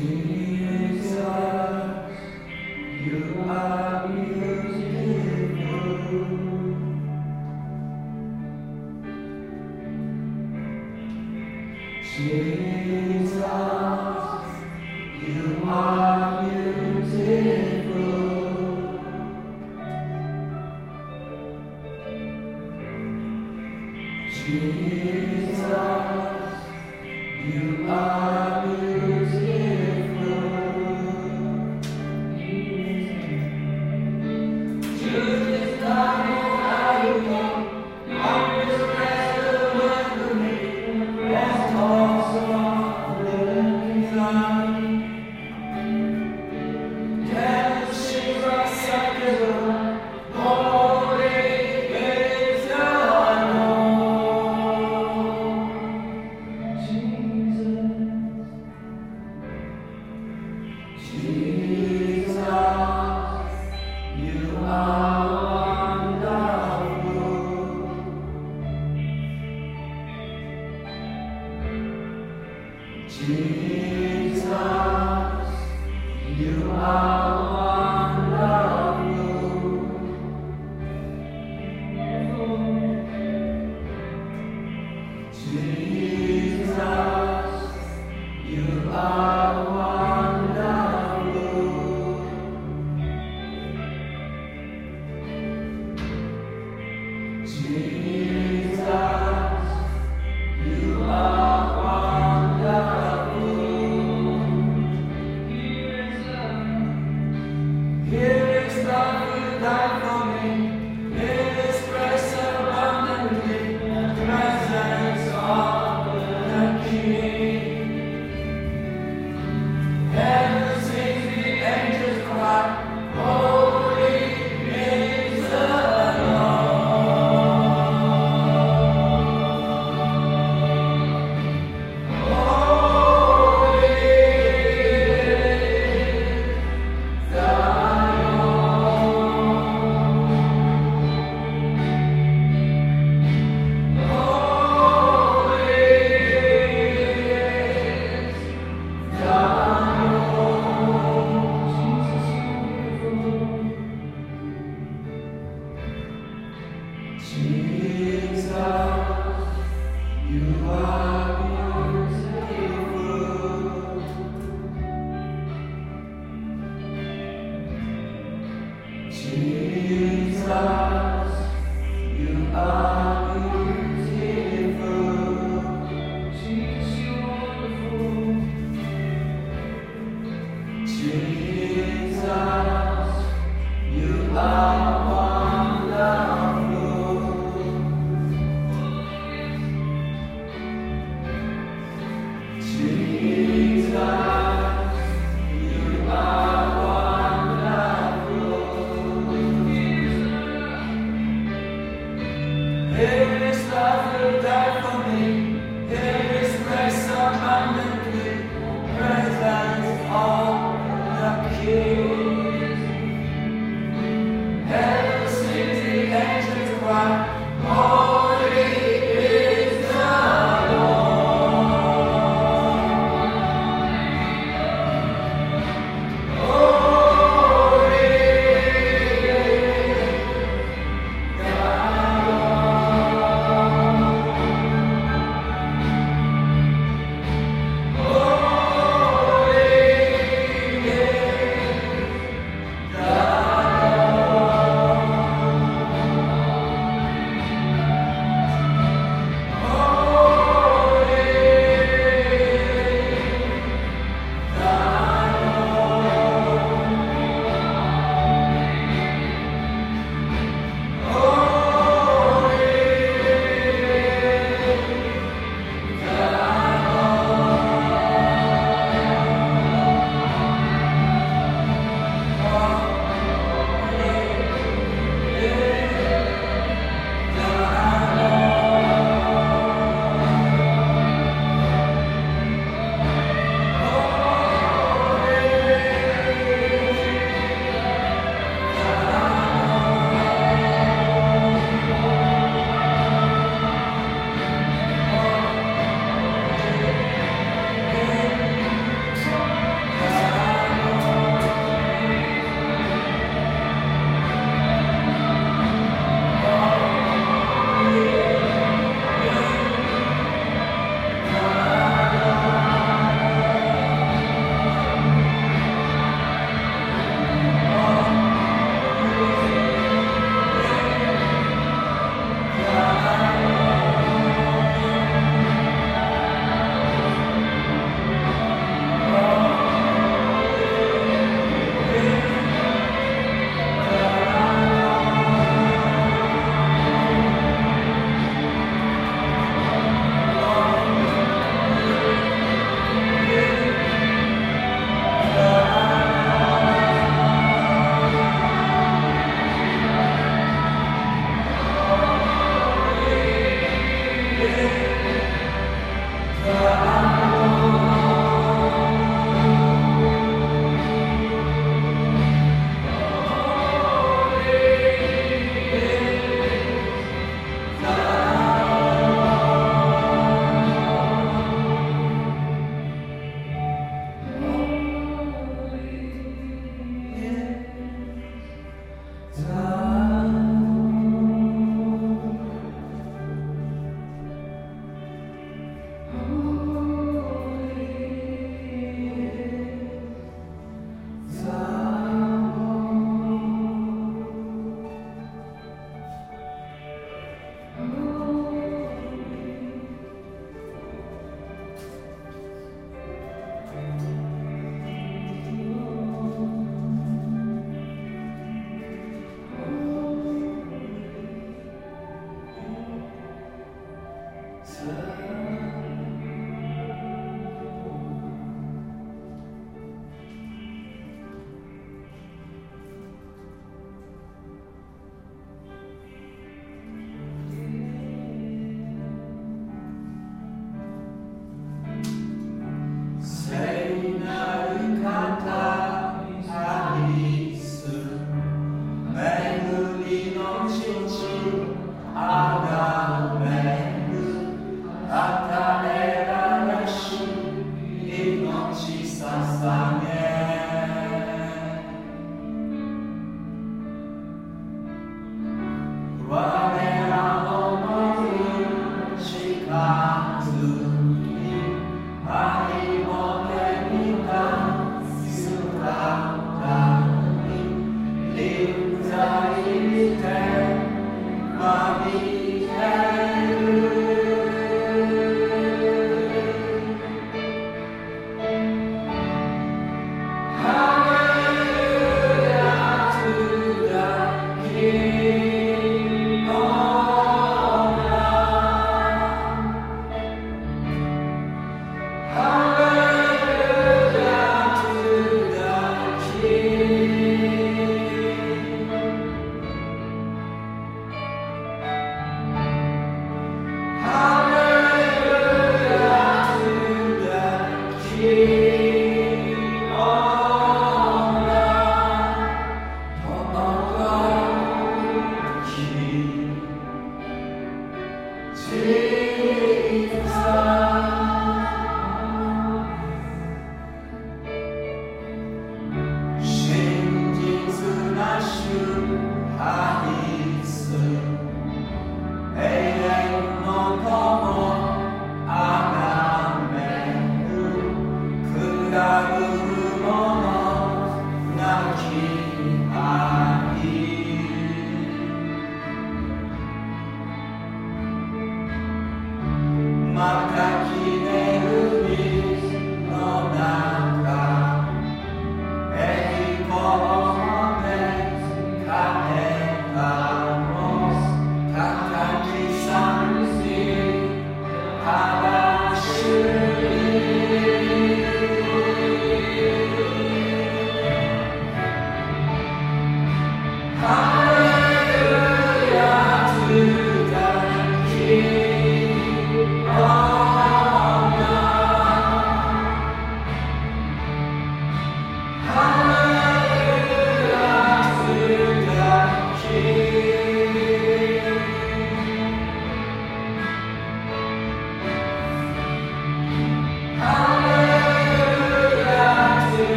Amen.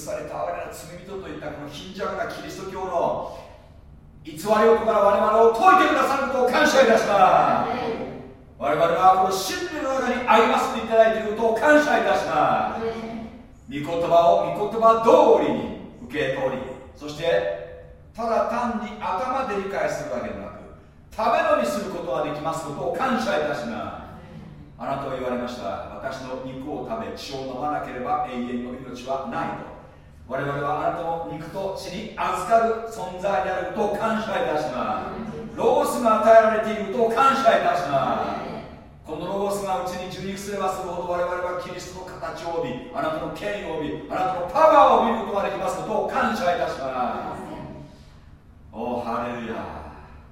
された我ら罪人といったこの貧弱なキリスト教の偽りをから我々を解いてくださることを感謝いたします、え、我々はこの真理の中にありますといただいていることを感謝いたします、御言葉を御言葉通りに受け取りそしてただ単に頭で理解するわけでなく食べ飲みすることができますことを感謝いたします。あなたは言われました。私の肉を食べ血を飲まなければ永遠の命はないと。我々はあなたの肉と血に預かる存在であることを感謝いたします。ロースが与えられていることを感謝いたします。このロゴスがうちに受肉すればするほど我々はキリストの形を帯びあなたの権威を帯びあなたのパワーを見ることができますことを感謝いたします。おハレルヤ。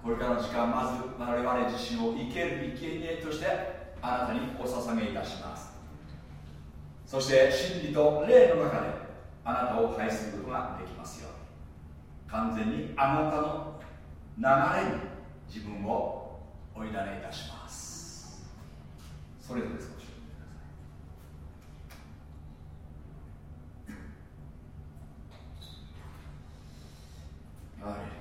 これからの時間まず我々自身を生ける生贄としてあなたにお捧げいたします。そして真理と霊の中であなたを介することができますよ完全にあなたの流れに自分をおだねいたします。それぞれ少しお見てください。あれ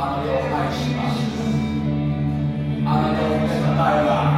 あなたを愛します。あなたをたたえ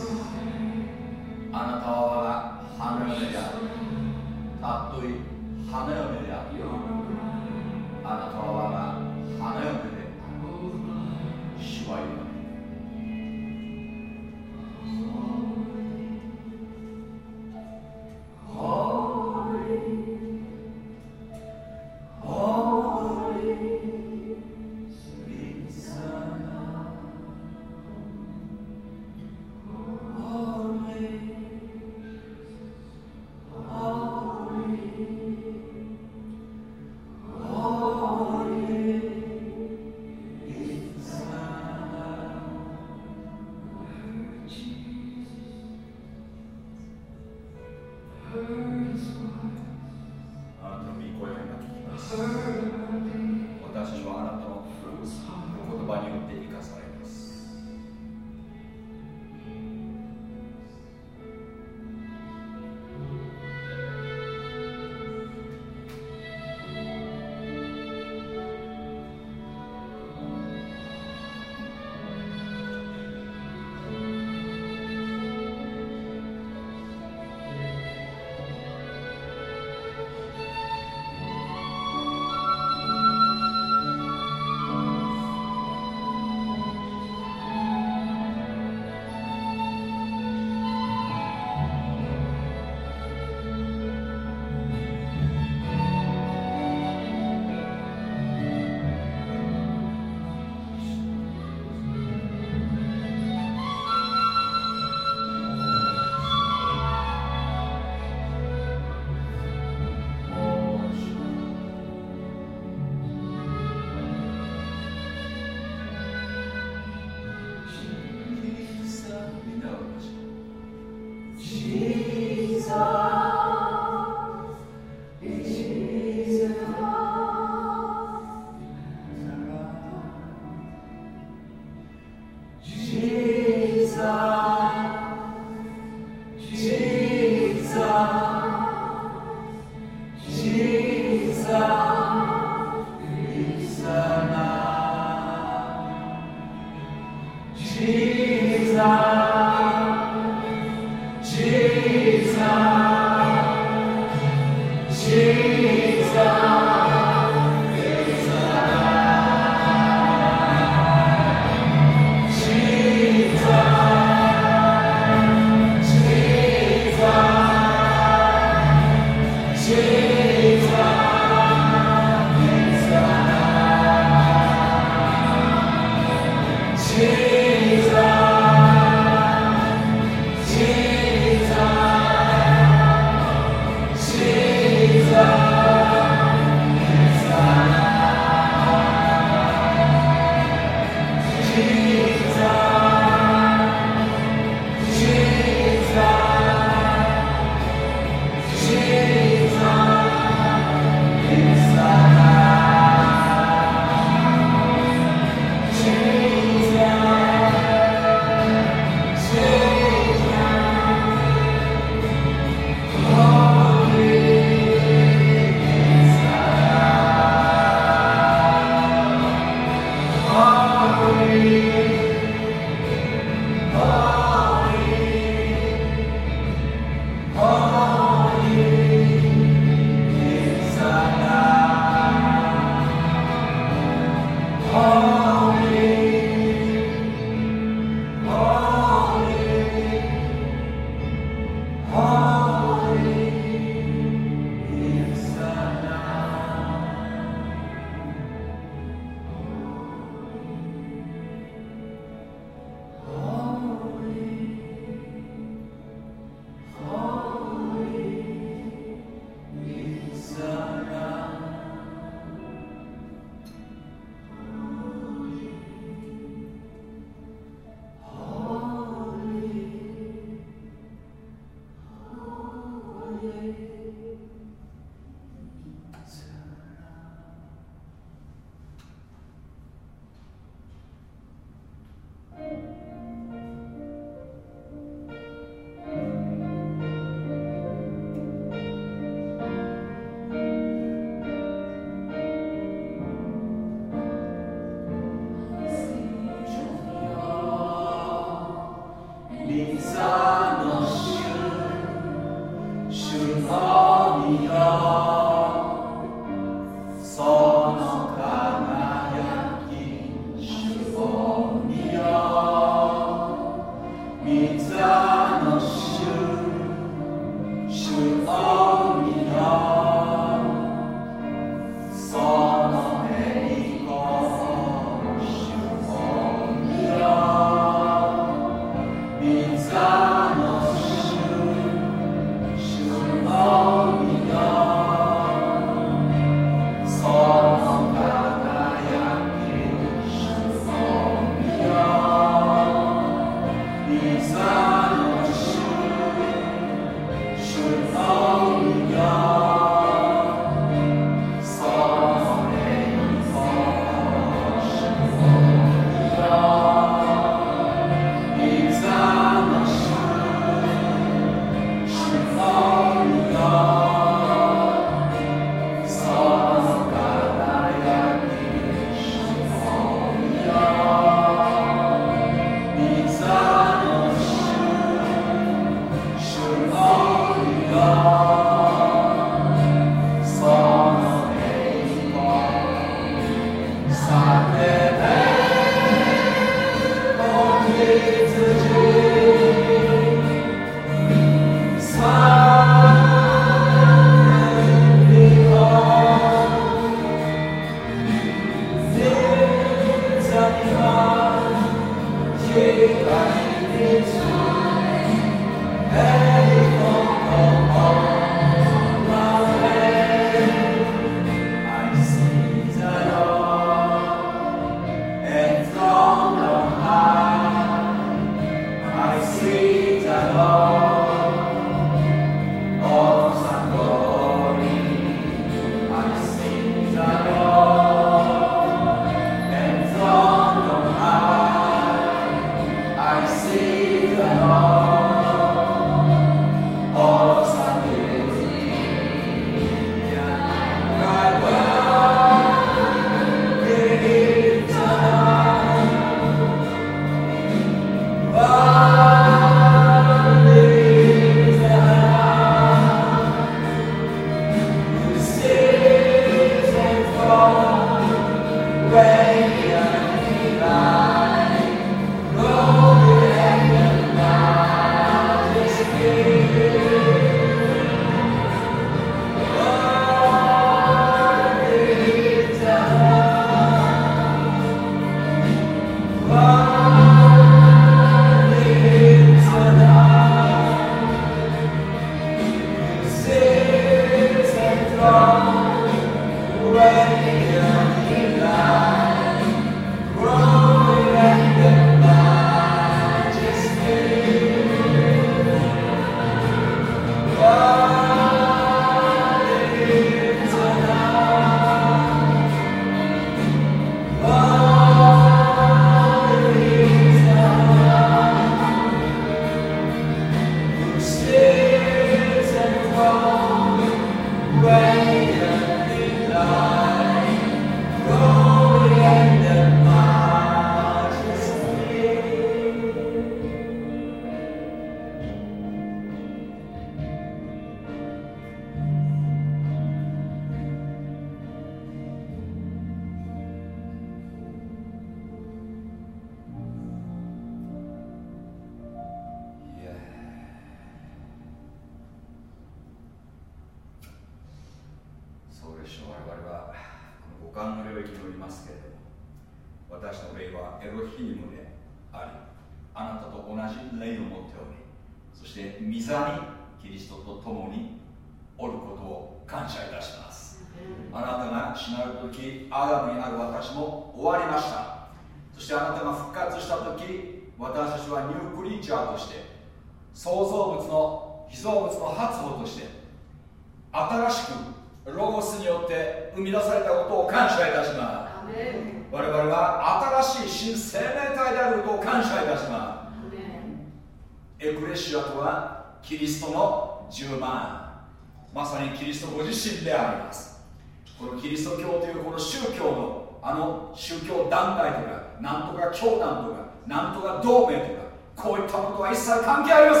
教団とかなんとか同盟とかこういったことは一切関係ありませ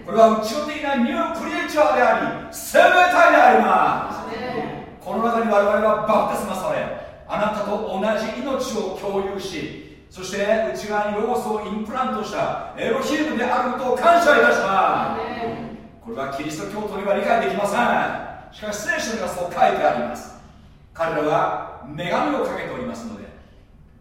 んこれは宇宙的なニュークリエイチャーであり生命体でありますこの中に我々はバプテスマされあなたと同じ命を共有しそして内側にロゴスをインプラントしたエロヒームであることを感謝いたします。これはキリスト教徒には理解できませんしかし聖書にはそう書いてあります。彼らは女神をかけております。ので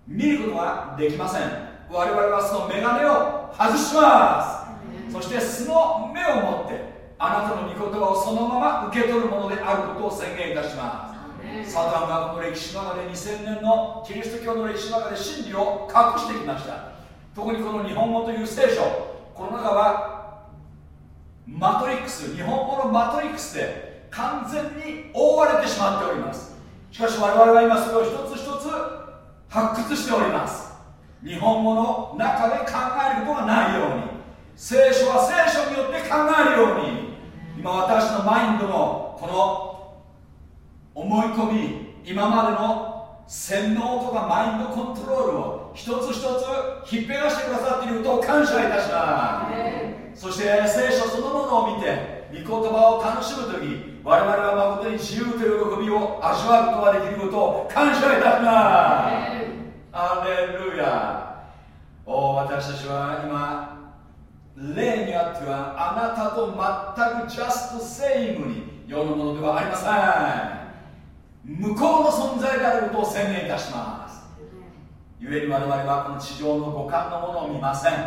見ることはできません。我々はその眼鏡を外します。そして素の目を持ってあなたの御言葉をそのまま受け取るものであることを宣言いたします。サタンがこの歴史の中で2000年のキリスト教の歴史の中で真理を隠してきました。特にこの日本語という聖書この中はマトリックス日本語のマトリックスで完全に覆われてしまっております。しかし我々は今それを一つ一つ発掘しております。日本語の中で考えることがないように。聖書は聖書によって考えるように。今私のマインドのこの思い込み今までの洗脳とかマインドコントロールを一つ一つ引っぺがしてくださっていることを感謝いたします。そして聖書そのものを見て御言葉を楽しむ時我々は誠に自由という喜びを味わうことができることを感謝いたしますアレルヤお私たちは今例にあってはあなたと全くジャストセイムに世のものではありません。向こうの存在であることを宣言いたします。故に我々はこの地上の五感のものを見ません。た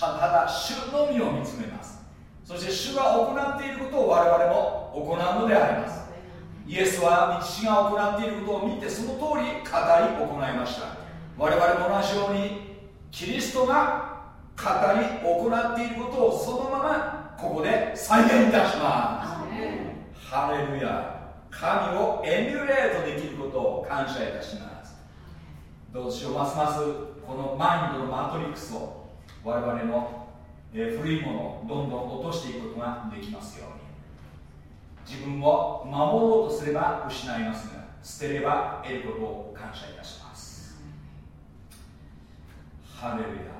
だ主のみを見つめます。そして主が行っていることを我々も行うのであります。イエスは父が行っていることを見てその通り語り行いました。我々も同じようにキリストが語り行っていることをそのままここで再現いたします。ハレルヤ神をエミュレートできることを感謝いたします。どうしようますますこのマインドのマトリックスを我々の、古いものをどんどん落としていくことができますように。自分を守ろうとすれば失いますが捨てれば得ることを感謝いたします。ハレルヤ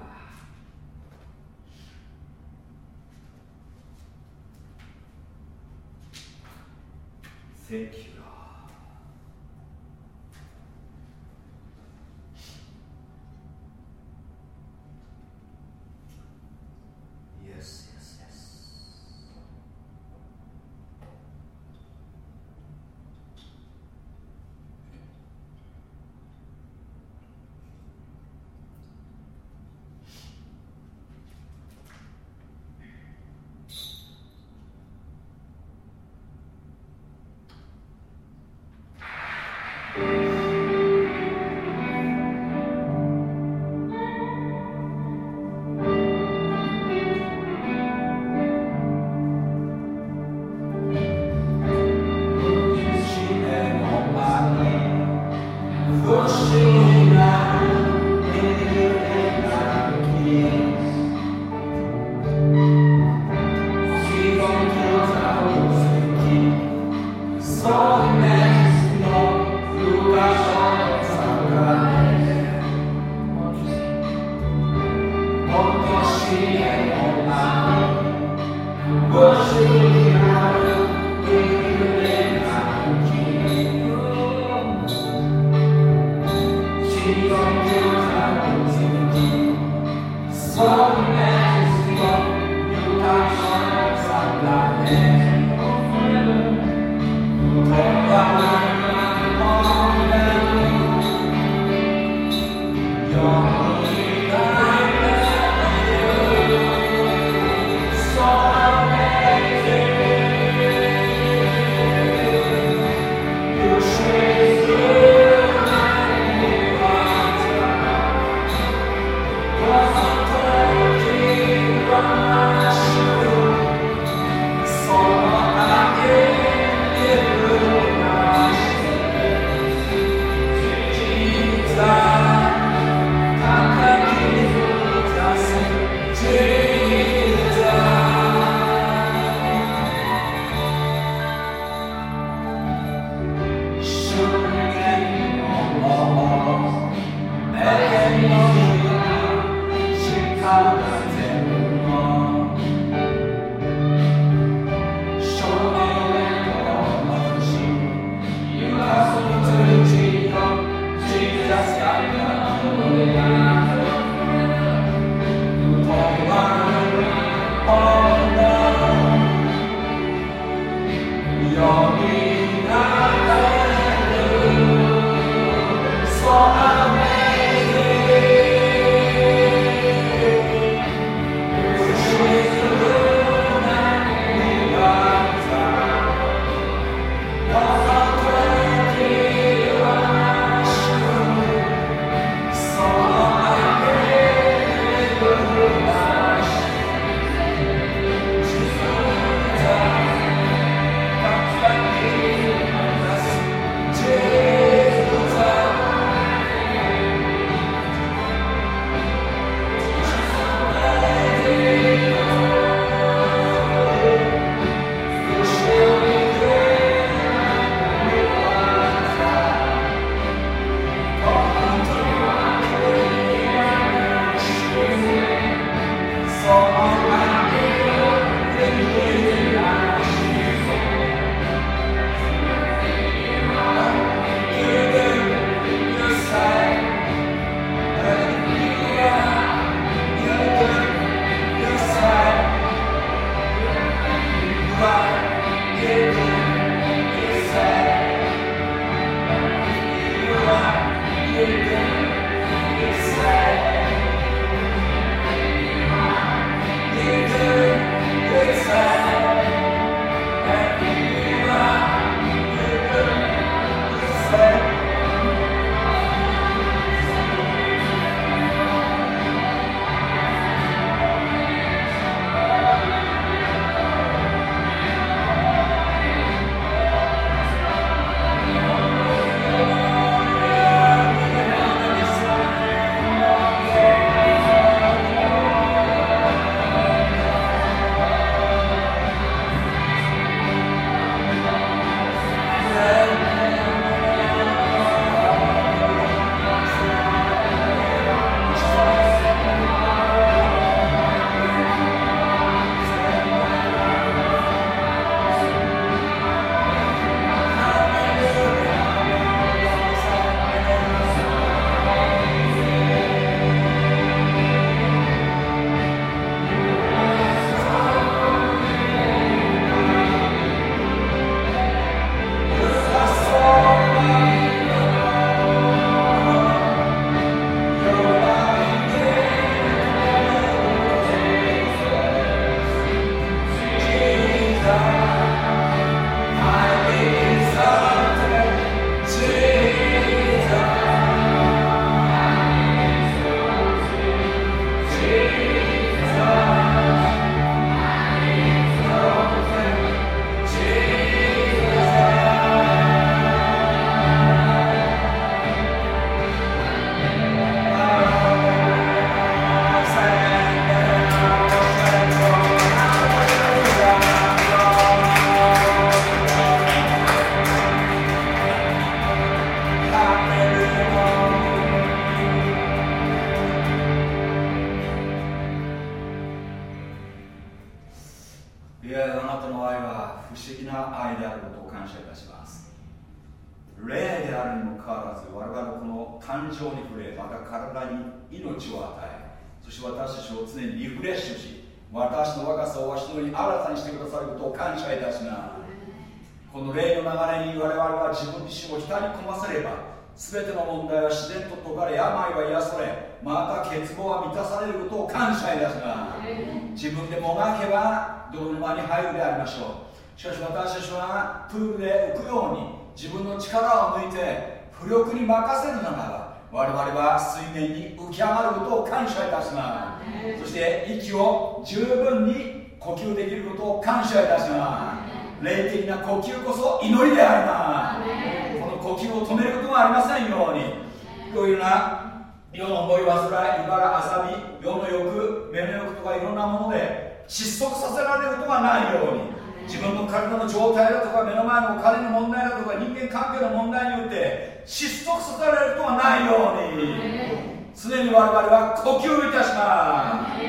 体の状態だとか目の前のお金の問題だとか人間関係の問題によって失速させられることはないように。常に我々は呼吸いたします。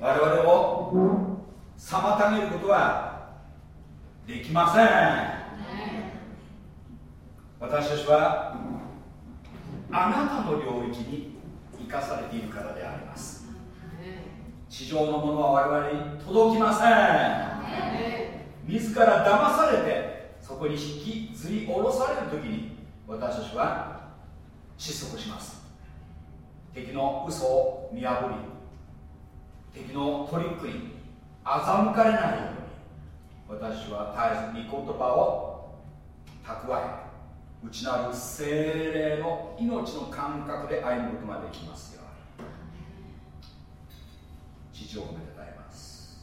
我々を妨げることはできません。私たちはあなたの領域に生かされているからであります。地上のものは我々に届きません。自ら騙されてそこに引きずり下ろされる時に私たちは失速します。敵の嘘を見破り敵のトリックに欺かれないように私は絶えず御言葉を蓄え内なる精霊の命の感覚で歩むことができますように。父を褒めてたえます。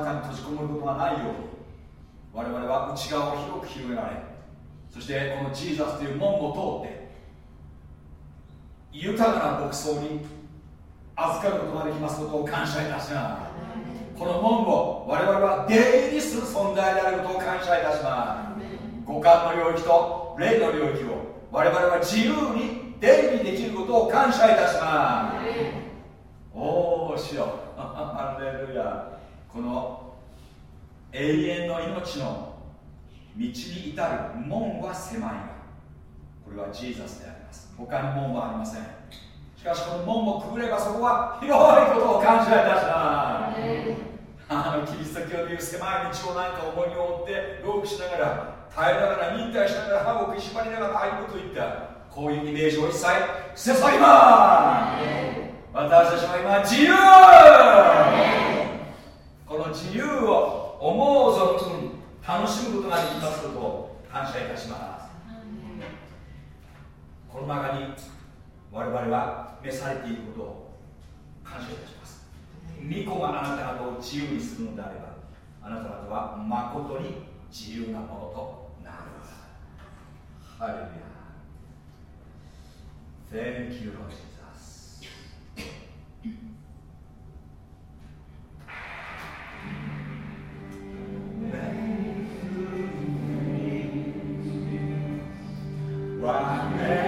中に閉じこもることがないように我々は内側を広く広げられそしてこのジーザスという門を通って豊かな牧草に預かることができますことを感謝いたします。この門を我々は出入りする存在であることを感謝いたします。五感の領域と霊の領域を我々は自由に出入りできることを感謝いたします。おおしよ。う ハレルヤ。この永遠の命の道に至る門は狭いがこれはジーザスであります。他に門はありません。しかしこの門をくぐればそこは広いことを感じられたしな、あのキリスト教でいう狭い道をなんか思いを追ってロープしながら耐えながら忍耐しながら歯を食いしばりながら歩くといったこういうイメージを一切捨て去ります、ー、私たちは今自由、この自由を思う存分楽しむことができますことを感謝いたします。この中に我々は召されていることを感謝いたします。巫女があなた方を自由にするのであればあなた方は誠に自由なものとなる。ハレルヤ Thank you, Lord. Rock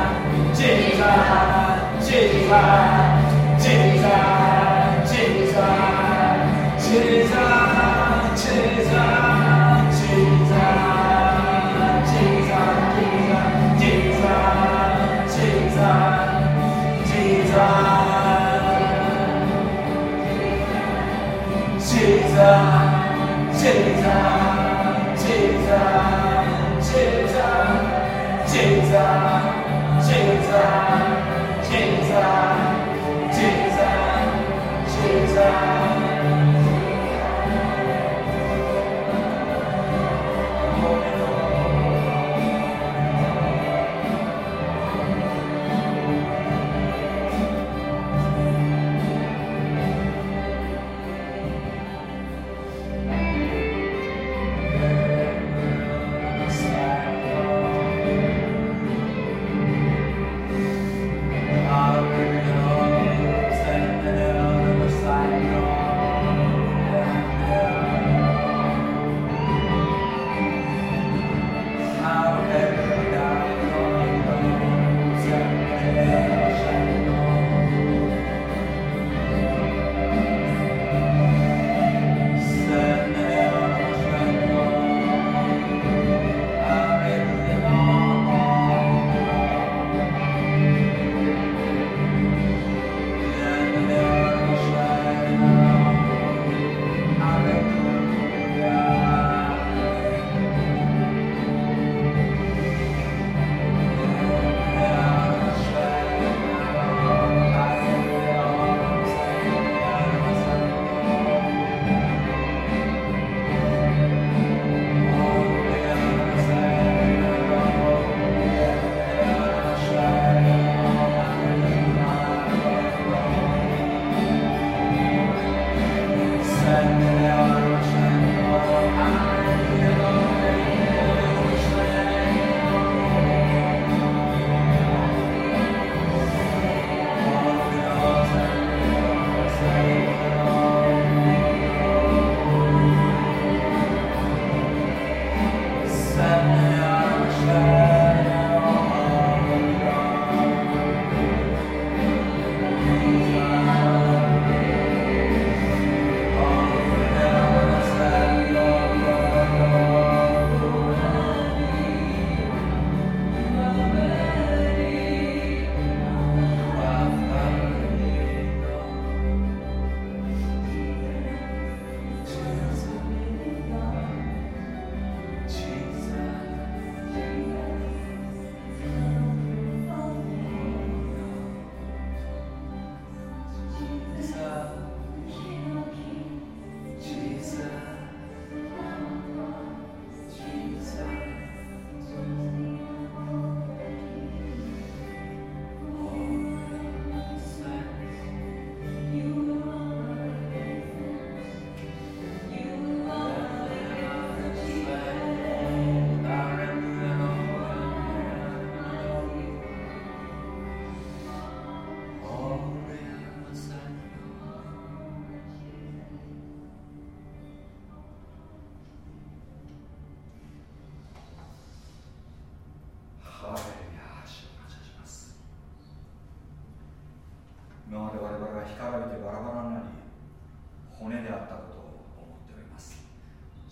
Jesus,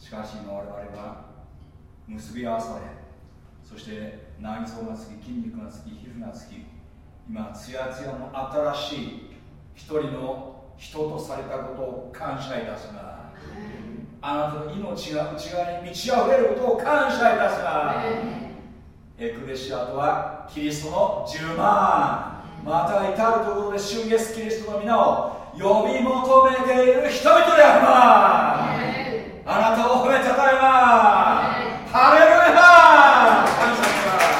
しかし今我々は結び合わされそして内臓がつき筋肉がつき皮膚がつき今つやつやの新しい一人の人とされたことを感謝いたします、あなたの命が内側に満ち溢れることを感謝いたします、エクレシアとはキリストの十万。また至るところで主イエスキリストの皆を呼び求めている人々であります。あなたを褒めたたえます。ハレルヤ感謝します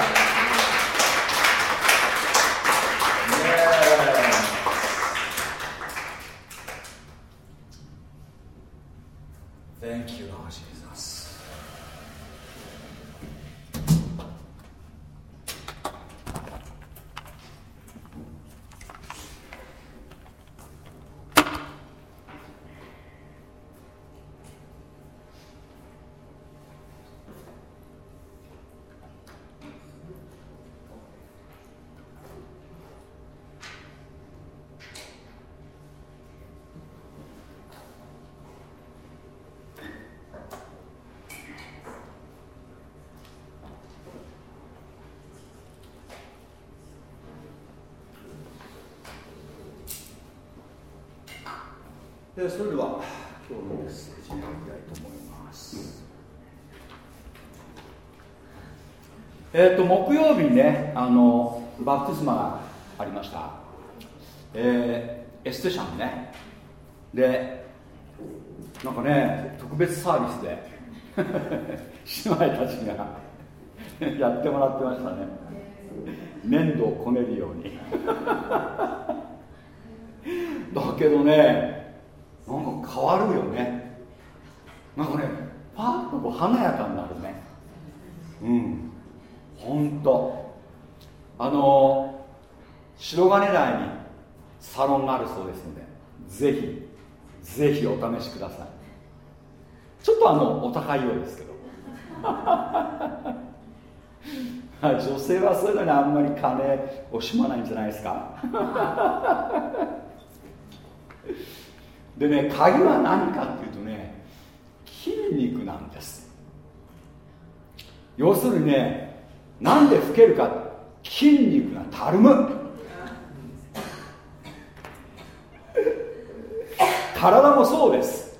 Thank you, Lord Jesus. でそれでは今日のメッセージに入りたいと思いますえっ、と木曜日にねあのバプテスマがありました。えー、エステシャンね。でなんかね特別サービスで 姉妹たちが やってもらってましたね。粘土をこねるように。だけどねなんか変わるよね。なんかねパッとこう華やかになるね。うん。ほんとあの白金台にサロンがあるそうですのでぜひぜひお試しください。ちょっとあのお高いようですけど。女性はそういうのにあんまり金惜しまないんじゃないですか。でね鍵は何かっていうとね筋肉なんです。要するにねなんで老けるか。筋肉がたるむ。体もそうです。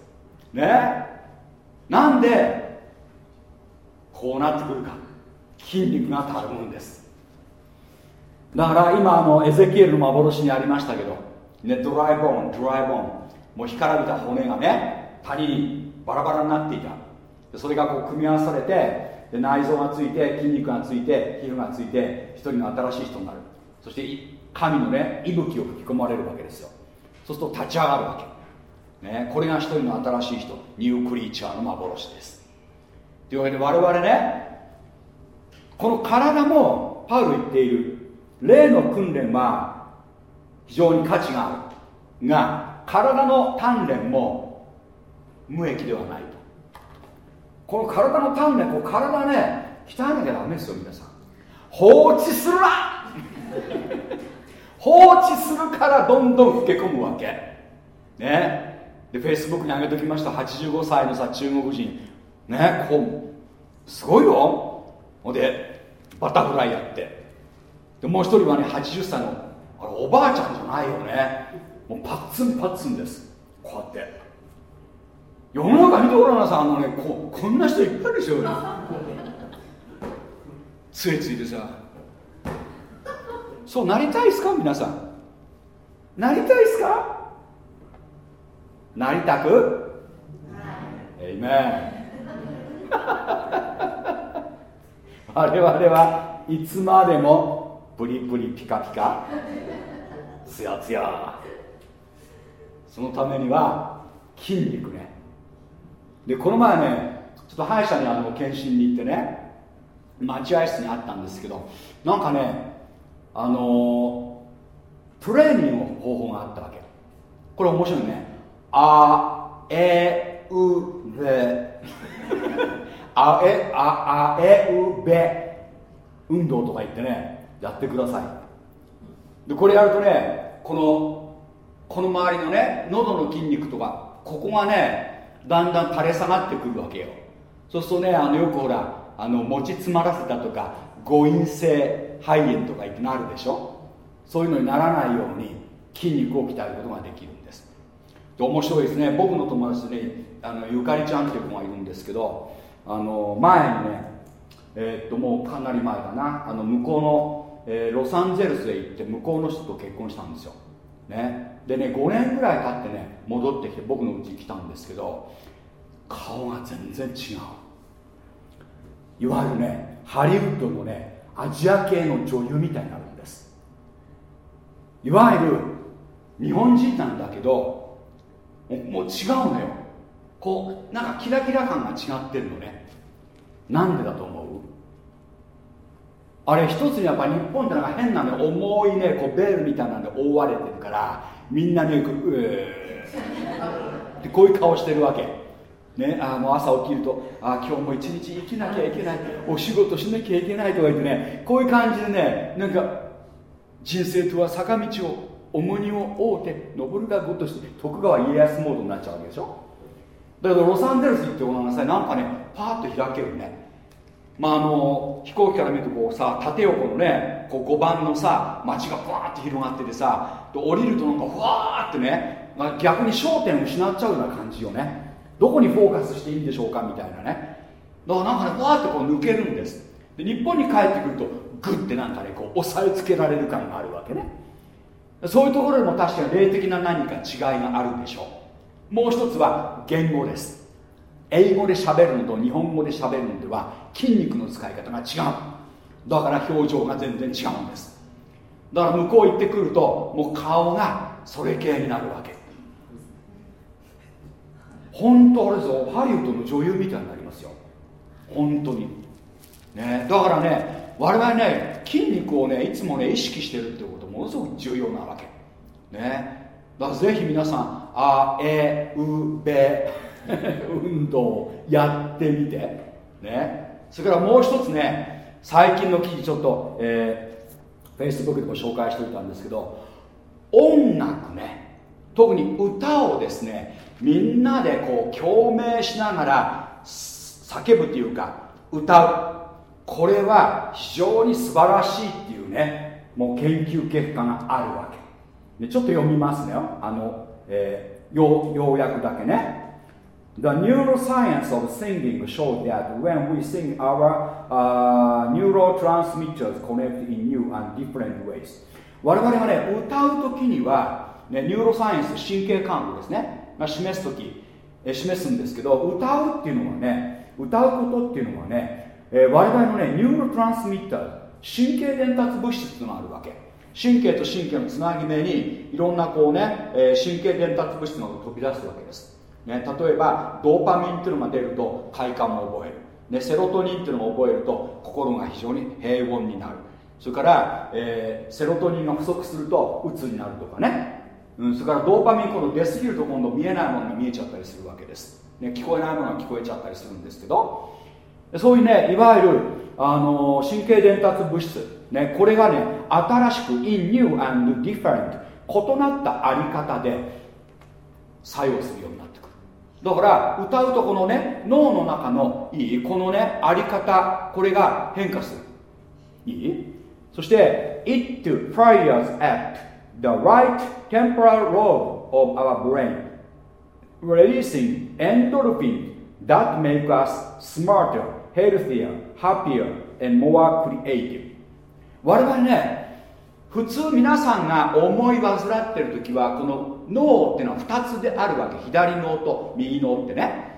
ね。なんでこうなってくるか。筋肉がたるむんです。だから今あのエゼキエルの幻にありましたけどねドライボーンドライボーン。もう干からびた骨がね谷にバラバラになっていた。それがこう組み合わされてで内臓がついて筋肉がついて皮膚がついて一人の新しい人になる。そして神のね息吹を吹き込まれるわけですよ。そうすると立ち上がるわけ、ね、これが一人の新しい人。ニュークリーチャーの幻です。というわけで我々ねこの体もパウロ言っている霊の訓練は非常に価値がある。が体の鍛錬も無益ではないと。この体の鍛錬こう体ね鍛えなきゃダメですよ皆さん。放置するな。放置するからどんどん老け込むわけ。ね。でフェイスブックに上げておきました。85歳のさ中国人。ねこうすごいよ。ほんでバタフライやって。でもう一人はね80歳のあれおばあちゃんじゃないよね。もうパッツンパッツンです。こうやって。世の中見てごらんなさい。あのねここんな人いっぱいでしょ杖ついてさ。そうなりたいですか？皆さん。なりたいですか？なりたく？えい。めん我々はいつまでもプリプリピカピカ。ツヤツヤそのためには筋肉ね。でこの前ねちょっと歯医者にあの検診に行ってね待合室にあったんですけどなんかねあのー、トレーニングの方法があったわけ。これ面白いね。あえうべ。あえああえうべ。運動とか言ってねやってください。でこれやるとねこのこの周りのね喉の筋肉とかここがねだんだん垂れ下がってくるわけよ。そうするとねあのよくほらあの持ち詰まらせたとか誤飲性肺炎とか言ってなるでしょ？そういうのにならないように筋肉を鍛えることができるんです。で面白いですね。僕の友達で、ね、あのゆかりちゃんっていう子がいるんですけどあの前にねえー、っともうかなり前かな。あの向こうの、えー、ロサンゼルスへ行って向こうの人と結婚したんですよ、ね、でね5年ぐらい経ってね戻ってきて僕の家に来たんですけど顔が全然違う。いわゆるねハリウッドのねアジア系の女優みたいになるんです。いわゆる日本人なんだけどもう違うのよ。こうなんかキラキラ感が違ってるのね。なんでだと思う？あれ一つにやっぱ日本ってなんか変なね重いねこうベールみたいなんで覆われてるからみんなねこうえー、こういう顔してるわけ。ね、あもう朝起きるとあ今日も一日生きなきゃいけない。お仕事しなきゃいけないとか言ってねこういう感じでねなんか人生とは坂道を重荷を負うて登るがごとして徳川家康モードになっちゃうわけでしょ。だけどロサンゼルス行ってごらんなさい。なんかねパーッと開けるね。まああの飛行機から見るとこうさ縦横のねこう5番のさ街がバーッと広がっててさ降りるとなんかふわーってね、まあ、逆に焦点を失っちゃうような感じよね。どこにフォーカスしていいんでしょうかみたいなね。だからなんかねふわーってこう抜けるんです。で日本に帰ってくるとグッてなんかねこう押さえつけられる感があるわけね。そういうところでも確かに霊的な何か違いがあるでしょう。もう一つは言語です。英語で喋るのと日本語で喋るのでは筋肉の使い方が違う。だから表情が全然違うんです。だから向こう行ってくるともう顔がそれ系になるわけ。本当あれですよハリウッドの女優みたいになりますよ。本当に。ね。だからね我々ね筋肉をねいつもね意識してるってことものすごく重要なわけ。ね。だからぜひ皆さんあえうべ 運動をやってみて。ね。それからもう一つね最近の記事ちょっと、えー、Facebook でも紹介しておいたんですけど音楽ね特に歌をですねみんなでこう共鳴しながら叫ぶというか歌う。これは非常に素晴らしいっていうねもう研究結果があるわけ。ちょっと読みますね。あの、えー、要要約だけね。The neuroscience of singing shows that when we sing, our uh, neurotransmitters connect in new and different ways. 我々がね、歌うときには、ね、 neuroscience、神経感度ですね、が示すとき、示すんですけど、歌うっていうのはね、歌うことっていうのはね、えー、我々のね、 neurotransmitter、神経伝達物質があるわけ。神経と神経のつなぎ目にいろんなこうね、えー、神経伝達物質が飛び出すわけです。ね、例えばドーパミンっていうのが出ると快感を覚える、ね、セロトニンっていうのを覚えると心が非常に平穏になる。それから、えー、セロトニンが不足すると鬱になるとかね、うん、それからドーパミン今度出過ぎると今度見えないものが見えちゃったりするわけです、ね、聞こえないものが聞こえちゃったりするんですけど。そういうねいわゆるあの神経伝達物質、ね、これがね新しく in new and different 異なったあり方で作用するようになるだから歌うとこのね脳の中のいいこのねあり方これが変化するいいそして it to fires at the right temporal lobe of our brain releasing endorphin that make us smarter healthier happier and more creative 我々ね普通皆さんが思い患ってる時はこの脳っていうのは2つであるわけ。左脳と右脳ってね。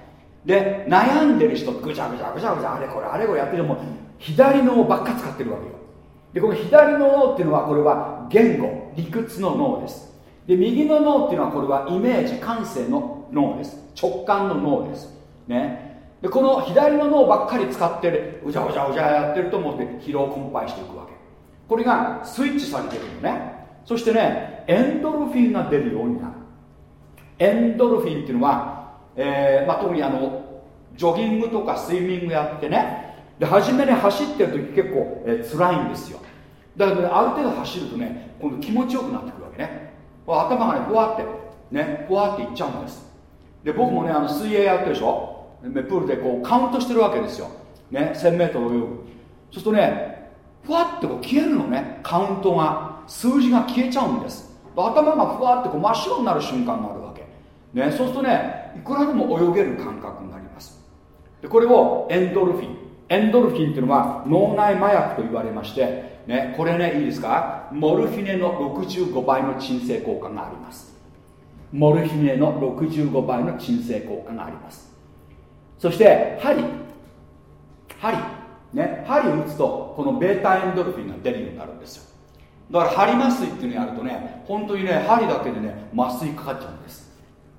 で悩んでる人ぐちゃぐちゃぐちゃぐちゃあれこれあれこれやってるも左脳ばっか使ってるわけよ。でこの左脳っていうのはこれは言語理屈の脳です。で右の脳っていうのはこれはイメージ感性の脳です。直感の脳です。ね。でこの左の脳ばっかり使ってるうじゃうじゃうじゃやってると思って疲労困憊していくわけ。これがスイッチされてるのね。そしてねエンドルフィンが出るようになる。エンドルフィンっていうのは、えーまあ、特にあのジョギングとかスイミングやってね。で初めに走ってる時結構、えー、辛いんですよ。だけど、ね、ある程度走るとね今度気持ちよくなってくるわけね。頭がねふわってねふわっていっちゃうんです。で僕もねあの水泳やってるでしょ？プールでこうカウントしてるわけですよ。ね 1000m 泳ぐ。そうするとねふわってこう消えるのねカウントが。数字が消えちゃうんです。頭がふわってこう真っ白になる瞬間があるわけ、ね、そうするとねいくらでも泳げる感覚になります。でこれをエンドルフィン。エンドルフィンっていうのは脳内麻薬と言われまして、ね、これねいいですか？モルフィネの65倍の鎮静効果があります。モルフィネの65倍の鎮静効果があります。そして針。針。ね、針打つとこのベータエンドルフィンが出るようになるんですよ。だから針麻酔っていうのやるとね本当にね針だけでね麻酔かかっちゃうんです。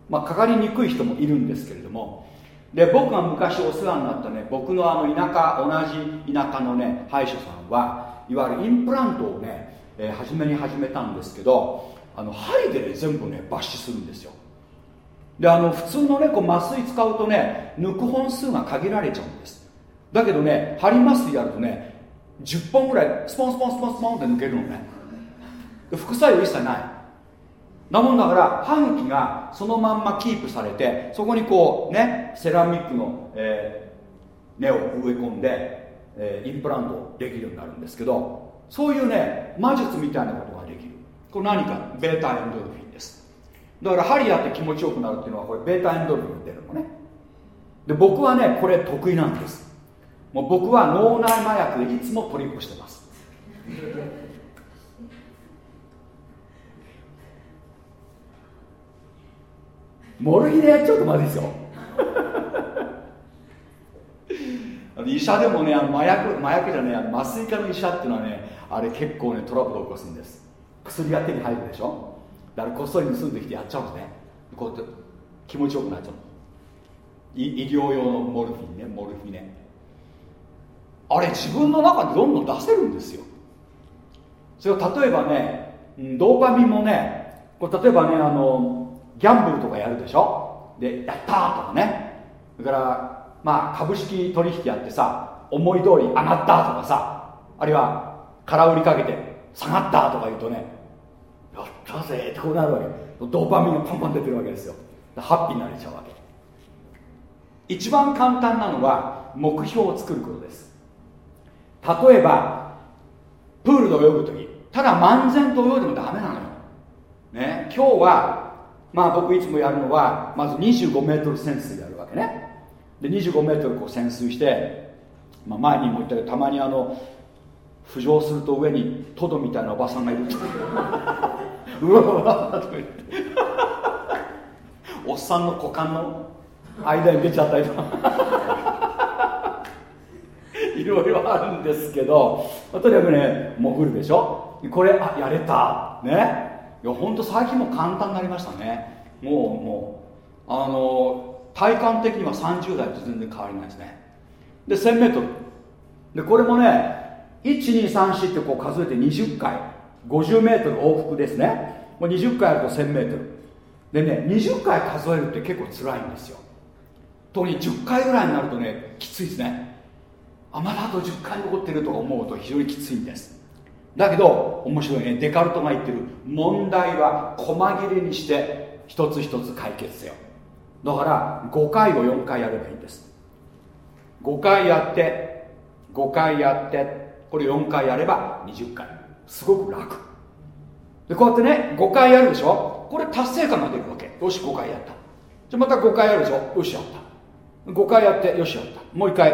まあ、かかりにくい人もいるんですけれども。で僕が昔お世話になったね僕のあの田舎同じ田舎のね歯医者さんはいわゆるインプラントをね、えー、初めに始めたんですけどあの針でね全部ね抜歯するんですよ。であの普通のねこう麻酔使うとね抜く本数が限られちゃうんです。だけどね針麻酔やるとね10本ぐらいスポンスポンスポンスポンって抜けるのね。副作用一切ない。なもんだから歯茎がそのまんまキープされてそこにこうねセラミックの、えー、根を植え込んで、えー、インプラントできるようになるんですけどそういうね魔術みたいなことができる。これ何か？ベータエンドルフィンです。だから針やって気持ちよくなるっていうのはこれベータエンドルフィン出るのね。で僕はねこれ得意なんです。もう僕は脳内麻薬でいつもトリップしてます。モルヒネちょっとまずいですよ。医者でもね麻薬麻薬じゃねあの麻酔科の医者っていうのはねあれ結構ねトラブル起こすんです。薬が手に入るでしょ？だからこっそり盗んできてやっちゃうんですね。こうやって気持ちよくなっちゃう。医療用のモルフィンねモルフィネ。あれ自分の中でどんどん出せるんですよ。それを例えばねドーパミンもねこれ例えばねあのギャンブルとかやるでしょ？でやったーとかね。それからまあ株式取引やってさ思い通り上がったとかさあるいは空売りかけて下がったとか言うとねやったぜってこうなるわけ。ドーパミンがパンパン出てるわけですよ。ハッピーになれちゃうわけ。一番簡単なのは目標を作ることです。例えばプールで泳ぐ時。ただ漫然と泳いでもダメなのよ。ね。今日はまあ僕いつもやるのはまず25メートル潜水やるわけね。で25メートルこう潜水して、まあ、前にも言ったけどたまにあの浮上すると上にトドみたいなおばさんがいる。うわうわとか言って。おっさんの股間の間に出ちゃったりとか。いろいろあるんですけど、とにかくね潜るでしょ。これあやれた。ね。いや本当最近も簡単になりましたね。もうもうあの体感的には30代と全然変わりないですね。で 1000m でこれもね1234ってこう数えて20回。50m 往復ですね。もう20回あると 1000m でね20回数えるって結構辛いんですよ。特に10回ぐらいになるとねきついですね。あまだあと10回残ってると思うと非常にきついんです。だけど面白いね。デカルトが言ってる。問題は細切れにして一つ一つ解決せよ。だから5回を4回やればいいんです。5回やって5回やってこれ4回やれば20回。すごく楽。でこうやってね5回やるでしょ？これ達成感が出るわけ。よし5回やった。じゃまた5回やるでしょ？よしやった。5回やってよしやった。もう1回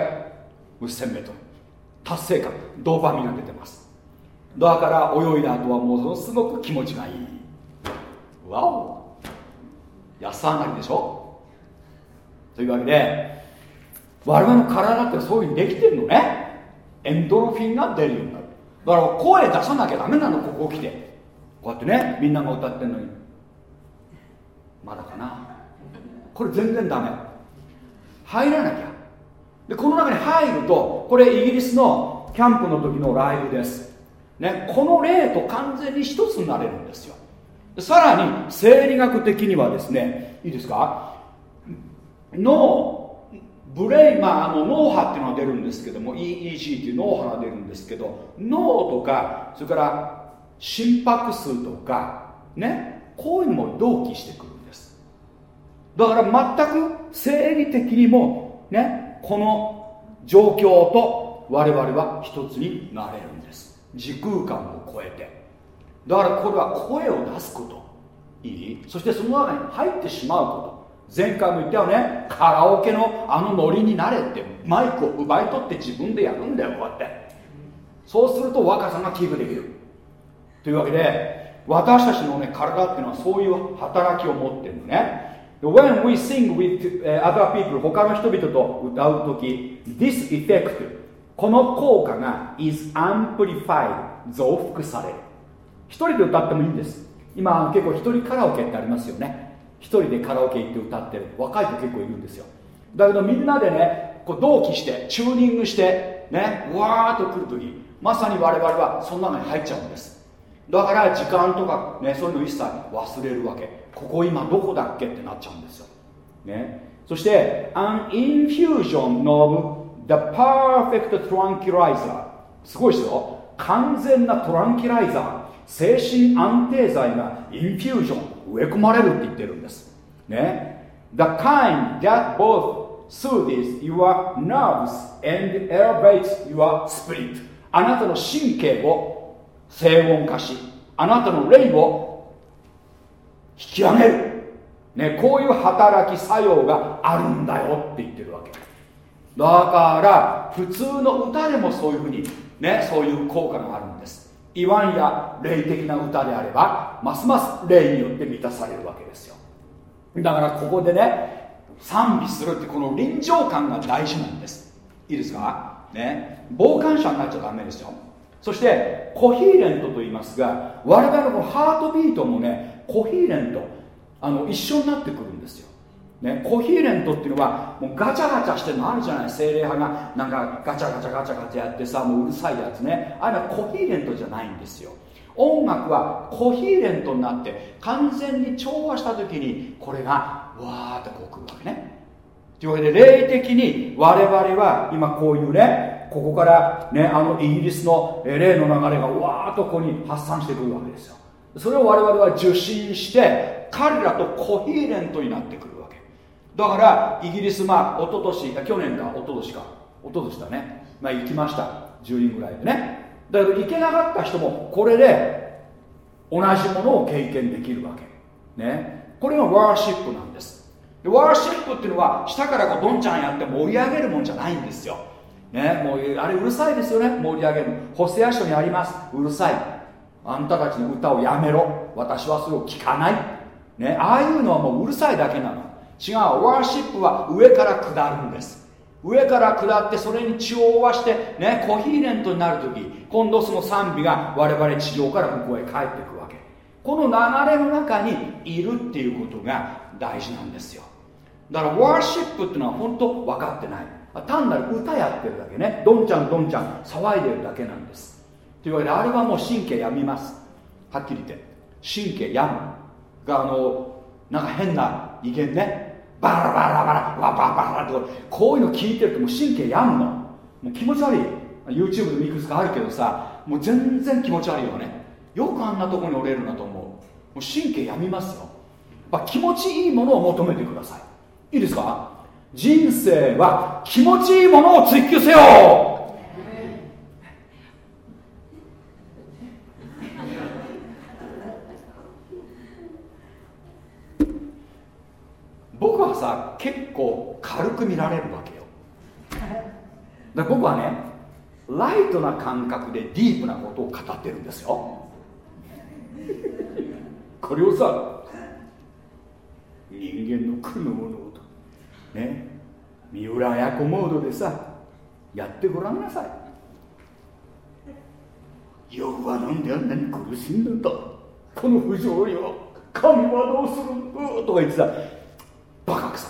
1000メートル達成感ドーパミンが出てます。だから泳いだ後はものすごく気持ちがいい。わお。安上がりでしょ？というわけで我々の体ってそういうふうにできてるのね。エンドロフィンが出るようになる。だから声出さなきゃダメなのここ来て。こうやってねみんなが歌ってんのに。まだかな？これ全然ダメ。入らなきゃ。でこの中に入るとこれイギリスのキャンプの時のライブです。ね、この例と完全に一つになれるんですよ。さらに生理学的にはですねいいですか？脳ブレイン、まあ、あの脳波っていうのが出るんですけども EEG っていう脳波が出るんですけど脳とかそれから心拍数とかねこういうのも同期してくるんです。だから全く生理的にもねこの状況と我々は一つになれる。時空間を超えて。だからこれは声を出すこと。いい？そしてその中に入ってしまうこと。前回も言ったよね。カラオケのあのノリになれってマイクを奪い取って自分でやるんだよこうやって。そうすると若さがキープできる。というわけで私たちのね体っていうのはそういう働きを持ってるのね。When we sing with other people 他の人々と歌う時 This effect この効果が is amplified 増幅される。一人で歌ってもいいんです。今結構一人カラオケってありますよね。一人でカラオケ行って歌ってる。若い子結構いるんですよ。だけどみんなでねこう同期してチューニングしてねわーっと来るときまさに我々はそんなのに入っちゃうんです。だから時間とかねそういうの一切忘れるわけ。ここ今どこだっけってなっちゃうんですよ。ね。そして an infusion of the perfect tranquilizer. すごいですよ完全なトランキライザー。精神安定剤がインフュージョン植え込まれるって言ってるんです。ね？The kind that both soothes your nerves and elevates your spirit. あなたの神経を静音化しあなたの霊を引き上げる、ね、こういう働き作用があるんだよって言ってるわけ。ですだから普通の歌でもそういうふうにねそういう効果があるんです。言わんや霊的な歌であればますます霊によって満たされるわけですよ。だからここでね賛美するってこの臨場感が大事なんです。いいですか？ね。傍観者になっちゃダメですよ。そしてコヒーレントと言いますが我々のハートビートもねコヒーレントあの一緒になってくるんですよ。ね、コヒーレントっていうのはもうガチャガチャしてるのあるじゃない精霊派が。なんかガチャガチャガチャガチャやってさもううるさいやつね。あれはコヒーレントじゃないんですよ。音楽はコヒーレントになって完全に調和した時にこれがわーってこうくるわけね。というわけで霊的に我々は今こういうねここからねあのイギリスの霊の流れがわーっとここに発散してくるわけですよ。それを我々は受信して彼らとコヒーレントになってくるだからイギリスまあ一昨年去年だ一昨年か一昨年だね。まあ行きました。10人ぐらいでね。だけど行けなかった人もこれで同じものを経験できるわけ。ね。これがワーシップなんです。でワーシップっていうのは下からこうどんちゃんやって盛り上げるもんじゃないんですよ。ね。もうあれうるさいですよね。盛り上げるホセア書にあります。うるさい。あんたたちの歌をやめろ。私はそれを聞かない。ね。ああいうのはもううるさいだけなの。違う。ワーシップは上から下るんです。上から下ってそれに血を負わしてねコヒーレントになる時今度その賛美が我々地上から向こうへ帰っていくわけ。この流れの中にいるっていうことが大事なんですよ。だからワーシップっていうのは本当分かってない。単なる歌やってるだけね。どんちゃんどんちゃん騒いでるだけなんです。というわけであれはもう神経やみます。はっきり言って。神経やむ。があのなんか変な威厳ね。バラバラバラバラバラとこういうの聞いてるともう神経やんの。もう気持ち悪い。YouTube でもいくつかあるけどさもう全然気持ち悪いよね。よくあんなとこに折れるなと思う。もう神経やみますよ。ま気持ちいいものを求めてください。いいですか？人生は気持ちいいものを追求せよ僕はさ結構軽く見られるわけよ。だ僕はねライトな感覚でディープなことを語ってるんですよ。これをさ人間の苦のものとね三浦綾子モードでさやってごらんなさい。夜はなんであんなに苦しんだんだ。この不条理を神はどうするとか言ってさバカくさ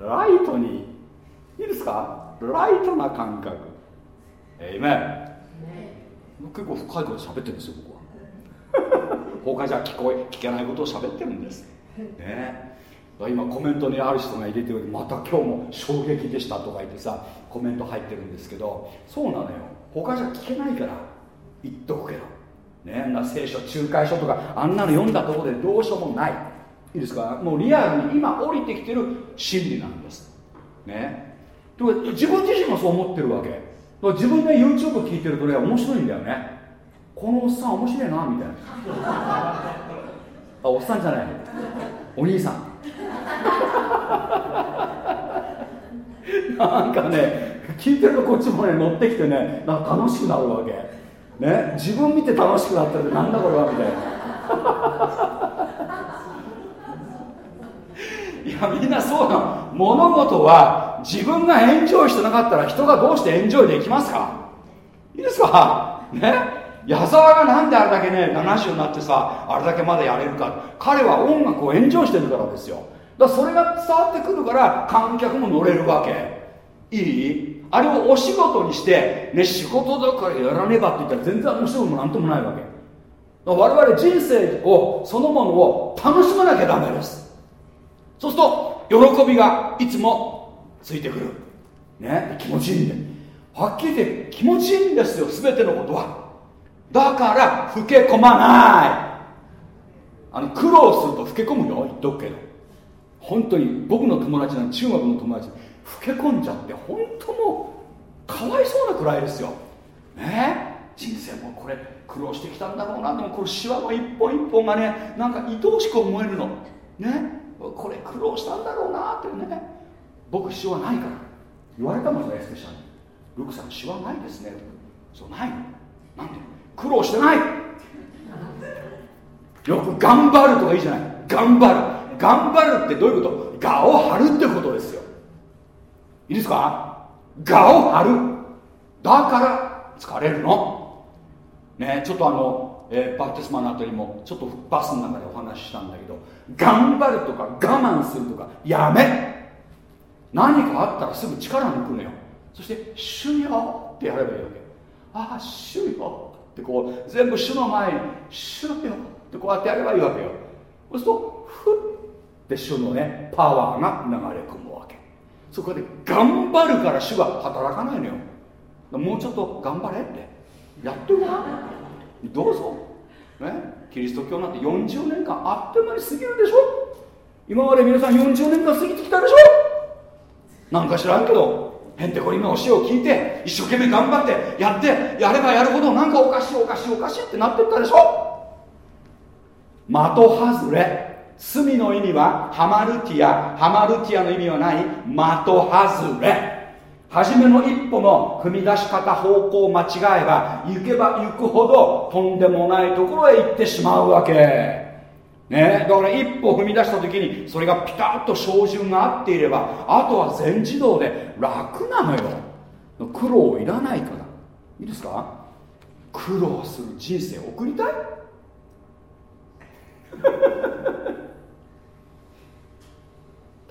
ライトにいいですか？ライトな感覚。えいめ結構深いこと喋ってるんですよ僕は。他じゃ聞こえ聞けないことを喋ってるんです。ね。今コメントにある人が入れてるまた今日も衝撃でしたとか言ってさコメント入ってるんですけどそうなのよ。他じゃ聞けないから。言っとくけど。ね、な聖書仲介書とかあんなの読んだところでどうしようもない。いいですか？もうリアルに今降りてきてる真理なんです。ね。と自分自身もそう思ってるわけ。自分で YouTube 聞いてるとね面白いんだよね。このおっさん面白いなみたいな。あおっさんじゃない。お兄さん。なんかね聞いてるとこっちもね乗ってきてねなんか楽しくなるわけ。ね自分見て楽しくなってるなんだこれはみたいな。いやみんなそうなの。物事は自分がエンジョイしてなかったら人がどうしてエンジョイできますか？いいですか？ね？矢沢がなんであれだけね70になってさあれだけまだやれるか。彼は音楽をエンジョイしてるからですよ。だからそれが伝わってくるから観客も乗れるわけ。いい？あれをお仕事にして、ね、仕事だからやらねばって言ったら全然面白くもなんともないわけ。我々人生をそのものを楽しまなきゃダメです。そうすると喜びがいつもついてくる。ね気持ちいいんで。はっきり言って気持ちいいんですよ全てのことは。だから老け込まない。あの苦労すると老け込むよ言っとくけど本当に僕の友達なん中学の友達。老け込んじゃって本当もうかわいそうなくらいですよ。ね？人生もこれ苦労してきたんだろうな。でもこのシワの一本一本がねなんか愛おしく思えるの。ね？これ苦労したんだろうなってね。僕シワないから。言われたもんねエステシャンに。ルクさんシワないですね。そうないの。なんで？苦労してない。よく頑張るとかいいじゃない。頑張る。頑張るってどういうこと？我を張るってことですよ。いいですか？我を張る。だから疲れるの。ねちょっとあの、えー、バプテスマのあたりもちょっとバスの中でお話ししたんだけど頑張るとか我慢するとかやめ。何かあったらすぐ力抜くのよ。そして「主よ」ってやればいいわけ。ああ主よってこう全部主の前に「主よ」ってこうやってやればいいわけよ。そうするとふって主のねパワーが流れ込む。そこで頑張るから主が働かないのよ。もうちょっと頑張れって。やってごらんどうぞ。ね？キリスト教なんて40年間あっという間に過ぎるでしょ。今まで皆さん40年間過ぎてきたでしょ。なんか知らんけどへんてこりんの教えを聞いて一生懸命頑張ってやってやればやるほどなんかおかしいおかしいおかしいってなってったでしょ。的外れ。罪の意味はハマルティア。ハマルティアの意味はない的外れ。初めの一歩の踏み出し方方向を間違えば行けば行くほどとんでもないところへ行ってしまうわけ。ね、だから一歩踏み出した時にそれがピタッと照準が合っていればあとは全自動で楽なのよ。苦労いらないから。いいですか？苦労する人生を送りたい？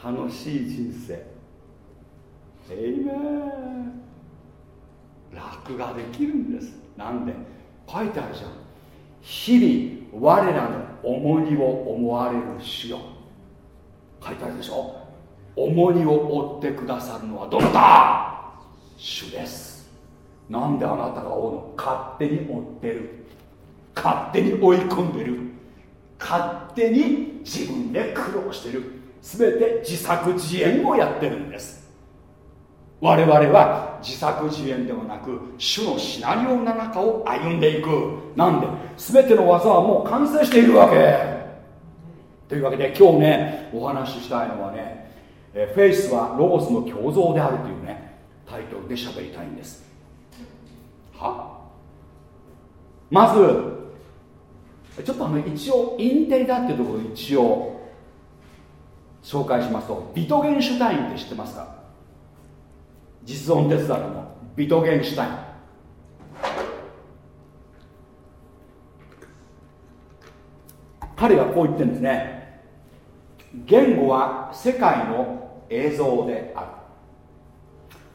楽しい人生。えいめ楽ができるんです。なんで？書いてあるじゃん。日々我らの重荷を思われる主よ。書いてあるでしょ？重荷を負ってくださるのはどなた？主です。なんであなたが負うの？勝手に負ってる。勝手に追い込んでる。勝手に自分で苦労してる。全て自作自演をやってるんです。我々は自作自演ではなく主のシナリオの中を歩んでいく。なんで全ての技はもう完成しているわけ。というわけで今日ねお話ししたいのはね「フェイスはロゴスの共造である」というねタイトルで喋りたいんです。は？まずちょっとあの一応インテリだっていうところ一応紹介しますとビトゲンシュタインって知ってますか？実存哲学のビトゲンシュタイン。彼がこう言ってるんですね。言語は世界の映像である。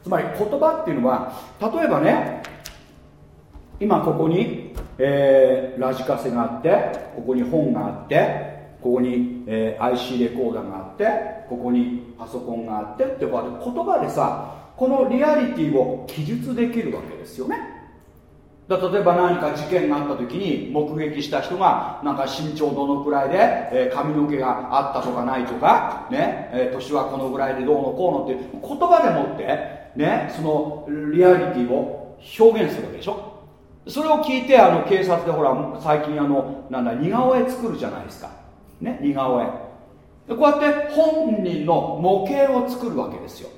つまり言葉っていうのは例えばね今ここに、えー、ラジカセがあってここに本があってここに、えー、IC レコーダーがあってここにパソコンがあってってこうやって言葉でさこのリアリティを記述できるわけですよね。だ例えば何か事件があった時に目撃した人がなんか身長どのくらいで、えー、髪の毛があったとかないとかね、えー、年はこのぐらいでどうのこうのっていう言葉でもってねそのリアリティを表現するわけでしょ。それを聞いてあの警察でほら最近あのなんだ似顔絵作るじゃないですか。ね似顔絵。こうやって本人の模型を作るわけですよ。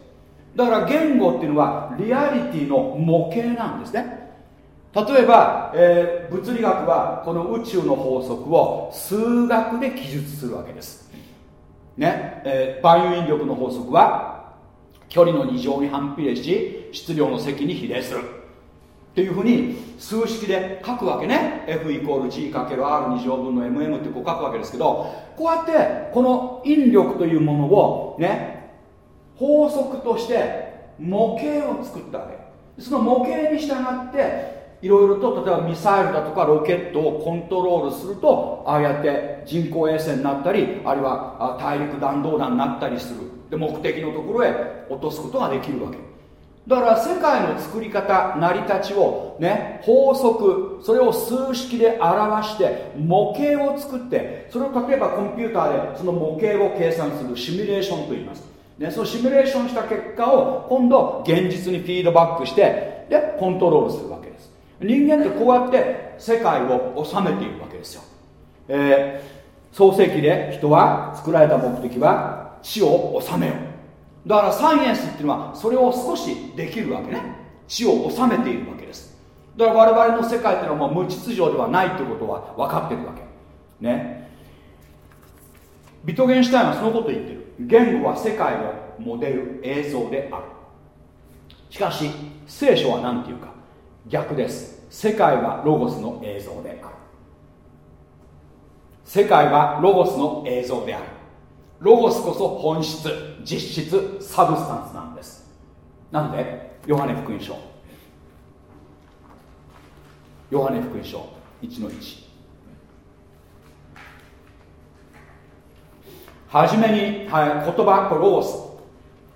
だから言語っていうのはリアリティの模型なんですね。例えば、えー、物理学はこの宇宙の法則を数学で記述するわけです。ね、えー、万有引力の法則は距離の2乗に反比例し質量の積に比例する。っていうふうに数式で書くわけね。F イコール G×R2 乗分の MM ってこう書くわけですけどこうやってこの引力というものをね法則として模型を作ったわけ。その模型に従っていろいろと例えばミサイルだとかロケットをコントロールするとああやって人工衛星になったりあるいは大陸弾道弾になったりする。で目的のところへ落とすことができるわけ。だから世界の作り方成り立ちをね法則それを数式で表して模型を作ってそれを例えばコンピューターでその模型を計算するシミュレーションと言います。ね、そのシミュレーションした結果を今度現実にフィードバックしてでコントロールするわけです。人間ってこうやって世界を治めているわけですよ、えー、創世記で人は作られた目的は地を治めよう。だからサイエンスっていうのはそれを少しできるわけね。地を治めているわけです。だから我々の世界っていうのはもう無秩序ではないということは分かってるわけ。ね。ビトゲンシュタインはそのこと言ってる。言語は世界のモデル映像である。しかし聖書は何て言うか。逆です。世界はロゴスの映像である。世界はロゴスの映像である。ロゴスこそ本質実質サブスタンスなんです。なんで？ヨハネ福音書。ヨハネ福音書1の1はじめに、はい、言葉これロゴス。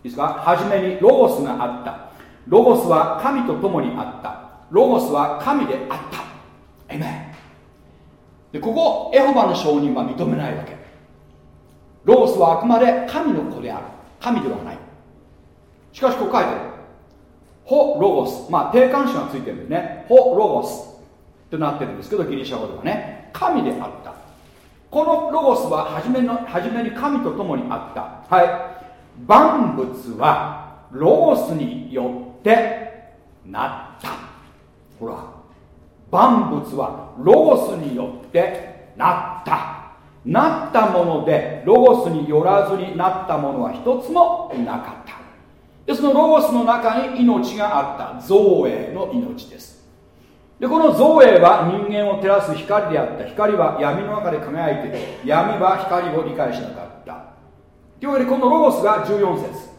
いいですか？はじめにロゴスがあった。ロゴスは神と共にあった。ロゴスは神であった。エメでここエホバの証人は認めないわけ。ロゴスはあくまで神の子である。神ではない。しかしここ書いてある。ホロゴス。まあ定冠詞がついてるんですね。ホロゴス。ってなってるんですけどギリシャ語ではね。神であった。このロゴスは初めの初めに神と共にあった。はい。万物はロゴスによってなった。ほら。万物はロゴスによってなった。なったものでロゴスによらずになったものは一つもいなかった。でそのロゴスの中に命があった造営の命です。でこの造営は人間を照らす光であった。光は闇の中で輝いて闇は光を理解しなかった。というわけでこのロゴスが14節。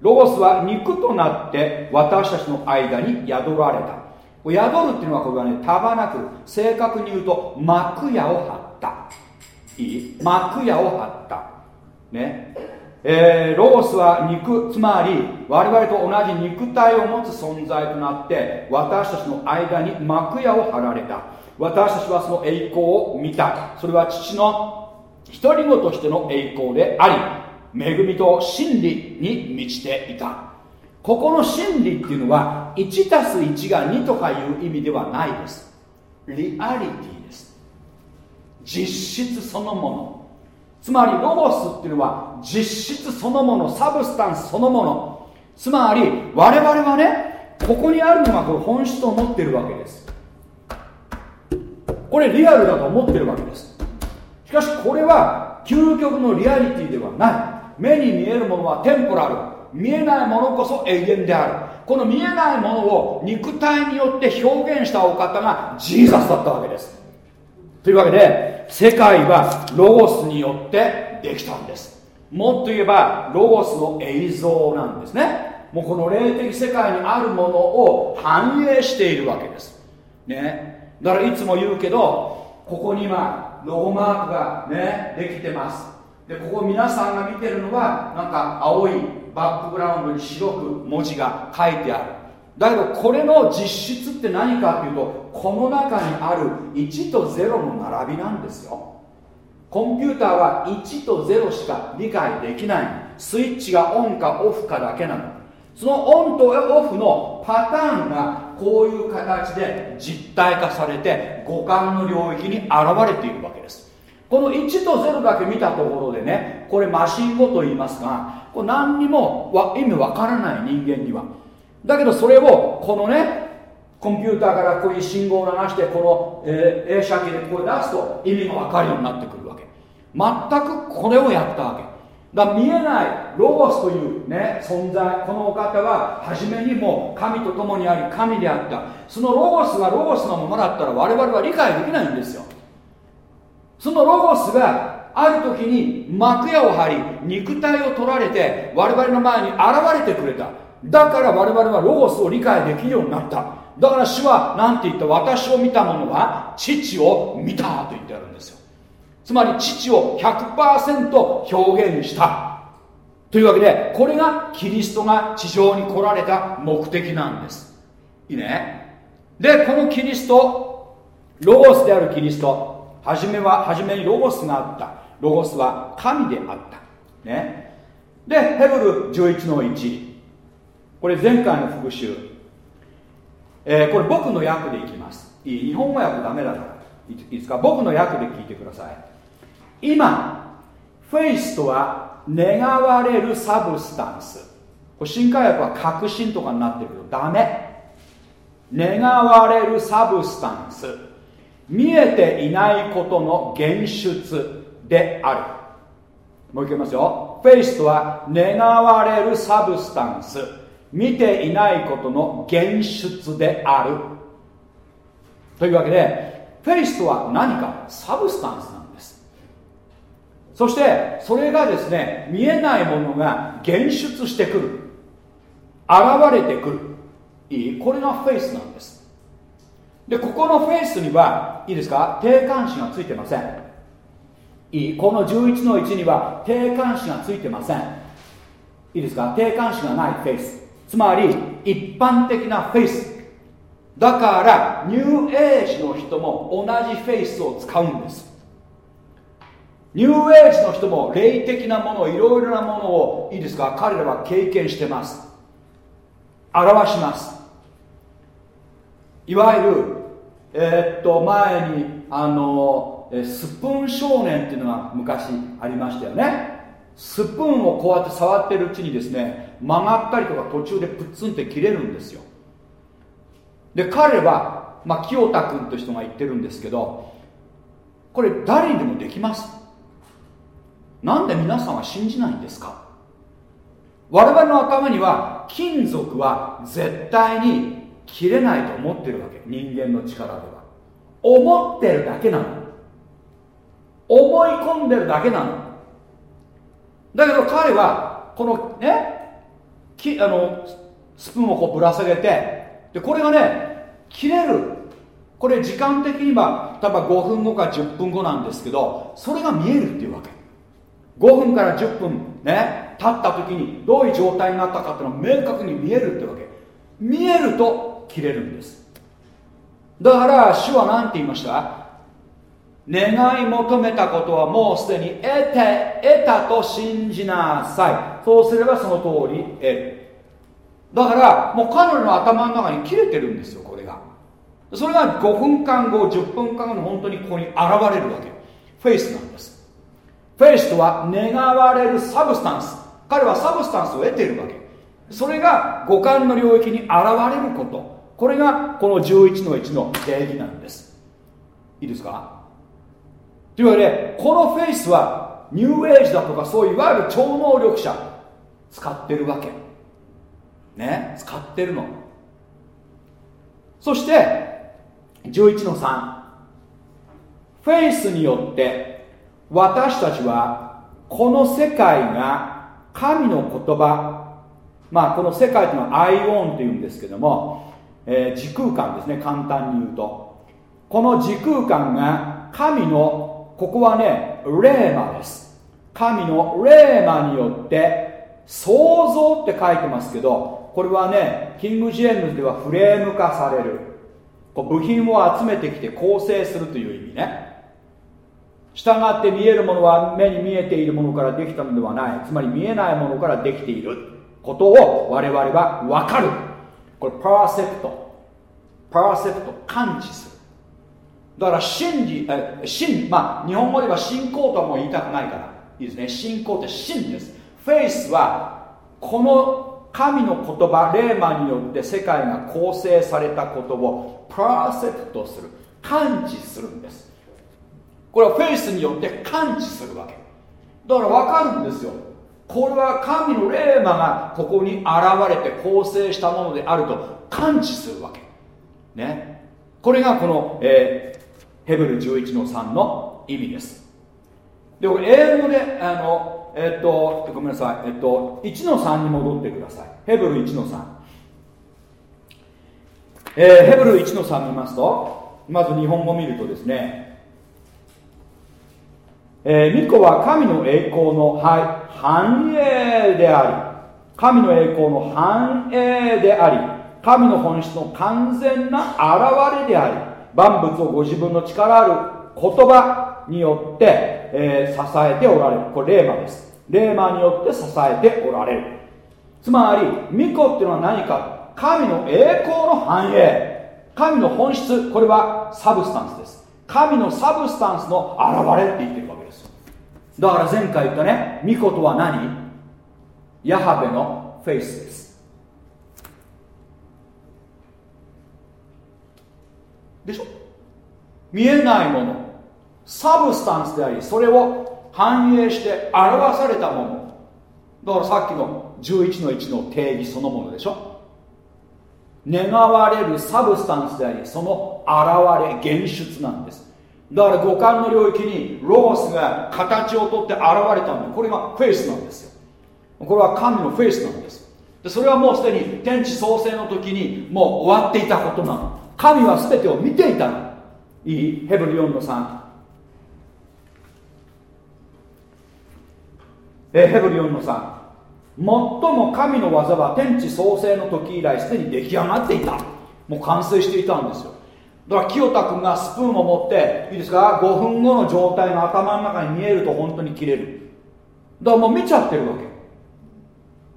ロゴスは肉となって私たちの間に宿られた。宿るっていうのはこれはねタバナクル正確に言うと幕屋を張った。いい？幕屋を張った。ね。えー、ロゴスは肉つまり我々と同じ肉体を持つ存在となって私たちの間に幕屋を張られた。私たちはその栄光を見た。それは父の独り子としての栄光であり恵みと真理に満ちていた。ここの真理っていうのは1たす1が2とかいう意味ではないです。リアリティです。実質そのもの。つまりロゴスっていうのは実質そのものサブスタンスそのもの。つまり我々はねここにあるのがこれ本質を持ってるわけです。これリアルだと思ってるわけです。しかしこれは究極のリアリティではない。目に見えるものはテンポラル。見えないものこそ永遠である。この見えないものを肉体によって表現したお方がジーザスだったわけです。というわけで世界はロゴスによってできたんです。もっと言えばロゴスの映像なんですね。もうこの霊的世界にあるものを反映しているわけです。ね。だからいつも言うけどここに今ロゴマークがねできてます。でここ皆さんが見てるのはなんか青いバックグラウンドに白く文字が書いてある。だけどこれの実質って何かっていうとこの中にある1と0の並びなんですよ。コンピューターは1と0しか理解できない。スイッチがオンかオフかだけなの。そのオンとオフのパターンがこういう形で実体化されて五感の領域に現れているわけです。この1と0だけ見たところでねこれマシン語と言いますがこれ何にも意味わからない人間にはだけどそれをこのねコンピューターからこういう信号を流してこの、えー、映写機でこれ出すと意味がわかるようになってくるわけ。全くこれをやったわけ。だから見えないロゴスというね存在このお方は初めにも神と共にあり神であった。そのロゴスがロゴスのままだったら我々は理解できないんですよ。そのロゴスがある時に幕屋を張り肉体を取られて我々の前に現れてくれた。だから我々はロゴスを理解できるようになった。だから主は何て言った私を見た者は父を見たと言ってあるんですよ。つまり父を100%表現した。というわけでこれがキリストが地上に来られた目的なんです。いいね。でこのキリストロゴスであるキリスト初めは初めにロゴスがあった。ロゴスは神であった。ね。でヘブル11の1これ前回の復習、えー、これ僕の訳でいきます。いい？日本語訳ダメだから。いいですか？僕の訳で聞いてください。今 faith とは願われる substance。これ新改訳は確信とかになってるけどダメ。願われるサブスタンス。見えていないことの現出である。もう一回言いますよ。フェイスとは願われるサブスタンス。見ていないことの現出である。というわけで faith とは何か？ substance なんです。そしてそれがですね見えないものが現出してくる。現れてくる。いい。これがフェイスなんです。でここのフェイスにはいいですか？定冠詞がついてません。いい。この11の1には定冠詞がついてません。いいですか？定冠詞がないフェイス。つまり一般的なフェイス。だからニューエイジの人も同じフェイスを使うんです。ニューエイジの人も霊的なものいろいろなものをいいですか彼らは経験してます。表します。いわゆるえー、っと前にあのスプーン少年っていうのが昔ありましたよね。スプーンをこうやって触ってるうちにですね曲がったりとか途中でプッツンって切れるんですよ。で彼は、まあ、清田君という人が言ってるんですけどこれ誰にでもできます。なんで皆さんは信じないんですか？我々の頭には金属は絶対に切れないと思ってるわけ。人間の力では。思ってるだけなの。思い込んでるだけなの。だけど彼はこのねきあのスプーンをこうぶら下げてでこれがね切れる。これ時間的には多分5分後か10分後なんですけどそれが見えるっていうわけ。5分から10分ね経った時にどういう状態になったかっていうのは明確に見えるってわけ。見えると切れるんです。だから主は何て言いました？願い求めたことはもうすでに得て得たと信じなさい。そうすればその通り得る。だからもう彼女の頭の中に切れてるんですよこれが。それが5分間後10分間後の本当にここに現れるわけ。フェイスなんです。フェイスとは願われるサブスタンス。彼は substance を得ているわけ。それが五感の領域に現れること。これがこの11の1の定義なんです。いいですか？というわけでこのフェイスはニューエイジだとかそういわゆる超能力者使ってるわけ。ね？使ってるの。そして11の3フェイスによって私たちはこの世界が神の言葉まあこの世界というのはアイオンというんですけども、えー、時空間ですね。簡単に言うと。この時空間が神のここはねレーマです。神のレーマによって創造って書いてますけどこれはねキング・ジェームズではフレーム化される。部品を集めてきて構成するという意味ね。従って見えるものは目に見えているものからできたのではない。つまり見えないものからできている。ことを我々は分かる。これパーセプト。パーセプト感知する。だから真理え真まあ日本語では信仰とはもう言いたくないから。いいですね。信仰って真です。フェイスはこの神の言葉レーマによって世界が構成されたことをパーセプトする感知するんです。これはフェイスによって感知するわけ。だから分かるんですよ。これは神の霊魔がここに現れて構成したものであると感知するわけ。ね。これがこの、え、ヘブル11の3の意味です。でこれ英語であのえっとごめんなさい。えっと1の3に戻ってください。ヘブル1の3えー、ヘブル1の3見ますとまず日本語見るとですねえー、御子は神の栄光の、はい、反映であり神の栄光の反映であり神の本質の完全な現れであり万物をご自分の力ある言葉によって、えー、支えておられる。これレーマです。レーマによって支えておられる。つまり御子っていうのは何か？神の栄光の反映。神の本質。これは substance です。神の substance の現れって言ってるわけですだから前回言ったね御子とは何？ヤハウェの faith です。でしょ？見えないもの。 substance でありそれを反映して表されたもの。だからさっきの11の1の定義そのものでしょ？願われる substance でありその現れ現出なんです。だから五感の領域にロゴスが形をとって現れたんでこれがフェイスなんですよ。これは神のフェイスなんです。でそれはもうすでに天地創生の時にもう終わっていたことなの。神は全てを見ていたの。いいヘブル4の3えヘブル4の3最も神の技は天地創生の時以来すでに出来上がっていた。もう完成していたんですよ。だから清田君がスプーンを持っていいですか？5分後の状態が頭の中に見えると本当に切れる。だからもう見ちゃってるわけ。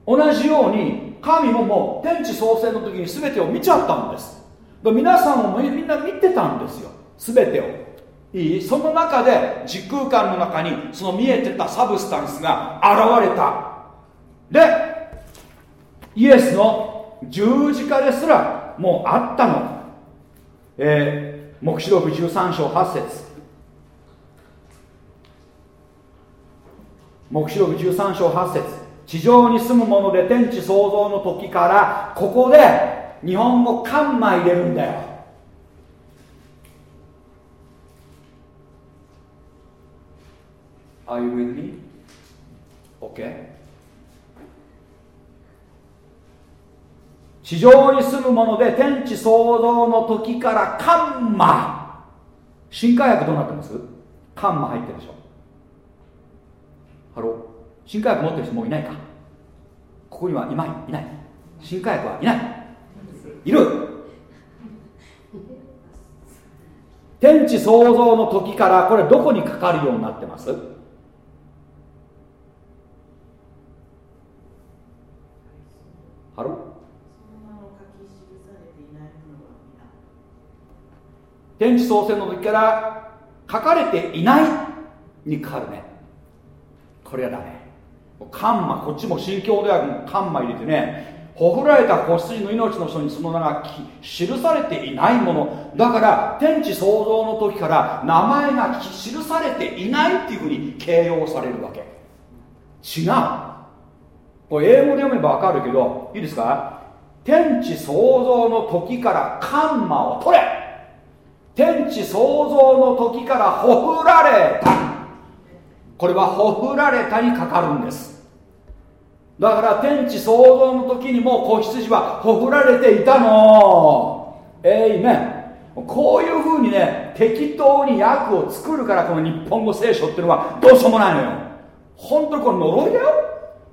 同じように神ももう天地創生の時に全てを見ちゃったんです。皆さんもみんな見てたんですよ。全てを。いい？その中で時空間の中にその見えてたサブスタンスが現れた。でイエスの十字架ですらもうあったの。えー、黙示録13章8節。黙示録13章8節。地上に住む者で天地創造の時からここで日本語カンマ入れるんだよ。あ you with me? OK? 地上に住む者で天地創造の時からカンマ。新改訳どうなってます？カンマ入ってるでしょ。ハロー新改訳持ってる人もういないか。ここにはいない。いない。新改訳はいない。いる。天地創造の時からこれどこにかかるようになってます？ハロ天地創生の時から書かれていないにかかるね。これはダメ。カンマこっちも新教ではカンマ入れてねほふられた子羊の命の人にその名が記されていないもの。だから天地創造の時から名前が記されていないっていうふうに形容されるわけ。違う。これ英語で読めばわかるけどいいですか？天地創造の時からカンマを取れ。天地創造の時からほふられた。これはほふられたにかかるんです。だから天地創造の時にも子羊はほふられていたの。えいめんこういうふうにね適当に訳を作るからこの日本語聖書っていうのはどうしようもないのよ。本当にこれ呪いだよ。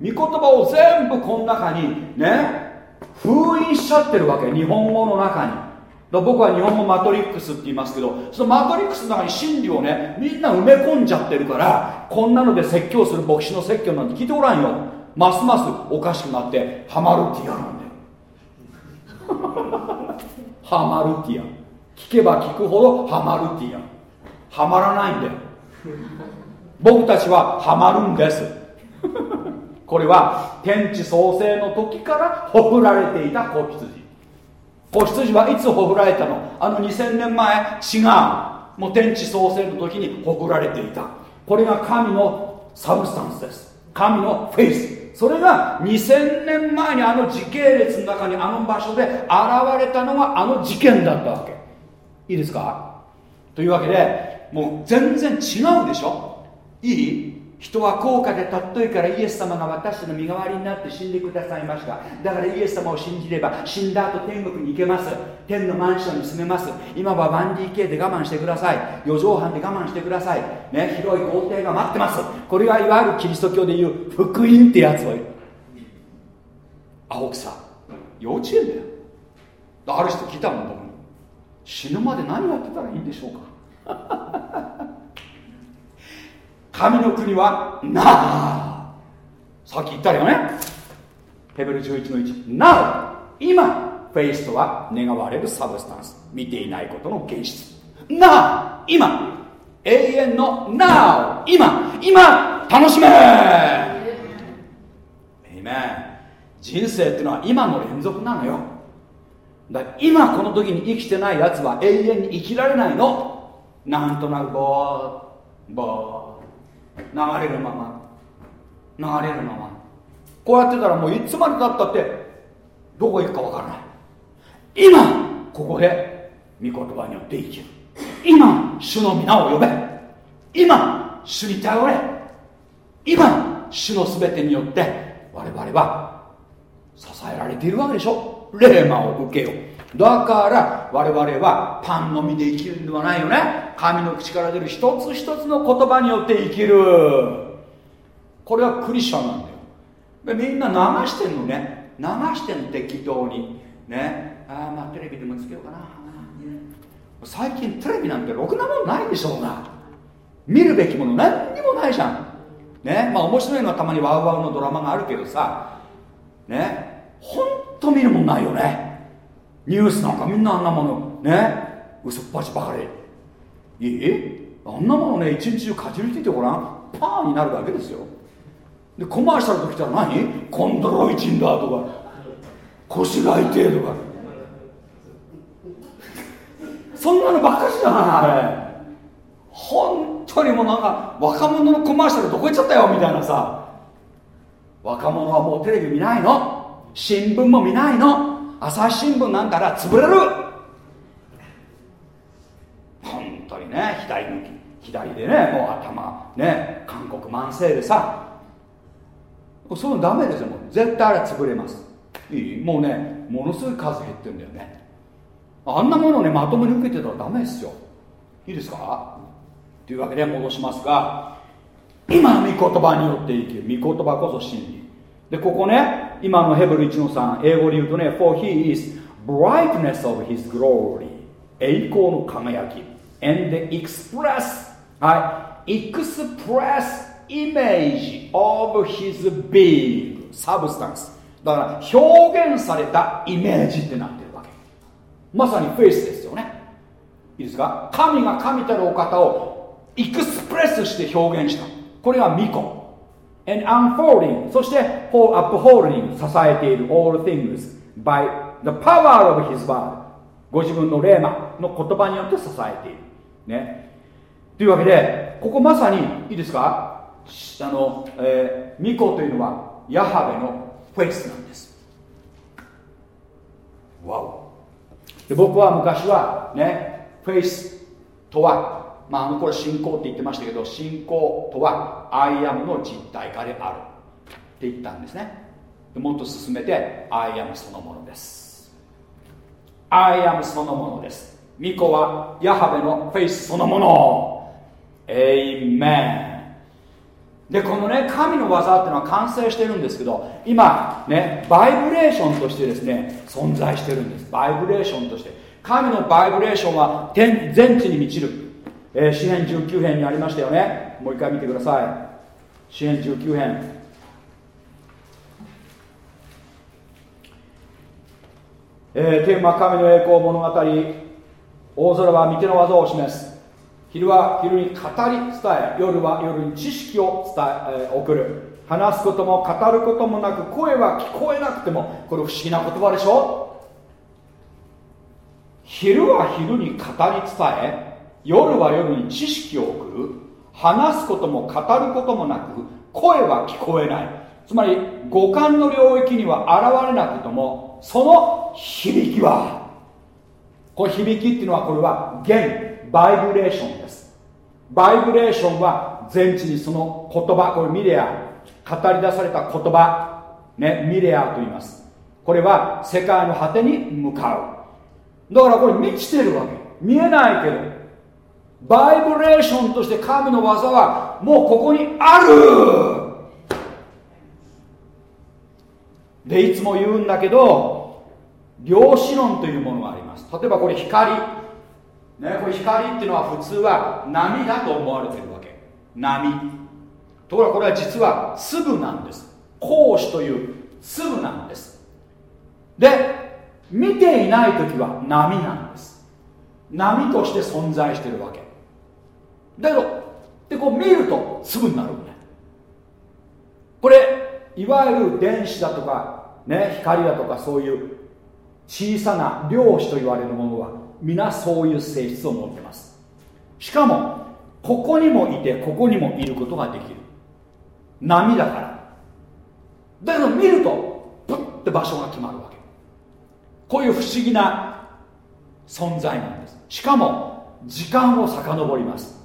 御言葉を全部この中にね封印しちゃってるわけ。日本語の中に。僕は日本語マトリックスって言いますけどそのマトリックスの中に真理をねみんな埋め込んじゃってるからこんなので説教する牧師の説教なんて聞いておらんよ。ますますおかしくなってハマルティアなんだよ。ハマルティア。聞けば聞くほどハマルティア。ハマらないんだよ。僕たちはハマるんです。これは天地創生の時からほふられていた子羊。子羊はいつほふられたの？あの2000年前？違う。もう天地創生の時にほふられていた。これが神のサブスタンスです。神のフェイス。それが2000年前にあの時系列の中にあの場所で現れたのがあの事件だったわけ。いいですか？というわけでもう全然違うでしょ？いい？人は高価で尊いからイエス様が私の身代わりになって死んでくださいました。だからイエス様を信じれば死んだ後天国に行けます。天のマンションに住めます。今は 1DK で我慢してください。4畳半で我慢してください。ね広い豪邸が待ってます。これがいわゆるキリスト教でいう福音ってやつを。青草。幼稚園だよ。ある人聞いたもん僕。死ぬまで何やってたらいいんでしょうか。神の国はなあ。さっき言ったよね。ヘブル11の1なお今フェイスとは願われるサブスタンス。見ていないことの現実。なあ今永遠のなお。今今楽しめ。えいめ人生っていうのは今の連続なのよ。だ今この時に生きてないやつは永遠に生きられないの。なんとなくぼーぼー流れるまま。流れるまま。こうやってたらもういつまでたったってどこ行くかわからない。今ここで御言葉によって生きる。今主の皆を呼べ。今主に頼れ。今主の全てによって我々は支えられているわけでしょ。霊魔を受けよ。うだから我々はパンのみで生きるんではないよね。神の口から出る一つ一つの言葉によって生きる。これはクリスチャンなんだよ。でみんな流してんのね。流してんの適当に。ね。ああまあテレビでもつけようかな。最近テレビなんてろくなもんないでしょうが。見るべきもの何にもないじゃん。ね。まあ面白いのはたまにワウワウのドラマがあるけどさ。ね。ほんと見るもんないよね。ニュースなんかみんなあんなもの。ね？嘘っぱちばかり。いいあんなものね一日中かじりついてごらん。パーになるだけですよ。でコマーシャルときたら何？コンドロイチンだとか。腰が痛いとか。そんなのばっかしじゃない。あれ本当にもうなんか若者のコマーシャルどこ行っちゃったよみたいなさ。若者はもうテレビ見ないの。新聞も見ないの。朝日新聞なんたら潰れる。本当にね左向き左でねもう頭ね韓国慢性でさ。そういうのダメですよ。もう絶対あれ潰れます。いい。もうねものすごい数減ってんだよね。あんなものねまともに受けてたらダメですよ。いいですか？というわけで戻しますが今の御言葉によって生きる。御言葉こそ真理。でここね今のヘブル1の3英語で言うとね For he is brightness of his glory. 栄光の輝き。And the express はい express image of his being. substance だから表現されたイメージってなってるわけ。まさにフェイスですよね。いいですか？神が神たるお方を express して表現した。これが御子。And upholding. そして upholding 支えている all things by the power of his word. ご自分のレーマの言葉によって支えている。ね。というわけでここまさにいいですか？あの、えー、御子というのはヤハウェの faith なんです。わおで僕は昔はねフェイスとはまあ、あのこれ信仰って言ってましたけど信仰とは I am の実体化である。って言ったんですね。もっと進めて I am そのものです。 I am そのものです。御子はヤハウェの faith そのもの。エイメンでこのね神の技っていうのは完成してるんですけど今ねバイブレーションとしてですね存在してるんです。バイブレーションとして。神のバイブレーションは天全地に満ちる。えー、詩編19編にありましたよね。もう一回見てください。詩編19編。えー、天は神の栄光物語。大空は御手の技を示す。昼は昼に語り伝え夜は夜に知識を伝え、えー、送る。話すことも語ることもなく声は聞こえなくてもこれ不思議な言葉でしょ？昼は昼に語り伝え夜は夜に知識を送る。話すことも語ることもなく声は聞こえない。つまり五感の領域には現れなくともその響きはこれ響きっていうのはこれは弦バイブレーションです。バイブレーションは全地にその言葉これミレア。語り出された言葉ねミレアと言います。これは世界の果てに向かう。だからこれ満ちてるわけ。見えないけどバイブレーションとして神の技はもうここにある。でいつも言うんだけど量子論というものがあります。例えばこれ光。ねこれ光っていうのは普通は波だと思われてるわけ。波。ところがこれは実は粒なんです。光子という粒なんです。で見ていない時は波なんです。波として存在してるわけ。だけどでこう見ると粒になるんだこれいわゆる電子だとか、ね、光だとかそういう小さな量子と言われるものは皆そういう性質を持ってます。しかもここにもいてここにもいることができる。波だから。だけど見るとプッて場所が決まるわけ。こういう不思議な存在なんです。しかも時間を遡ります。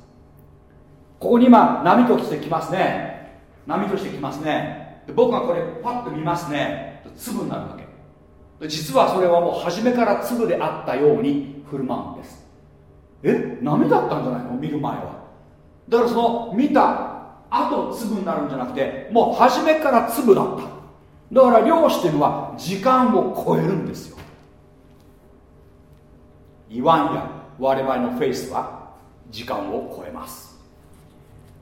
ここに今波としてきますね。波としてきますね。僕がこれパッと見ますね。粒になるわけ。実はそれはもう初めから粒であったように振る舞うんです。え？波だったんじゃないの？見る前は。だからその見た後粒になるんじゃなくてもう初めから粒だった。だから量子っていうのは時間を超えるんですよ。言わんや我々のフェイスは時間を超えます。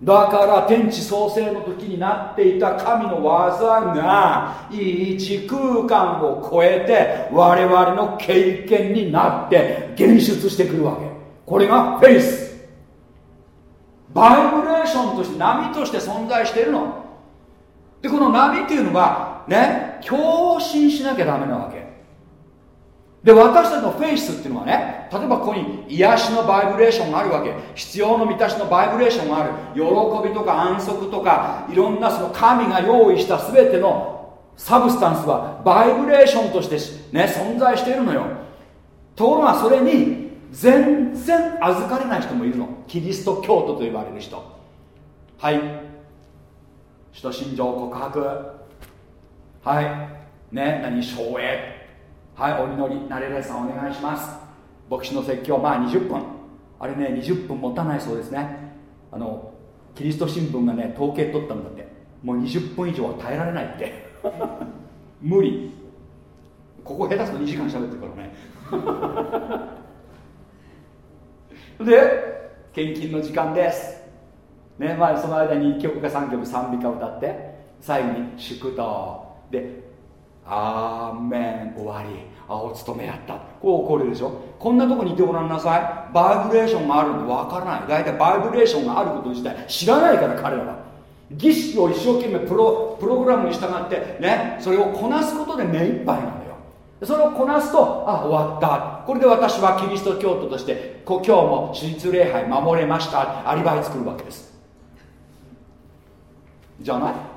だから天地創生の時になっていた神の技が一空間を超えて我々の経験になって現出してくるわけ。これがフェイス。バイブレーションとして波として存在しているの。でこの波っていうのはね共振しなきゃダメなわけ。で私たちのフェイスっていうのはね例えばここに癒しのバイブレーションがあるわけ。必要の満たしのバイブレーションがある。喜びとか安息とかいろんなその神が用意した全ての substance はバイブレーションとしてね存在しているのよ。ところがそれに全然預かれない人もいるの。キリスト教徒と呼ばれる人。はい。使徒信条告白。はい。ね何省営はいお祈りなれれさんお願いします。牧師の説教まあ20分。あれね20分持たないそうですね。あのキリスト新聞がね統計取ったんだって。もう20分以上は耐えられないって。無理。ここ下手すと2時間喋ってるからね。で献金の時間です。ねまあその間に1曲か3曲賛美歌歌って最後に祝祷。でアーメン。終わり。あお勤めやった。こう起こるでしょ。こんなとこにいてごらんなさい。バイブレーションがあるんでわからない。大体バイブレーションがあること自体。知らないから彼らは。儀式を一生懸命プロプログラムに従ってね。それをこなすことで目いっぱいなのよ。それをこなすとあ終わった。これで私はキリスト教徒として今日も手術礼拝守れました。アリバイ作るわけです。じゃない？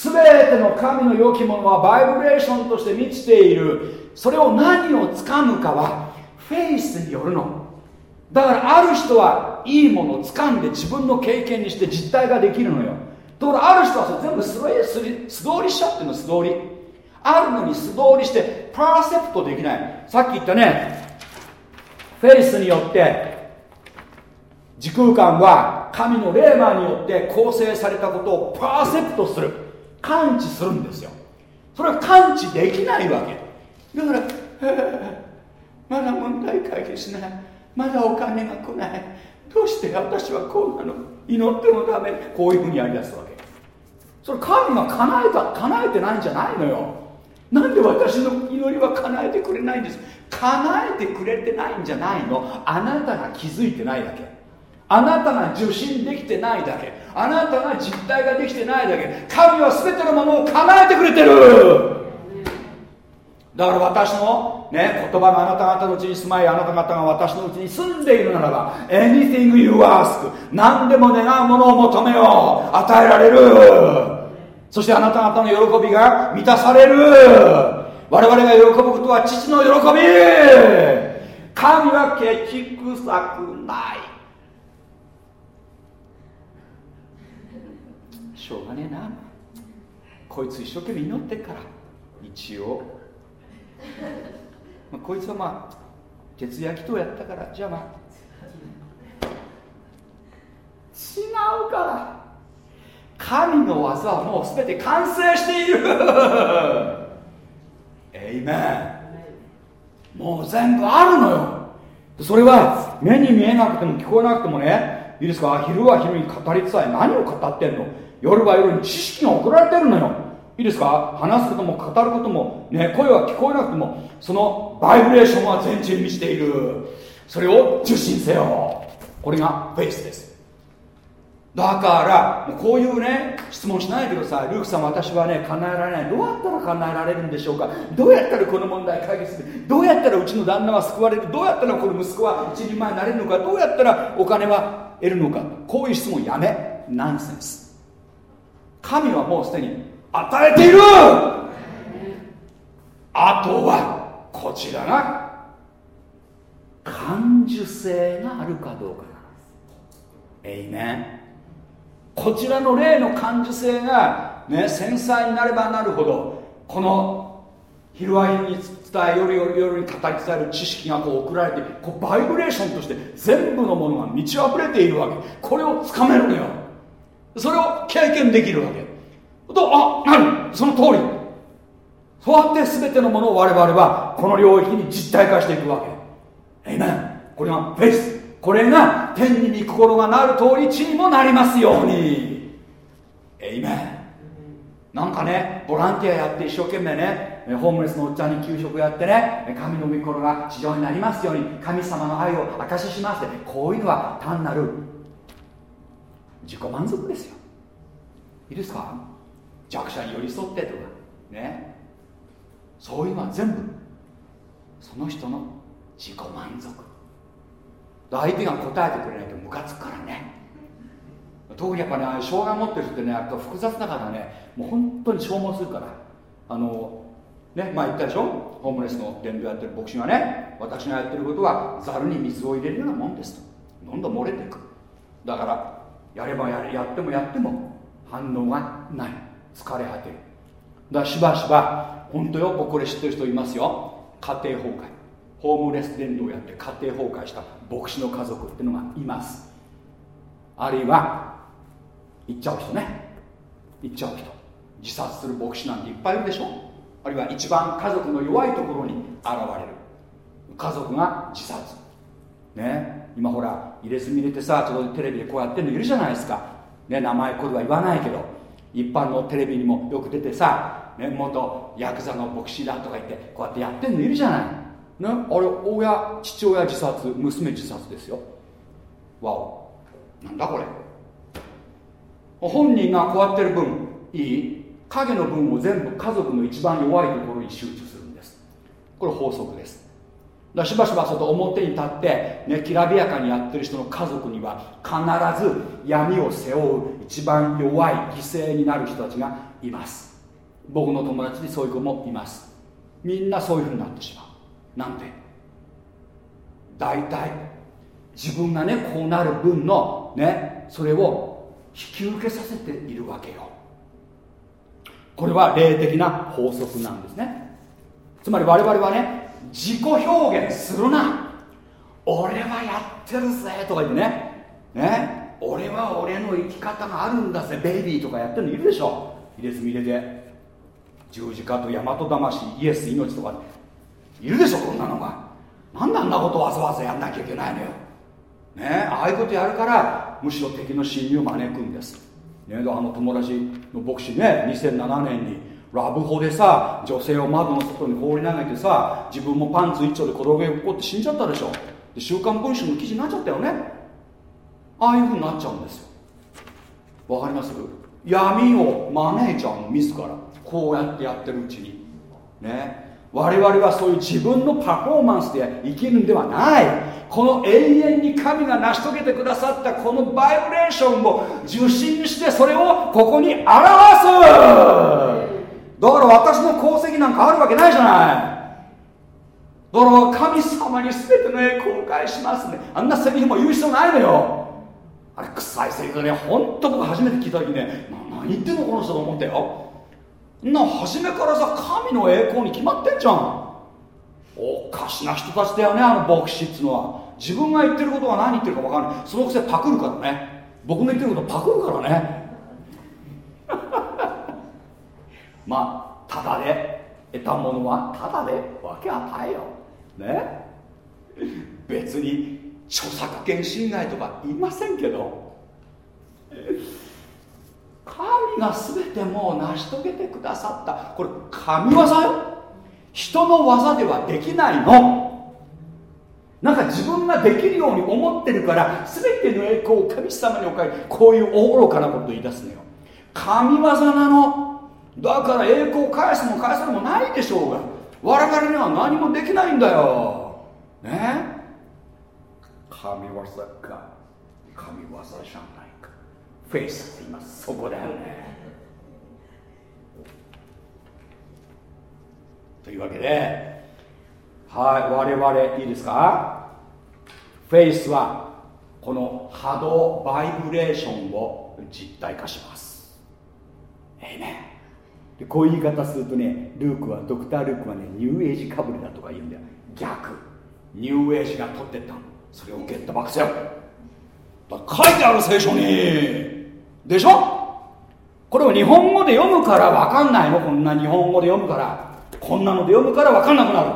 全ての神の良きものはバイブレーションとして満ちている。それを何をつかむかはフェイスによるの。だからある人はいいものを掴んで自分の経験にして実体ができるのよ。ところある人はそれ全部素通りしちゃってるの素通り。あるのに素通りしてパーセプトできない。さっき言ったねフェイスによって時空間は神のレーマーによって構成されたことをパーセプトする。感知するんですよ。それは感知できないわけ。だから まだ問題解決しない。まだお金が来ない。どうして私はこうなの祈ってもダメ。こういうふうにやりだすわけ。それ神が叶えた叶えてないんじゃないのよ。なんで私の祈りは叶えてくれないんです？叶えてくれてないんじゃないの。あなたが気づいてないだけ。あなたが受信できてないだけ。あなたが実体ができてないだけ。神は全てのものを叶えてくれてる。だから私の、ね、言葉があなた方のうちに住まいあなた方が私のうちに住んでいるならば Anything you ask 何でも願うものを求めよう。与えられる。そしてあなた方の喜びが満たされる。我々が喜ぶことは父の喜び。神はケチくさくない。しょうがねえな。こいつ一生懸命祈ってっから。一応。まあ、こいつはまあ徹夜祈祷やったから。じゃあまあ違うから。神の技はもう全て完成している。エイメン。もう全部あるのよ。それは目に見えなくても聞こえなくてもね。いいですか？昼は昼に語り伝え何を語ってんの？夜は夜に知識が送られてるのよ。いいですか？話すことも語ることも、ね、声は聞こえなくてもそのバイブレーションは全地に満ちている。それを受信せよ。これがフェイスです。だからこういうね質問しないでくださルークさん私はね叶えられない。どうやったら叶えられるんでしょうか？どうやったらこの問題解決する？どうやったらうちの旦那は救われる？どうやったらこの息子は一人前になれるのか？どうやったらお金は得るのか？こういう質問やめ。ナンセンス。神はもうすでに与えている。あとはこちらが感受性があるかどうかなです。えいめこちらの霊の感受性が、ね、繊細になればなるほどこの昼は昼に伝え夜夜夜に語り伝える知識がこう送られてこうバイブレーションとして全部のものが満ち溢れているわけ。これをつかめるのよ。それを経験できるわけ。とあ何その通り。そうやって全てのものを我々はこの領域に実体化していくわけ。エイメンこれがフェイス。これが天に御心がなる通り地にもなりますように。エイメンなんかねボランティアやって一生懸命ねホームレスのおっちゃんに給食やってね神の御心が地上になりますように神様の愛を証ししますってこういうのは単なる自己満足ですよ。いいですか？弱者に寄り添ってとか。ね。そういうのは全部その人の自己満足。相手が答えてくれないとムカつくからね。特にやっぱね障害持ってる人ってねやっぱ複雑だからねもう本当に消耗するから。あのねまあ言ったでしょ？ホームレスの伝道やってる牧師がね私がやってることはざるに水を入れるようなもんですと。どんどん漏れていく。だからやればやれやってもやっても反応がない。疲れ果てる。だからしばしば本当よ僕これ知ってる人いますよ。家庭崩壊。ホームレス伝道やって家庭崩壊した牧師の家族っていうのがいます。あるいは行っちゃう人ね。行っちゃう人。自殺する牧師なんていっぱいいるでしょ。あるいは一番家族の弱いところに現れる。家族が自殺。ね。今ほら入れ墨入れてさちょっとテレビでこうやってるのいるじゃないですか。ね名前これは言わないけど。一般のテレビにもよく出てさ、ね、元ヤクザの牧師だとか言ってこうやってやってんのいるじゃない、ね、あれ親父親自殺娘自殺ですよ。わお。なんだこれ。本人がこうやってる分いい？影の分を全部家族の一番弱いところに集中するんです。これ法則です。だしばしばそと表に立って、ね、きらびやかにやってる人の家族には必ず闇を背負う一番弱い犠牲になる人たちがいます。僕の友達にそういう子もいます。みんなそういうふうになってしまう。なんで？大体自分がねこうなる分のねそれを引き受けさせているわけよ。これは霊的な法則なんですね。つまり我々はね自己表現するな。俺はやってるぜ。とか言ってね。ね。俺は俺の生き方があるんだぜ。ベイビーとかやってるのいるでしょ。入れ墨入れて。十字架と大和魂イエス命とか。いるでしょこんなのが。なんであんなことわざわざやんなきゃいけないのよ。ね。ああいうことやるからむしろ敵の侵入を招くんです、ね、あの友達の牧師ね。2007年にラブホでさ女性を窓の外に放り投げてさ自分もパンツ一丁で転げ落っこって死んじゃったでしょ。で週刊文春の記事になっちゃったよね。ああいうふうになっちゃうんですよ。わかります？闇を招いちゃう自ら。こうやってやってるうちに。ね。我々はそういう自分のパフォーマンスで生きるんではない。この永遠に神が成し遂げてくださったこのバイブレーションを受信してそれをここに表す。だから私の功績なんかあるわけないじゃない。だから神様に全ての栄光を返しますね。あんなセリフも言う必要ないのよ。あれ臭いセリフでね本当僕初めて聞いた時ね何言ってんのこの人と思ったよ。な初めからさ神の栄光に決まってんじゃん。おかしな人たちだよねあの牧師っつうのは。自分が言ってることが何言ってるか分かんない。そのくせパクるからね。僕の言ってることパクるからね。まあただで。得たものはただで。分け与えよ。ね？別に著作権侵害とか言いませんけど。神が全てもう成し遂げてくださった。これ神業よ。人の技ではできないの。なんか自分ができるように思ってるから全ての栄光を神様におかえりこういう大愚かなこと言い出すのよ。神業なの。だから栄光を返すも返すもないでしょうが。我々には何もできないんだよ。ね？神業か。神業じゃないか。フェイスって言いますそこだよね。というわけではい我々いいですか？フェイスはこの波動バイブレーションを実体化します。えいめでこういう言い方するとねルークはドクター・ルークはねニューエイジかぶりだとか言うんだよ。逆。ニューエイジが取ってった。それをゲットバックせよ書いてある聖書に。でしょ？これを日本語で読むから分かんないの。こんな日本語で読むから。こんなので読むから分かんなくなる。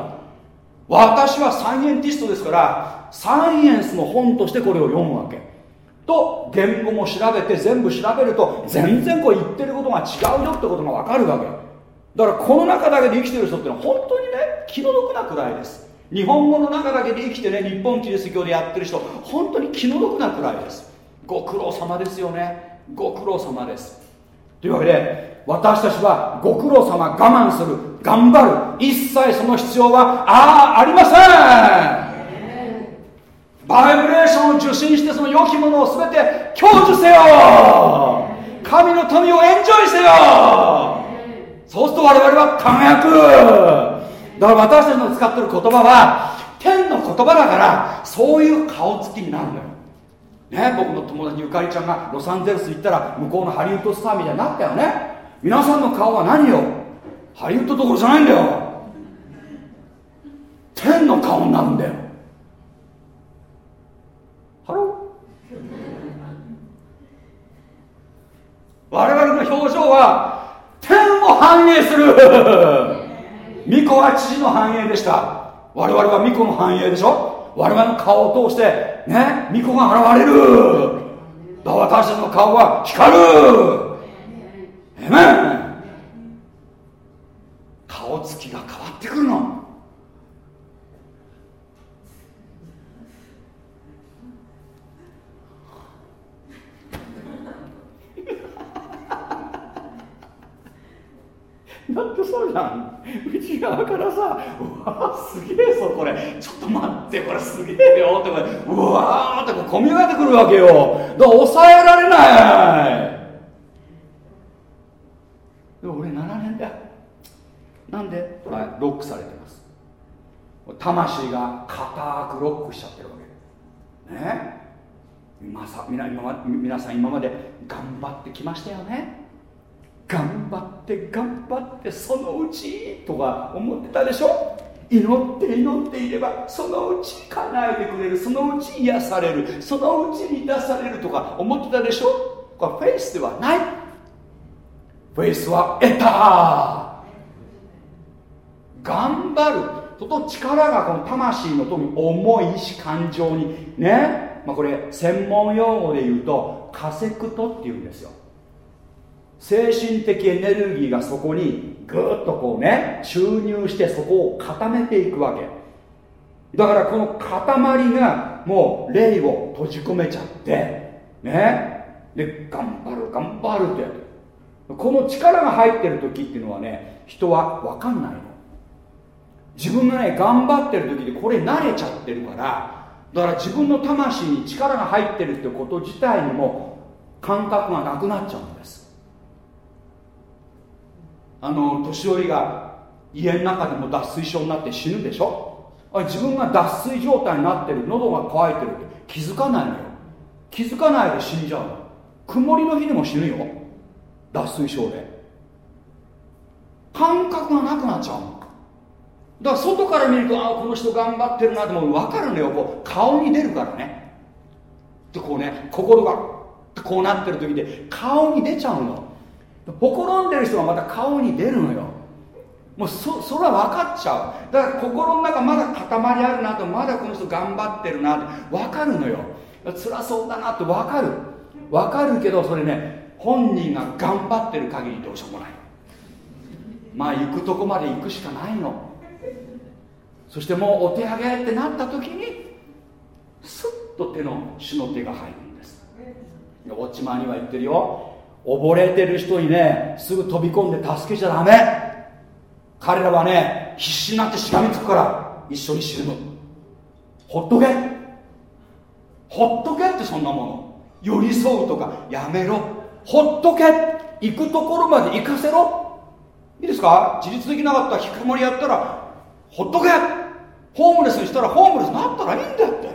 私はサイエンティストですからサイエンスの本としてこれを読むわけ。と言語も調べて全部調べると全然こう言ってることが違うよってことが分かるわけ。だからこの中だけで生きてる人ってのは本当にね気の毒なくらいです。日本語の中だけで生きてね日本キリスト教でやってる人本当に気の毒なくらいです。ご苦労様ですよね。ご苦労様です。というわけで私たちはご苦労様我慢する頑張る一切その必要はああありませんバイブレーションを受信してその良きものを全て享受せよ。神の富をエンジョイせよ。そうすると我々は輝く。だから私たちの使ってる言葉は天の言葉だからそういう顔つきになるのよ。ね僕の友達ゆかりちゃんがロサンゼルス行ったら向こうのハリウッドスターみたいになったよね。皆さんの顔は何よ？ハリウッドどころじゃないんだよ。天の顔になるんだよハロー我々の表情は天を反映する。御子は父の反映でした。我々は御子の反映でしょ。我々の顔を通してね御子が現れる。私たちの顔は光る。えめ顔つきが変わってくるの。だってそうじゃん。内側からさうわすげえぞこれ。ちょっと待ってこれすげえよってうわーってこみ上げてくるわけよ。だから抑えられない。でも俺7年だなんで、はい、ロックされてます。魂が固くロックしちゃってるわけ。ね？皆さん今まで頑張ってきましたよね頑張って頑張ってそのうちとか思ってたでしょ？祈って祈っていればそのうち叶えてくれるそのうち癒されるそのうちに出されるとか思ってたでしょ？これフェイスではない。フェイスは得た。頑張る。とと力がこの魂の富重い意志感情にね、まあ、これ専門用語で言うとカセクトっていうんですよ。精神的エネルギーがそこにぐっとこうね注入してそこを固めていくわけ。だからこの塊がもう霊を閉じ込めちゃってね。で頑張る頑張るってこの力が入ってる時っていうのはね人は分かんないの。自分がね頑張ってる時にこれ慣れちゃってるからだから自分の魂に力が入ってるってこと自体にも感覚がなくなっちゃうんです。あの年寄りが家の中でも脱水症になって死ぬでしょ？自分が脱水状態になってる喉が渇いてるって気づかないのよ。気づかないで死んじゃうの。曇りの日でも死ぬよ。脱水症で。感覚がなくなっちゃうの。だから外から見るとああこの人頑張ってるなっても分かるのよ。こう顔に出るからね。でこうね心がこうなってる時で顔に出ちゃうの。ほころんでる人がまた顔に出るのよ。もうそそれは分かっちゃう。だから心の中まだ塊あるなとまだこの人頑張ってるなって分かるのよ。辛そうだなって分かる。分かるけどそれね本人が頑張ってる限りどうしようもない。まあ行くとこまで行くしかないの。そしてもうお手上げってなった時にスッと手の主の手が入るんです。ウォッチマンには言ってるよ。溺れてる人にねすぐ飛び込んで助けちゃダメ。彼らはね必死になってしがみつくから一緒に死ぬほっとけ。ほっとけってそんなもの。寄り添うとかやめろ。ほっとけ。行くところまで行かせろ。いいですか？自立できなかった引きこもりやったらほっとけ。ホームレスにしたらホームレスになったらいいんだって。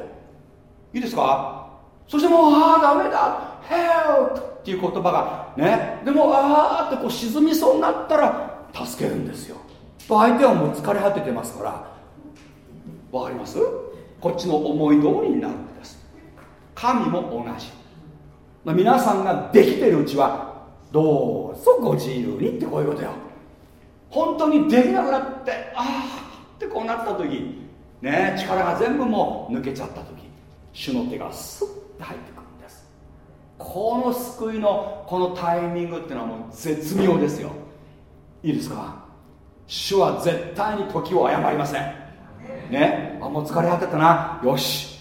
いいですか？そしてもうああダメだ。Help! っていう言葉がね。でもああってこう沈みそうになったら助けるんですよ。と相手はもう疲れ果ててますから。わかります？こっちの思い通りになるんです。神も同じ、ま、皆さんができてるうちはどうぞご自由にってこういうことよ。本当にできなくなってああってこうなった時ね力が全部もう抜けちゃった時主の手がスッて入ってくる。この救いのこのタイミングっていうのはもう絶妙ですよ。いいですか？主は絶対に時を誤りません。ね？あもう疲れ果てたな。よし。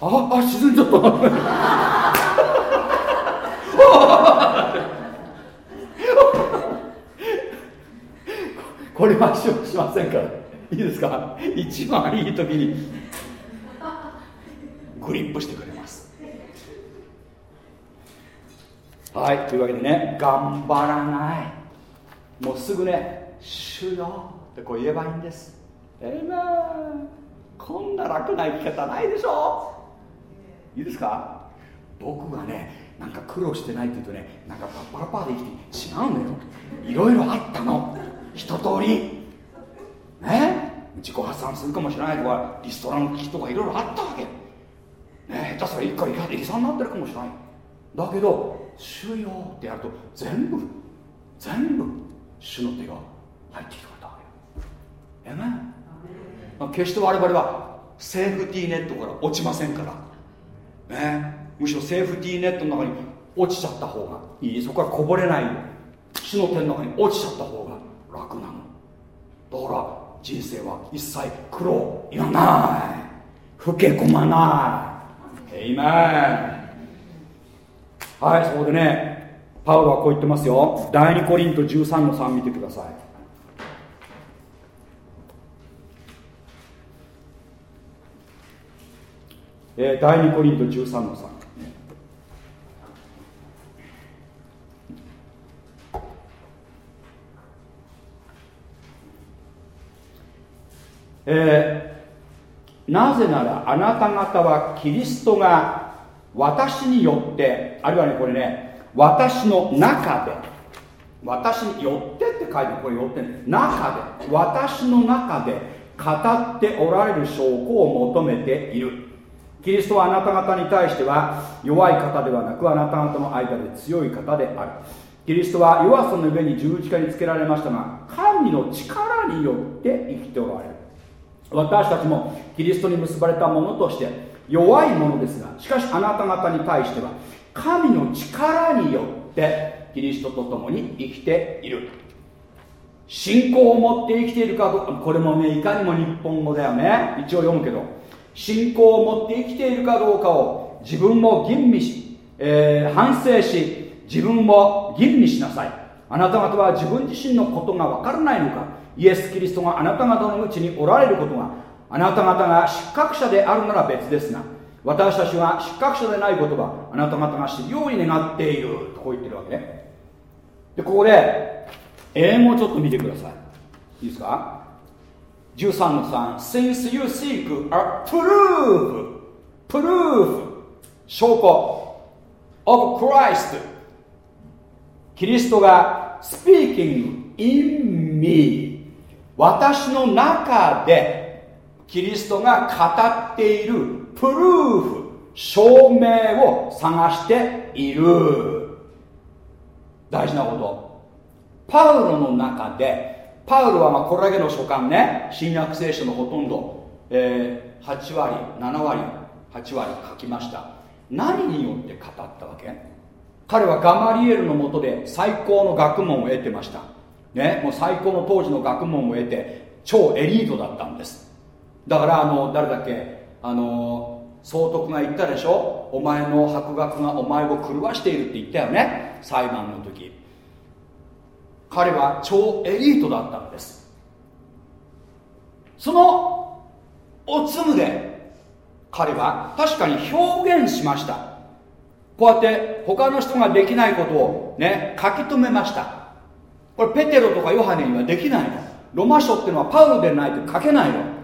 ああ沈んじゃった。これはししませんから。いいですか？一番いい時に。グリップしてくれますはいというわけでね頑張らない。もうすぐね「主よ」ってこう言えばいいんです。ええなこんな楽な生き方ないでしょ。いいですか。僕がねなんか苦労してないって言うとねなんかパッパラパーで生きて違うのよ。いろいろあったの。一通り。ね？自己破産するかもしれないとかリストラの危機とかいろいろあったわけ。ね？下手したら一回離散になってるかもしれない。だけど「主よ」ってやると全部全部主の手が入ってきてくれたわけえね決して我々はセーフティーネットから落ちませんから。ね。むしろセーフティーネットの中に落ちちゃった方がいい。そこからこぼれない主の手の中に落ちちゃった方が楽なの。だから人生は一切苦労いらない。老け込まない。えいめはいそこでねパウロはこう言ってますよ。第2コリント13の3見てください。えー、第2コリント13の3えー、なぜならあなた方はキリストが私によってあるいはねこれね私の中で私によってって書いてこれよってね中で私の中で語っておられる証拠を求めている。キリストはあなた方に対しては弱い方ではなくあなた方の間で強い方である。キリストは弱さの上に十字架につけられましたが神の力によって生きておられる。私たちもキリストに結ばれたものとして弱いものですがしかしあなた方に対しては神の力によってキリストと共に生きている。信仰を持って生きているかどうかこれもねいかにも日本語だよね。一応読むけど信仰を持って生きているかどうかを自分も吟味し、えー、反省し自分も吟味しなさい。あなた方は自分自身のことが分からないのかイエス・キリストがあなた方のうちにおられることがあなた方が失格者であるなら別ですが私たちは失格者でないことはあなた方が知るように願っているとこう言ってるわけね。でここで英語をちょっと見てください。いいですか？13の3 Since you seek a proof proof 証拠。Of Christ. キリストが speaking in me. 私の中でキリストが語っているプルーフ証明を探している。大事なこと。パウロの中でパウロはまこれだけの書簡ね。新約聖書のほとんど、えー、8割7割8割書きました。何によって語ったわけ？彼はガマリエルのもとで最高の学問を得てました。ねもう最高の当時の学問を得て超エリートだったんです。だからあの誰だっけ？あの総督が言ったでしょ？お前の博学がお前を狂わしているって言ったよね？裁判の時。彼は超エリートだったんです。そのおつむで彼は確かに表現しました。こうやって他の人ができないことをね書き留めました。これペテロとかヨハネにはできないの。ロマ書っていうのはパウロでないと書けないの。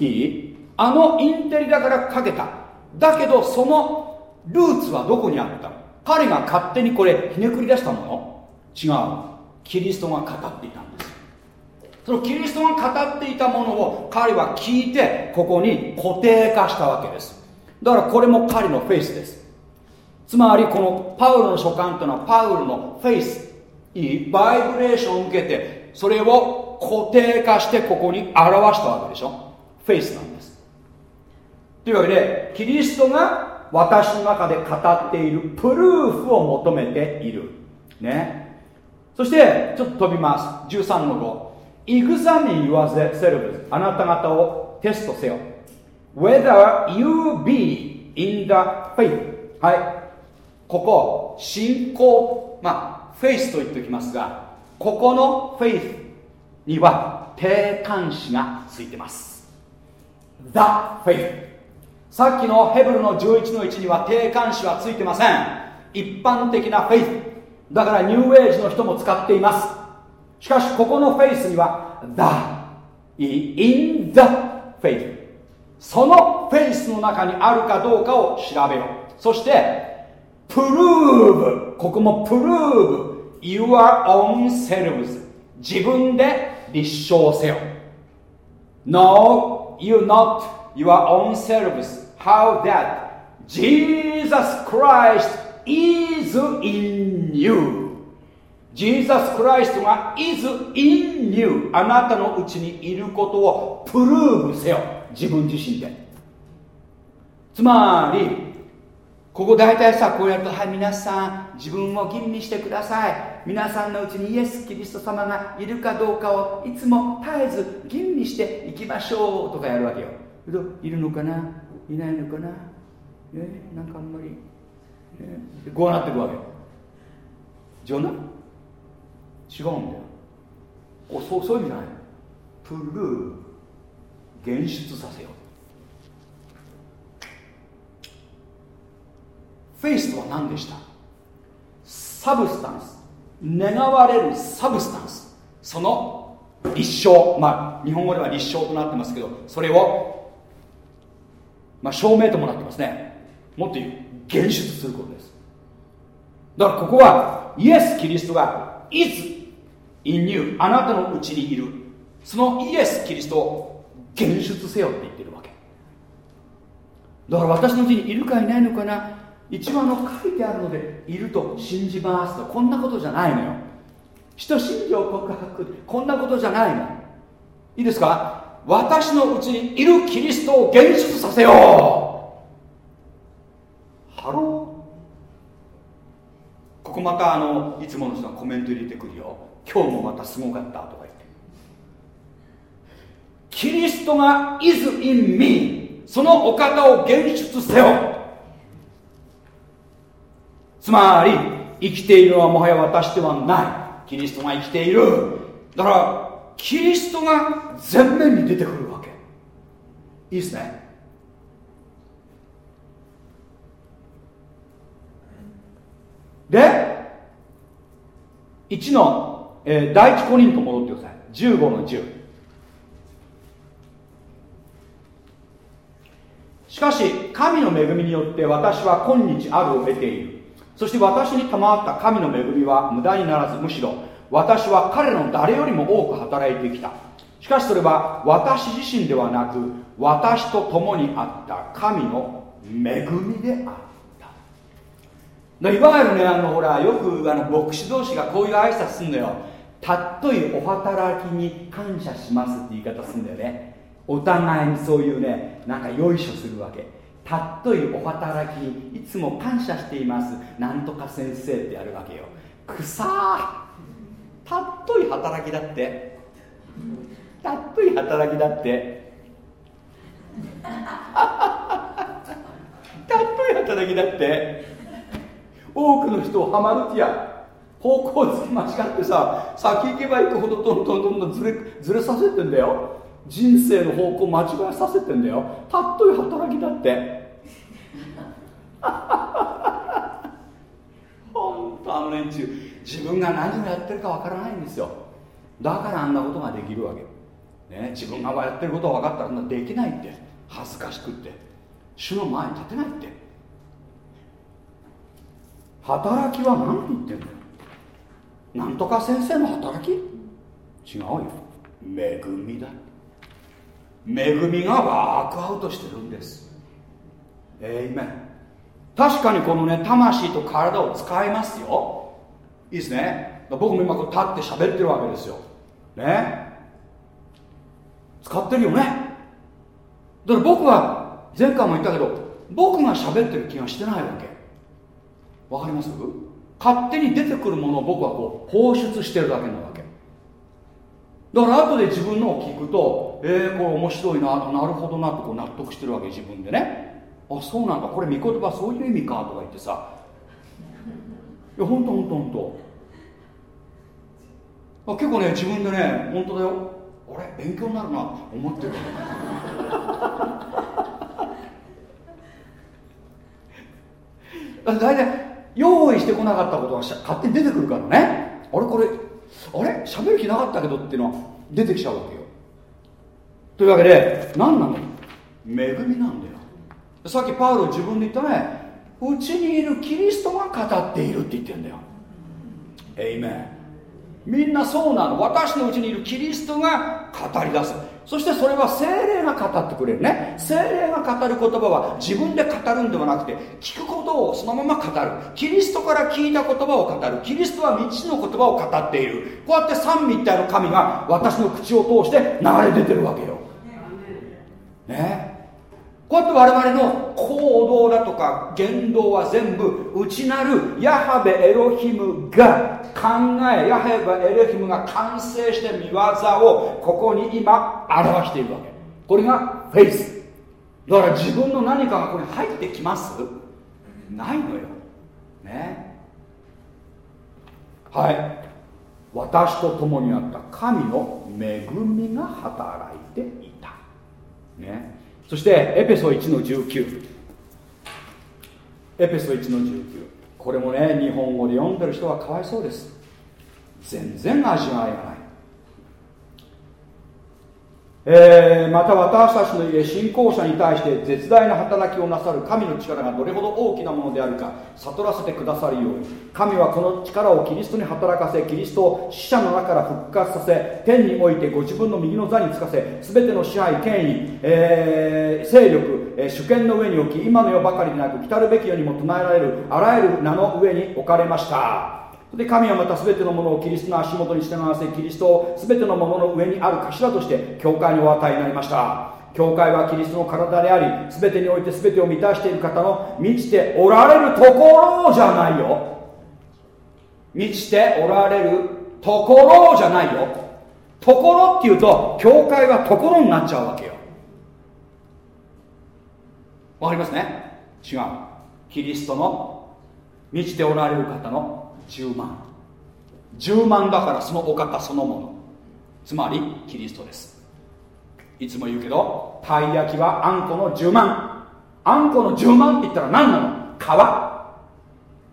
いい？あのインテリだから書けた。だけどそのルーツはどこにあった？彼が勝手にこれひねくり出したもの？違う。キリストが語っていたんです。そのキリストが語っていたものを彼は聞いてここに固定化したわけです。だからこれも彼のフェイスです。つまりこのパウロの書簡というのはパウロのフェイス。いいバイブレーションを受けてそれを固定化してここに表したわけでしょ。フェイスなんです。というわけでキリストが私の中で語っている proof を求めている。ね。そしてちょっと飛びます。13の5 Examine yourselves あなた方をテストせよ。Whether you be in the faith はい。ここ信仰。まあフェイスと言っておきますがここのフェイスには定冠詞がついてます。The faith. さっきのヘブルの11の1には定冠詞はついてません。一般的なフェイスだからニューエイジの人も使っています。しかしここのフェイスには The in the faith そのフェイスの中にあるかどうかを調べよそしてプルーブここもプルーブ your own selves 自分で立証せよ。 Know ye not your own selves how that Jesus Christ is in you Jesus Christ が is in you あなたのうちにいることをプルーブせよ自分自身でつまりここ大体さこうやるとはい皆さん自分を吟味してください皆さんのうちにイエス・キリスト様がいるかどうかをいつも絶えず吟味していきましょうとかやるわけよ。いるのかな？いないのかな？えなんかあんまり、えこうなってくわけ。ジョナ？違うんだよ。そうそういう意味じゃない。 proof 現出させよう。フェイスとは何でした？サブスタンス。願われるサブスタンス。その立証。まあ日本語では立証となってますけどそれを、まあ、証明ともなってますね。もっと言う現出することです。だからここはイエス・キリストが is in you あなたのうちにいるそのイエス・キリストを現出せよって言ってるわけ。だから私のうちにいるかいないのかな一番の書いてあるのでいると信じますとこんなことじゃないのよ。使徒信条告白こんなことじゃないの。いいですか？私のうちにいるキリストを現出させよう。 Hello。ここまたあのいつもの人がコメント入れてくるよ。今日もまたすごかったとか言って。キリストが is in me そのお方を現出せよ。つまり生きているのはもはや私ではない。キリストが生きている。だからキリストが前面に出てくるわけ。いいですね。で1の、えー、第一コリント戻ってください。15の10しかし神の恵みによって私は今日あるを得ている。そして私に賜った神の恵みは無駄にならずむしろ私は彼の誰よりも多く働いてきた。しかしそれは私自身ではなく私と共にあった神の恵みであった。いわゆるねあのほらよくあの牧師同士がこういう挨拶すんのよ。たっといお働きに感謝しますって言い方すんだよね。お互いにそういうねなんかよいしょするわけ。たっといお働きいつも感謝しています。なんとか先生ってやるわけよ。くさたっとい働きだって。たっとい働きだって。たっとい働きだって。多くの人をハマる気や。方向づき間違ってさ先行けば行くほどどんどんどんどんずれずれさせてんだよ。人生の方向間違えさせてんだよ。たっとい働きだって。本当あの連中。自分が何をやってるかわからないんですよ。だからあんなことができるわけ、ね、自分がやってることが分かったらできないって。恥ずかしくって。主の前に立てないって。働きは何て言ってんだよ。なんとか先生の働き？違うよ。恵みだ恵みがワークアウトしてるんです。えいめ確かにこのね魂と体を使いますよ。いいですね。僕も今こう立って喋ってるわけですよ。ね。使ってるよね。だから僕は前回も言ったけど僕が喋ってる気がしてないわけ。わかります？勝手に出てくるものを僕はこう放出してるだけなわけ。だから後で自分のを聞くとえー、これ面白いなとなるほどなとこう納得してるわけ自分でね。あそうなんだ。これ御言葉そういう意味かとか言ってさ。いやほんとほんとほんと。結構ね自分でね本当だよ。あれ？勉強になるな。思ってる。だって大体用意してこなかったことが勝手に出てくるからね。あれ？これ？あれ？喋る気なかったけどっていうのは出てきちゃうわけよ。というわけで何なの？恵みなんだよ。さっきパウロ自分で言ったね。うちにいるキリストが語っているって言ってるんだよ。エイメンみんなそうなの。私のうちにいるキリストが語り出す。そしてそれは精霊が語ってくれるね。精霊が語る言葉は自分で語るんではなくて聞くことをそのまま語る。キリストから聞いた言葉を語る。キリストは道の言葉を語っている。こうやって三位一体の神が私の口を通して流れ出てるわけよね。こうやって我々の行動だとか言動は全部内なるヤハベエロヒムが考えヤハベエロヒムが完成して見業をここに今表しているわけ。これがフェイス。だから自分の何かがここに入ってきます？ないのよ。ね。はい。私と共にあった神の恵みが働いていたね。そしてエペソ1の19エペソ1の19これもね日本語で読んでる人はかわいそうです。全然味わいがない。えー、また私たちの家信仰者に対して絶大な働きをなさる神の力がどれほど大きなものであるか悟らせてくださるように。神はこの力をキリストに働かせキリストを死者の中から復活させ天においてご自分の右の座につかせ全ての支配権威、えー、勢力、えー、主権の上に置き今の世ばかりでなく来るべき世にも唱えられるあらゆる名の上に置かれました。で神はまた全てのものをキリストの足元に従わせキリストを全てのものの上にある頭として教会にお与えになりました。教会はキリストの体であり全てにおいて全てを満たしている方の満ちておられるところじゃないよ。満ちておられるところじゃないよ。ところっていうと教会はところになっちゃうわけよ。わかりますね？違う。キリストの満ちておられる方の10万。10万だからそのお方そのもの。つまりキリストです。いつも言うけどたい焼きはあんこの10万。あんこの10万って言ったら何なの？皮。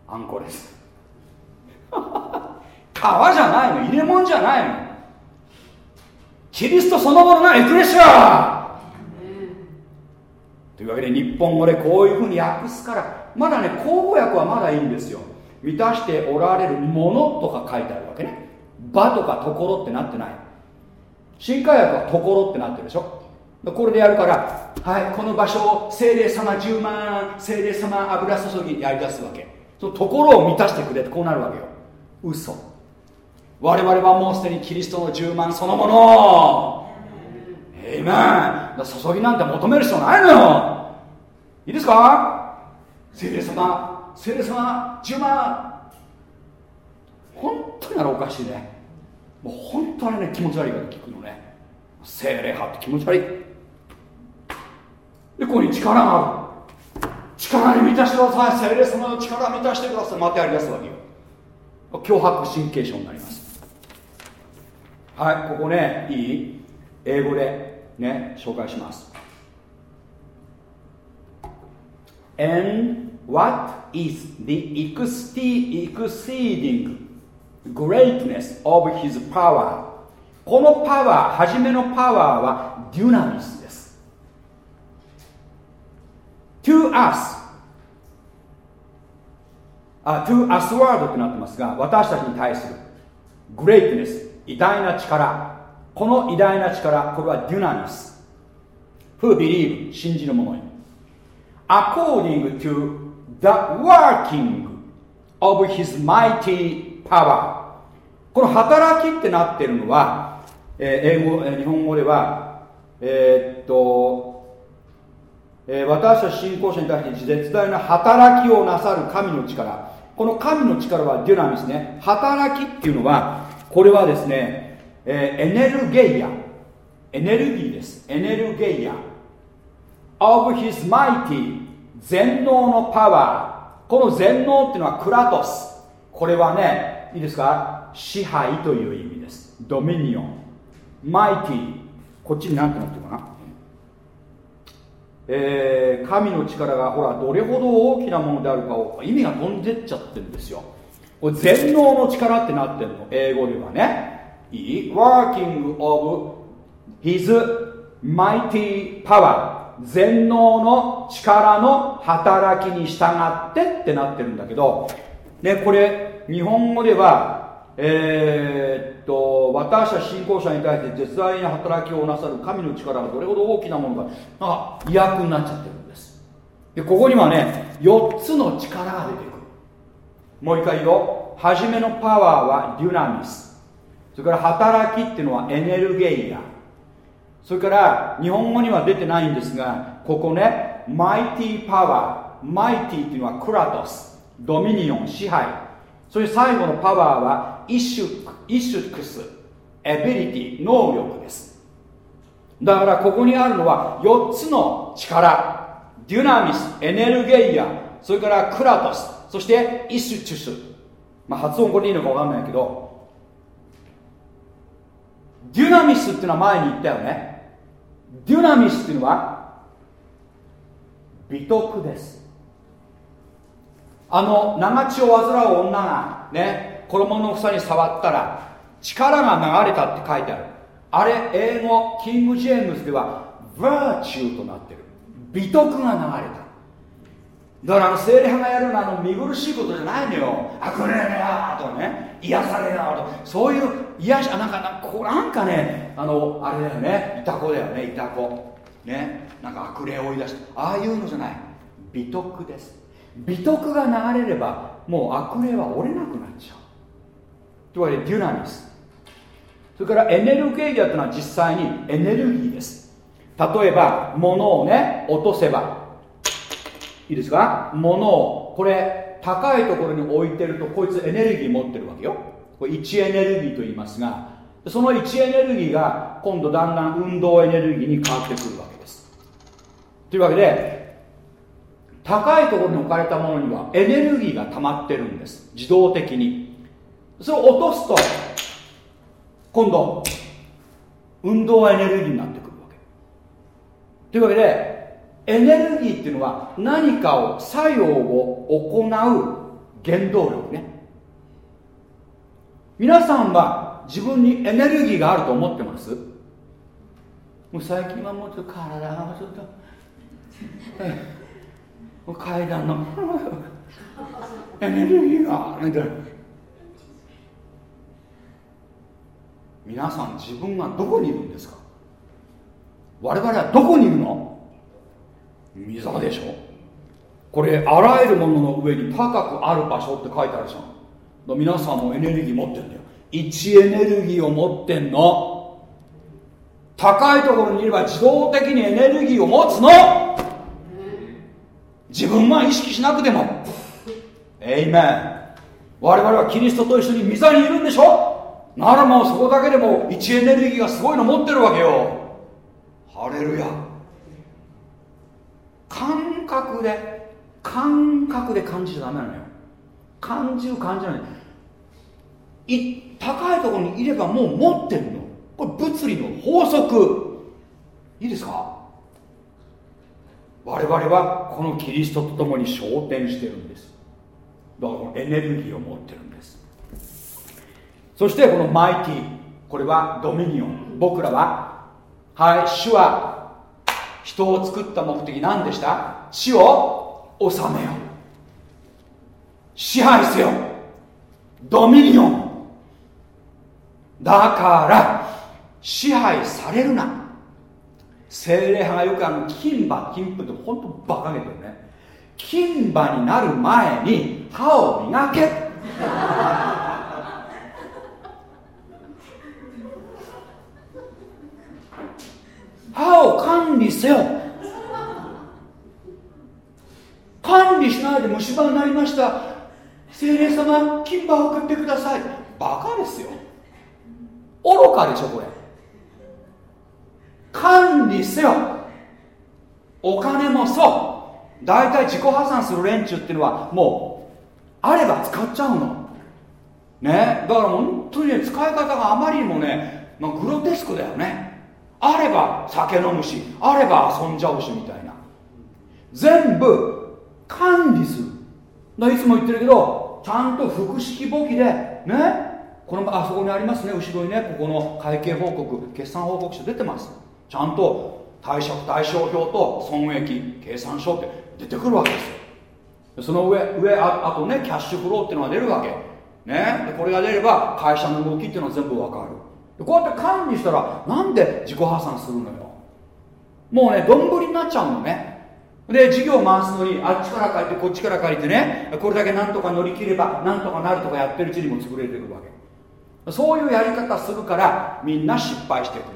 あんこです。皮じゃないの。入れ物じゃないの。キリストそのもののエクレシア。というわけで日本語でこういうふうに訳すからまだね口語訳はまだいいんですよ。満たしておられるものとか書いてあるわけね。場とかところってなってない。新海訳はところってなってるでしょ。これでやるからはいこの場所を精霊様10万精霊様油注ぎやりだすわけ。そのところを満たしてくれってこうなるわけよ。嘘。我々はもうすでにキリストの10万そのもの。えいめん注ぎなんて求める必要ないのよ。いいですか？精霊様精霊様10万本当にあれおかしいね。もう本当にね気持ち悪いから聞くのね。精霊派って気持ち悪い。でここに力がある。力に満たしてください。精霊様の力を満たしてください。またやりだすわけよ。脅迫神経症になります。はいここねいい英語でね紹介します。And what is the exceeding greatness of his power このパワー初めのパワーはデュナミスです to us あ to us word ってなってますが私たちに対する greatness 偉大な力この偉大な力これはデュナミス who believe 信じる者に according to the working of his mighty power. この働きってなってるのは、えー、英語、えー、日本語ではえー、っと、えー、私たち信仰者に対して絶大な働きをなさる神の力。この神の力はデュナミスね。働きっていうのはこれはですね、えー、エネルゲイア。エネルギーです。エネルゲイア。of his mighty 全能のパワー。この全能っていうのはクラトス。これはねいいですか？支配という意味です。ドミニオン。マイティこっちに何てなってるかな？えー、神の力がほらどれほど大きなものであるかを意味が飛んでっちゃってるんですよ。これ全能の力ってなってるの。英語ではね。いい working of his mighty power 全能の力の働きに従ってってなってるんだけど、ね、これ日本語ではえー、っと私たち信仰者に対して絶大な働きをなさる神の力がどれほど大きなものかなんか威訳になっちゃってるんです。でここにはね4つの力が出てくる。もう一回言おう。初めのパワーはデュナミス。それから働きっていうのはエネルゲイア。それから日本語には出てないんですがここね mighty power mighty っていうのはクラトス dominion 支配。そして最後のパワーはイシュイシュクス ability 能力です。だからここにあるのは4つの力。デュナミスエネルゲイアそれからクラトスそしてイシュチュスまあ発音これでいいのか分かんないけどデュナミスっていうのは前に言ったよね。デュナミスっていうのは美徳です。あの長血を患う女がね衣の房に触ったら力が流れたって書いてある。あれ英語キング・ジェームズではバーチューとなってる。美徳が流れた。だからあの精霊派がやるのはあの見苦しいことじゃないのよ。あくれねやとね。癒されなと。そういう癒しあなんかなんかなんかねあのあれだよね。いた子だよね。いた子。ね。なんか悪霊を追い出して。ああいうのじゃない。美徳です。美徳が流れればもう悪霊は折れなくなっちゃう。というわけでデュナミス。それからエネルギーアというのは実際にエネルギーです。例えば物をね落とせばいいですか？物をこれ高いところに置いてるとこいつエネルギー持ってるわけよ。これ位置エネルギーと言いますがその位置エネルギーが今度だんだん運動エネルギーに変わってくるわけです。というわけで高いところに置かれたものにはエネルギーが溜まってるんです。自動的に。それを落とすと今度運動エネルギーになってくるわけ。というわけでエネルギーっていうのは何かを作用を行う原動力ね。皆さんは自分にエネルギーがあると思ってます？もう最近はもうちょっと体がちょっと階段のエネルギーがみたいな。皆さん自分はどこにいるんですか？我々はどこにいるの？溝でしょ？これあらゆるものの上に高くある場所って書いてあるじゃん。皆さんもエネルギー持ってんだよ。位置エネルギーを持ってんの。高いところにいれば自動的にエネルギーを持つの。自分は意識しなくても。エイメン我々はキリストと一緒に溝にいるんでしょ？ならもうそこだけでも位置エネルギーがすごいの持ってるわけよ。ハレルヤ。感覚で感覚で感じちゃダメなのよ。感じる感じない。い高いところにいればもう持ってるの。これ物理の法則。いいですか？我々はこのキリストと共に昇天してるんです。だからエネルギーを持ってるんです。そしてこのマイティこれはドミニオン。僕らははい主は人を作った目的何でした？死を治めよ支配せよ。ドミニオン。だから支配されるな。精霊派がよくあの金馬金粉って本当バカげてるね。金馬になる前に歯を磨け。歯を管理せよ。管理しないで虫歯になりました。精霊様金馬を送ってください。バカですよ。愚かでしょこれ。管理せよ。お金もそう。大体自己破産する連中っていうのはもうあれば使っちゃうの。ね。だから本当にね使い方があまりにもね、まあ、グロテスクだよね。あれば酒飲むしあれば遊んじゃうしみたいな。全部管理する。だいつも言ってるけどちゃんと複式簿記でねこのあそこにありますね後ろにねここの会計報告決算報告書出てます。ちゃんと貸借対照表と損益計算書って出てくるわけですよ。その上上ああとねキャッシュフローっていうのが出るわけ。ね。これが出れば会社の動きっていうのは全部わかる。こうやって管理したらなんで自己破産するのよ。もうね丼になっちゃうのね。で事業回すのにあっちから借りてこっちから借りてねこれだけなんとか乗り切ればなんとかなるとかやってるうちにも潰れてくるわけ。そういうやり方するからみんな失敗していくの。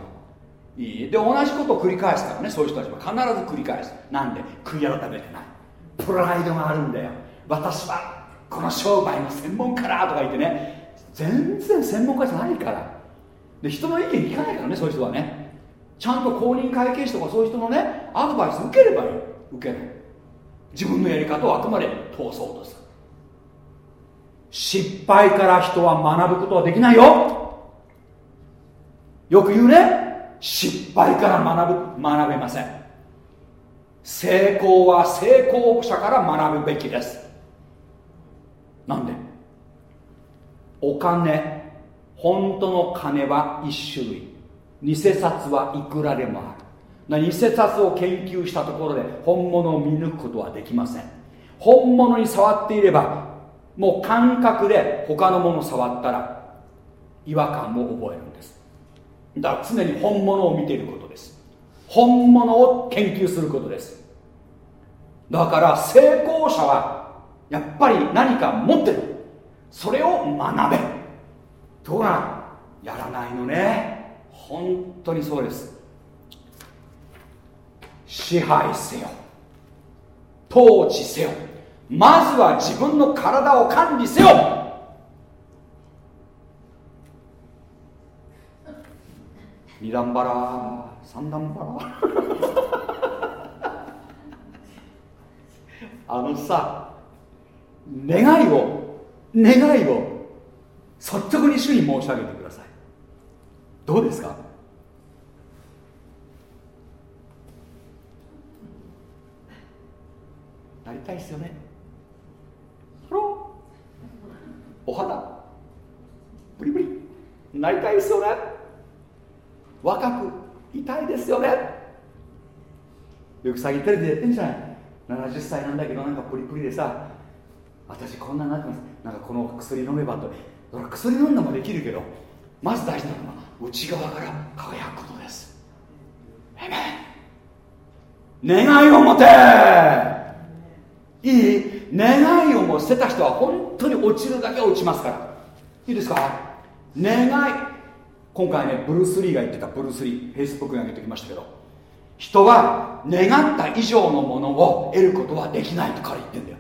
いい？で同じことを繰り返すからねそういう人たちは必ず繰り返す。なんで？悔い改めてな。いプライドがあるんだよ。私はこの商売の専門家だとか言ってね全然専門家じゃないから。で人の意見聞かないからねそういう人はね。ちゃんと公認会計士とかそういう人のねアドバイス受ければいい。受けない。自分のやり方をあくまで通そうとする。失敗から人は学ぶことはできないよ。よく言うね。失敗から学ぶ。学べません。成功は成功者から学ぶべきです。なんで？お金。本当の金は一種類。偽札はいくらでもある。偽札を研究したところで本物を見抜くことはできません。本物に触っていればもう感覚で他のもの触ったら違和感を覚えるんです。だから常に本物を見ていることです。本物を研究することです。だから成功者はやっぱり何か持ってる。それを学べ。とがやらないのね。本当にそうです。支配せよ。統治せよ。まずは自分の体を管理せよ。二段バラ三段バラ。あのさ願いを願いを率直に主に申し上げてください。どうですか？なりたいですよね。お肌。ブリブリ。なりたいですよね。若く痛いですよね。よく最近テレビでやってんじゃない。70歳なんだけどなんかプリプリでさ私こんなになってます。なんかこの薬飲めばと。薬飲んだもできるけどまず大事なのは内側から輝くことです。えめ願いを持て。いい？願いをも捨てた人は本当に落ちるだけ落ちますから。いいですか？願い。今回ねブルース・リーが言ってたブルース・リーフェイスブックに上げてきましたけど人は願った以上のものを得ることはできないと彼言ってんだよ。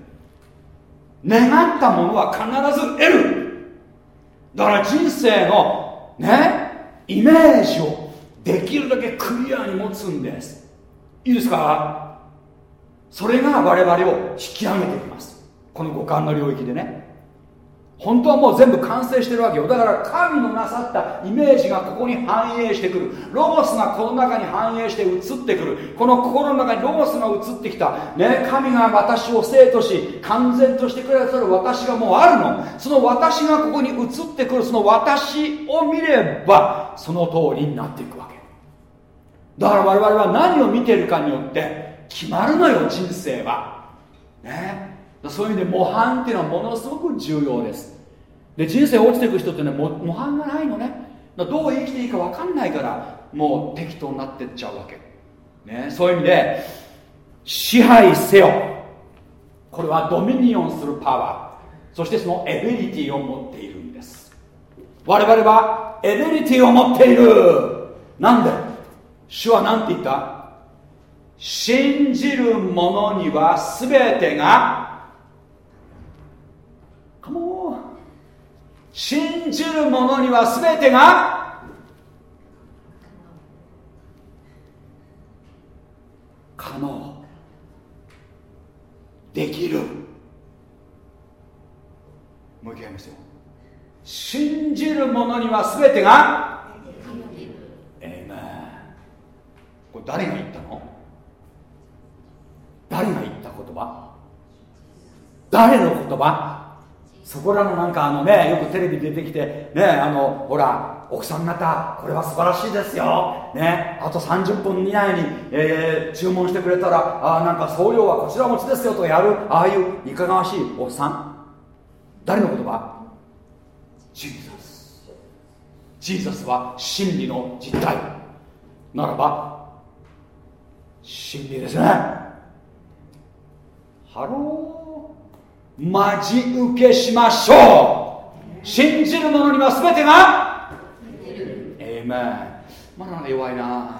願ったものは必ず得る。だから人生のねイメージをできるだけクリアに持つんです。いいですか？それが我々を引き上げていきます。この五感の領域でね。本当はもう全部完成してるわけよ。だから神のなさったイメージがここに反映してくる。ロゴスがこの中に反映して移ってくる。この心の中にロゴスが移ってきた、ね、神が私を生とし完全としてくださる私がもうあるの。その私がここに移ってくる。その私を見ればその通りになっていくわけ。だから我々は何を見てるかによって決まるのよ人生は。ね。そういう意味で模範っていうのはものすごく重要です。で人生落ちていく人ってね模範がないのね。どう生きていいか分かんないからもう適当になってっちゃうわけ、ね、そういう意味で支配せよ。これはドミニオンするパワー。そしてそのエビリティを持っているんです。我々はエビリティを持っている。なんで？主は何て言った？信じる者には全てがカモン信じる者には全てが可能。できる。もう一回言いますよ信じる者には全てがええこれ誰が言ったの？誰が言った言葉？誰の言葉？そこらのなんかあのねよくテレビ出てきてねあのほら奥さん方これは素晴らしいですよ。ねあと30分以内に、えー、注文してくれたらあなんか送料はこちら持ちですよとやるああいういかがわしいおっさん。誰の言葉？ Jesus。Jesus は真理の実態。ならば真理ですね。ハロー待ち受けしましょう。信じる者には全てがええまあまだ弱いな。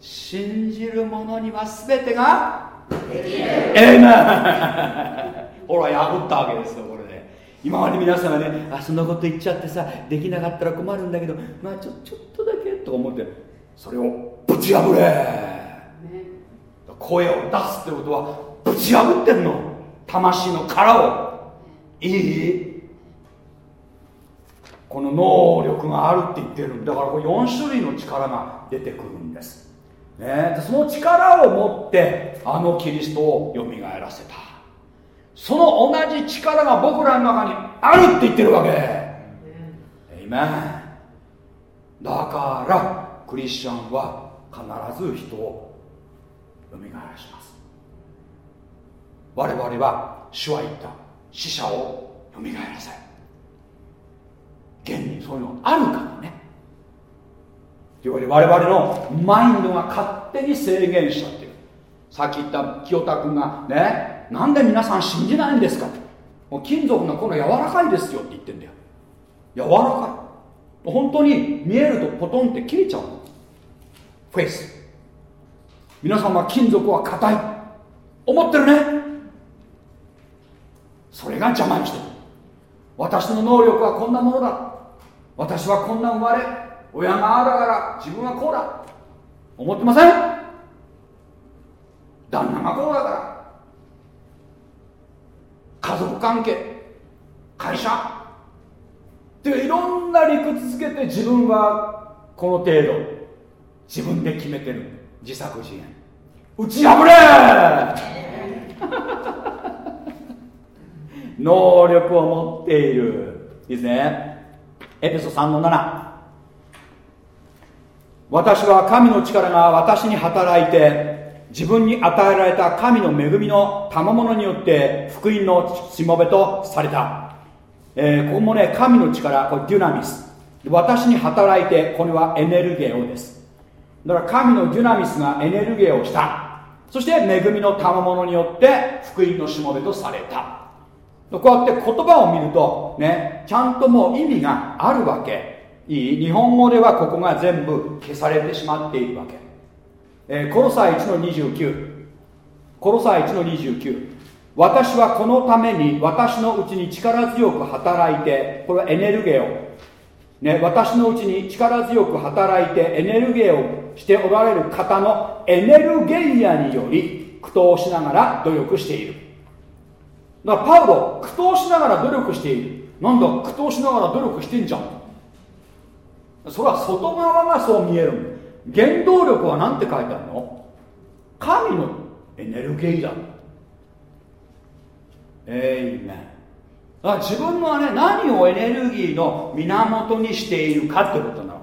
信じる者には全てがええまほら破ったわけですよこれで。今まで皆さんはねあそんなこと言っちゃってさできなかったら困るんだけどまあちょちょっとだけと思ってそれをぶち破れ。声を出すってことはぶち破ってんの。魂の殻を。いい？この能力があるって言ってるんだからこれ4種類の力が出てくるんです、ね、でその力を持ってあのキリストをよみがえらせた。その同じ力が僕らの中にあるって言ってるわけ。えいめだからクリスチャンは必ず人をよみがえらします。我々は主は言った。死者をよみがえらせ。現にそういうのあるからね。というわけで我々のマインドが勝手に制限したっていうさっき言った清田君がねなんで皆さん信じないんですかもう金属のこの柔らかいですよって言ってんだよ。柔らかい。本当に見えるとポトンって切れちゃうの。フェイス。皆さんは金属は硬い。思ってるね。それが邪魔にしてる。私の能力はこんなものだ。私はこんな生まれ親があだから自分はこうだ。思ってません？旦那がこうだから。家族関係会社。っていろんな理屈つけて自分はこの程度。自分で決めてる。自作自演。打ち破れ！能力を持っている。いいですね。エペソ3の7私は神の力が私に働いて自分に与えられた神の恵みの賜物によって福音のしもべとされた、えー、ここもね神の力これデュナミス。私に働いてこれはエネルゲオです。だから神のデュナミスがエネルゲーをした。そして恵みの賜物によって福音のしもべとされた。こうやって言葉を見るとねちゃんともう意味があるわけ。いい？日本語ではここが全部消されてしまっているわけ、えー、コロサイ1の29コロサイ1の29私はこのために私のうちに力強く働いてこれはエネルゲーを、ね、私のうちに力強く働いてエネルゲーをしておられる方のエネルゲイアにより苦闘しながら努力している。だからパウロ苦闘しながら努力している。なんだ苦闘しながら努力してんじゃん。それは外側がそう見える原動力は何て書いてあるの？神のエネルギーだ。えいめだ自分のね何をエネルギーの源にしているかってことなの。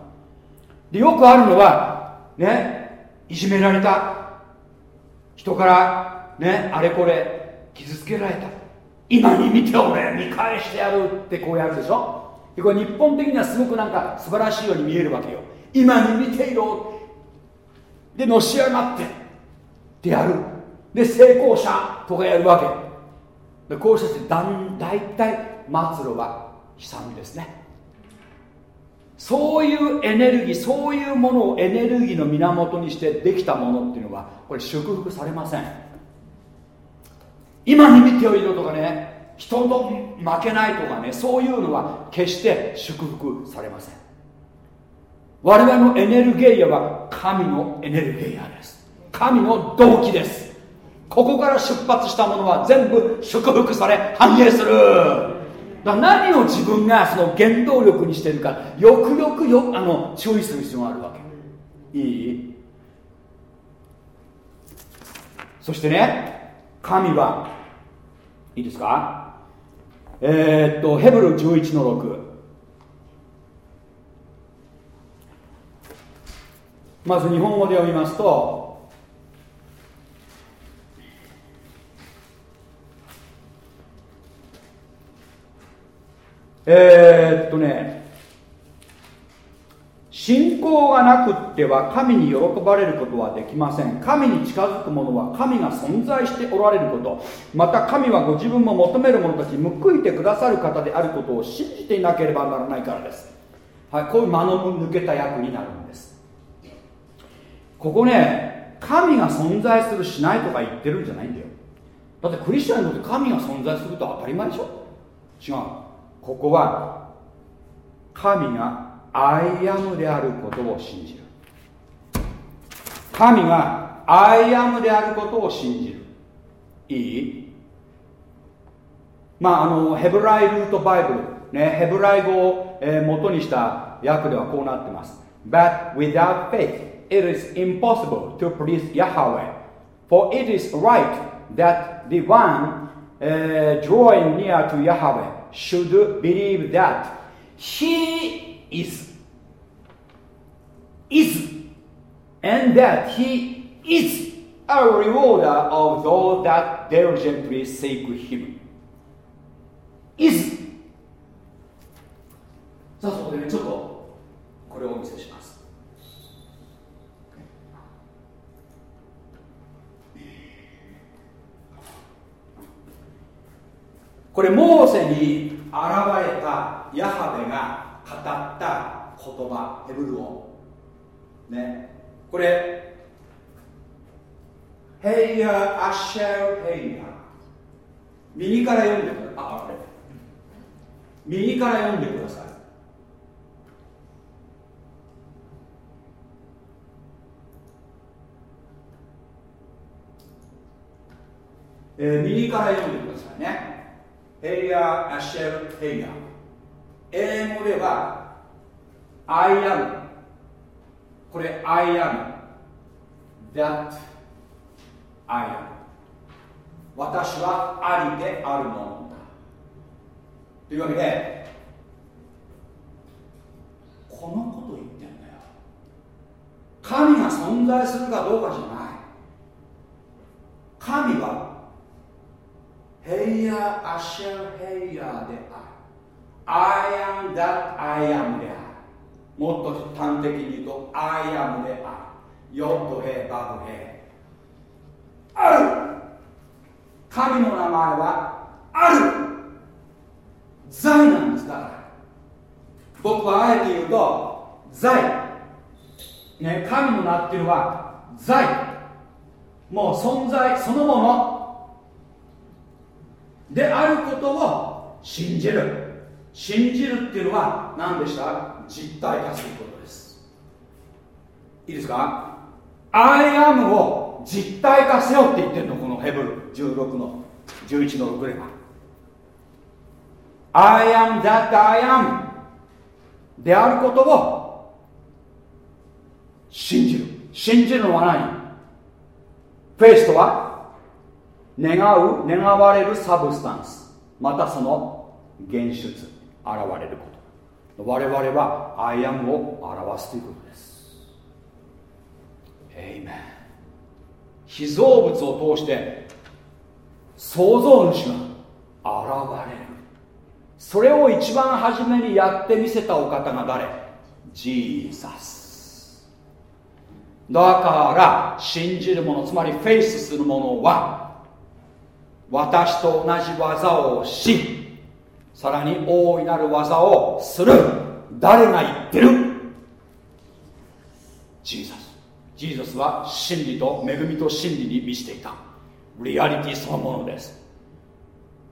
でよくあるのはねいじめられた。人からねあれこれ傷つけられた。今に見て俺見返してやるってこうやるでしょ？でこれ日本的にはすごくなんか素晴らしいように見えるわけよ。今に見ていろでのし上がってってやる。で成功者とかやるわけ。でこうしてだん大体末路は悲惨ですね。そういうエネルギーそういうものをエネルギーの源にしてできたものっていうのはこれ祝福されません。今に見ておいろとかね人と負けないとかねそういうのは決して祝福されません。我々のエネルゲーヤは神のエネルゲーヤです。神の動機です。ここから出発したものは全部祝福され反映する。だ何を自分がその原動力にしてるかよくよくよあの注意する必要があるわけ。いい？そしてね神はいいですか？えー、っとヘブル11の6まず日本語で読みますとえー、っとね信仰がなくっては神に喜ばれることはできません。神に近づく者は神が存在しておられること。また神はご自分も求める者たちに報いてくださる方であることを信じていなければならないからです。はいこういう間の抜けた役になるんです。ここね神が存在するしないとか言ってるんじゃないんだよ。だってクリスチャンにとって神が存在すると当たり前でしょ。違う。ここは神が I am であることを信じる神が I am であることを信じるいいまああのヘブライルートバイブル、ね、ヘブライ語を、えー、元にした訳ではこうなってます But without faith it is impossible to please Yahweh for it is right that the one uh, drawing near to Yahweh should believe that he is is and that he is a rewarder of those that diligently seek him is さあそこでねちょっとこれをお見せしますこれモーセに現れたヤハベがった言葉ヘブル語ね。これヘイヤーアッシェルヘイヤー右から読んでください。ああれ。右から読んでください。えー、右から読んでくださいね。ヘイヤー・アシェル・ヘイヤー。英語では I am これ I am that I am 私はありであるものだ。というわけでこのこと言ってんだよ。神が存在するかどうかじゃない。神はヘイヤーアシェルヘイヤーで I am that I am である。もっと端的に言うと I am である。ヨットヘイバブヘイある。神の名前はある。在なんですだから。僕はあえて言うと在。ね神の名っていうのは財。もう存在そのもの。であることを信じる。信じるっていうのは何でした？実体化することです。いいですか？I am を実体化せよって言ってるのこのヘブル16の11の6では I am that I am であることを信じる。信じるのは何？フェイスとは？願う願われる substance。またその現出。現れること。我々は I am を表すということです。エイメン被造物を通して創造主が現れる。それを一番初めにやってみせたお方が誰？ Jesus だから信じる者つまりフェイスする者は私と同じ業をしさらに大いなる業をする。誰が言ってる？ Jesus Jesus は真理と恵みと真理に満ちていた。リアリティそのものです。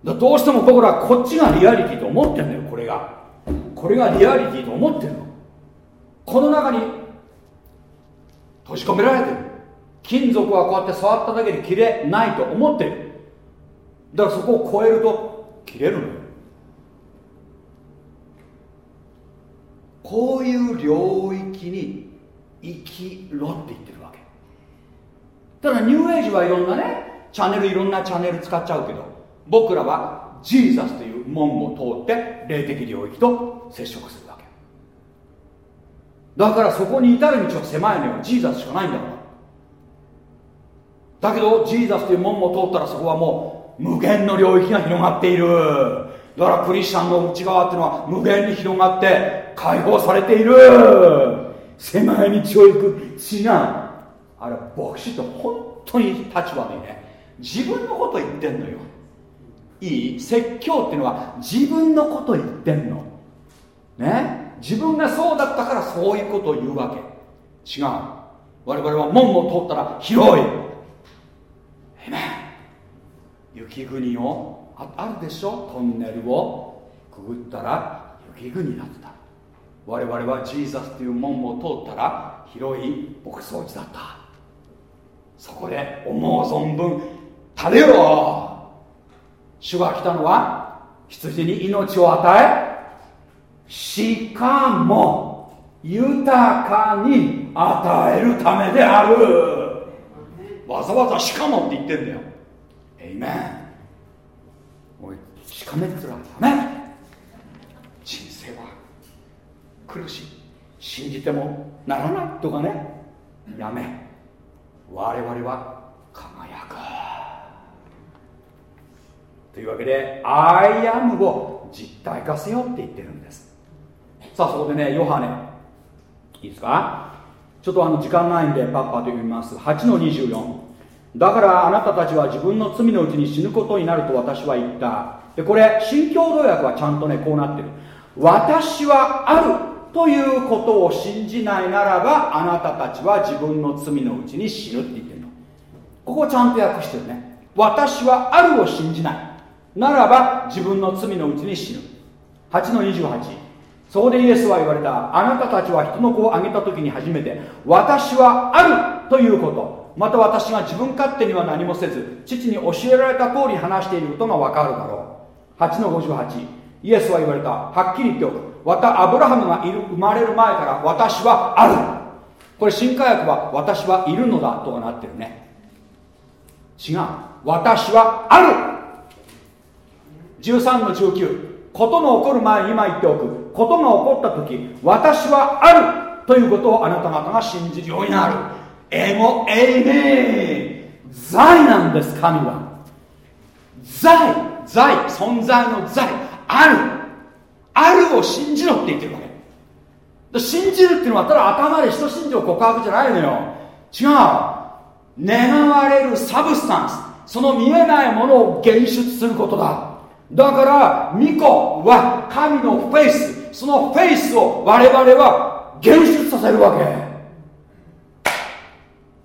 どうしても僕らこっちがリアリティと思ってんのよこれが。これがリアリティと思ってるの。この中に閉じ込められてる。金属はこうやって触っただけで切れないと思ってる。だからそこを超えると切れるのよ。こういう領域に生きろって言ってるわけ。ただニューエイジはいろんなねチャンネルいろんなチャンネル使っちゃうけど僕らはジーザスという門を通って霊的領域と接触するわけ。だからそこに至る道は狭いのよ。ジーザスしかないんだから。だけどジーザスという門を通ったらそこはもう無限の領域が広がっている。だからクリスチャンの内側っていうのは無限に広がって解放されている。狭い道を行く違うあれ牧師って本当に立場でね。自分のこと言ってんのよ。いい説教っていうのは自分のこと言ってんの。ね？自分がそうだったからそういうことを言うわけ。違う。我々は門を通ったら広い。えめ雪国をああるでしょ？トンネルをくぐったら雪国だっ我々はジーザスという門を通ったら広い牧草地だった。そこで思う存分食べよ主が来たのは羊に命を与えしかも豊かに与えるためである。わざわざしかもって言ってんだよ。エイメンしかめつらダメ人生は苦しい。信じてもならないとかね。やめ。我々は輝く。というわけで「I am」を実体化せよって言ってるんです。さあそこでねヨハネ。いいですか？ちょっとあの時間ないんでパッパと読みます。8の24だからあなたたちは自分の罪のうちに死ぬことになると私は言った。でこれ新共同訳はちゃんとねこうなってる。私はある。ということを信じないならばあなたたちは自分の罪のうちに死ぬって言ってるの。ここちゃんと訳してるね。私はあるを信じない。ならば自分の罪のうちに死ぬ。8の28そこでイエスは言われた。あなたたちは人の子をあげた時に初めて私はあるということ。また私が自分勝手には何もせず父に教えられた通り話していることがわかるだろう。8の58イエスは言われた。はっきり言っておく。アブラハムがいる生まれる前から私はある。これ新科学は私はいるのだとなってるね。違う。私はある。13の19ことの起こる前に今言っておく。ことが起こった時私はある。ということをあなた方が信じるようになる。エゴエイメン。財なんです神は。在。在。存在の在。ある。あるを信じろって言ってるわけ。信じるっていうのはただ頭で使徒信条告白じゃないのよ。違う。願われる substance。その見えないものを現出することだ。だから御子は神の faith。そのフェイスを我々は現出させるわけ。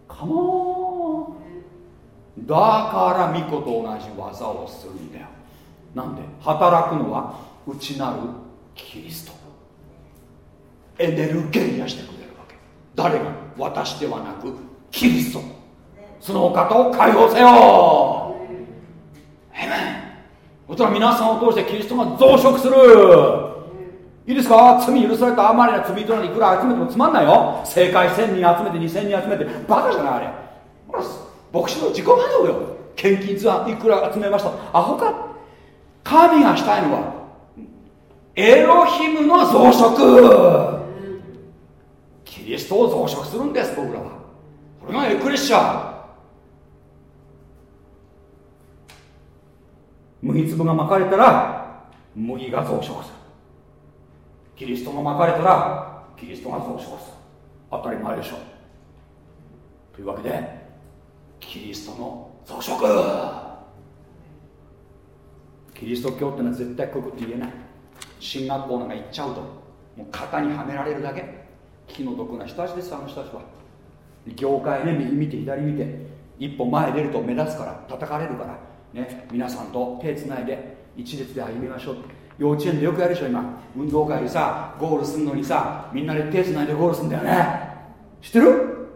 カモンだから巫女と同じ技をするんだよ。なんで？働くのは？内なるキリスト。エネルゲイアしてくれるわけ。誰が私ではなくキリスト。そのお方を解放せよ。エメンそしたら皆さんを通してキリストが増殖する。いいですか？罪許されたあまりな罪人にいくら集めてもつまんないよ。正解1000人集めて2000人集めて。バカじゃないあれ。牧師の自己満足よ。献金図はいくら集めました。アホか。神がしたいのはエロヒムの増殖。キリストを増殖するんです僕らは。これがエクレッシャー麦粒がまかれたら麦が増殖する。キリストがまかれたらキリストが増殖する。当たり前でしょ。うというわけでキリストの増殖。キリスト教ってのは絶対こういうこと言えない。進学校なんか行っちゃうともう型にはめられるだけ。気の毒な人たちですあの人たちは。業界ね右見て左見て一歩前出ると目立つから叩かれるからね、皆さんと手つないで一列で歩みましょう。幼稚園でよくやるでしょ今。運動会でさゴールするのにさみんなで手つないでゴールするんだよね。知ってる？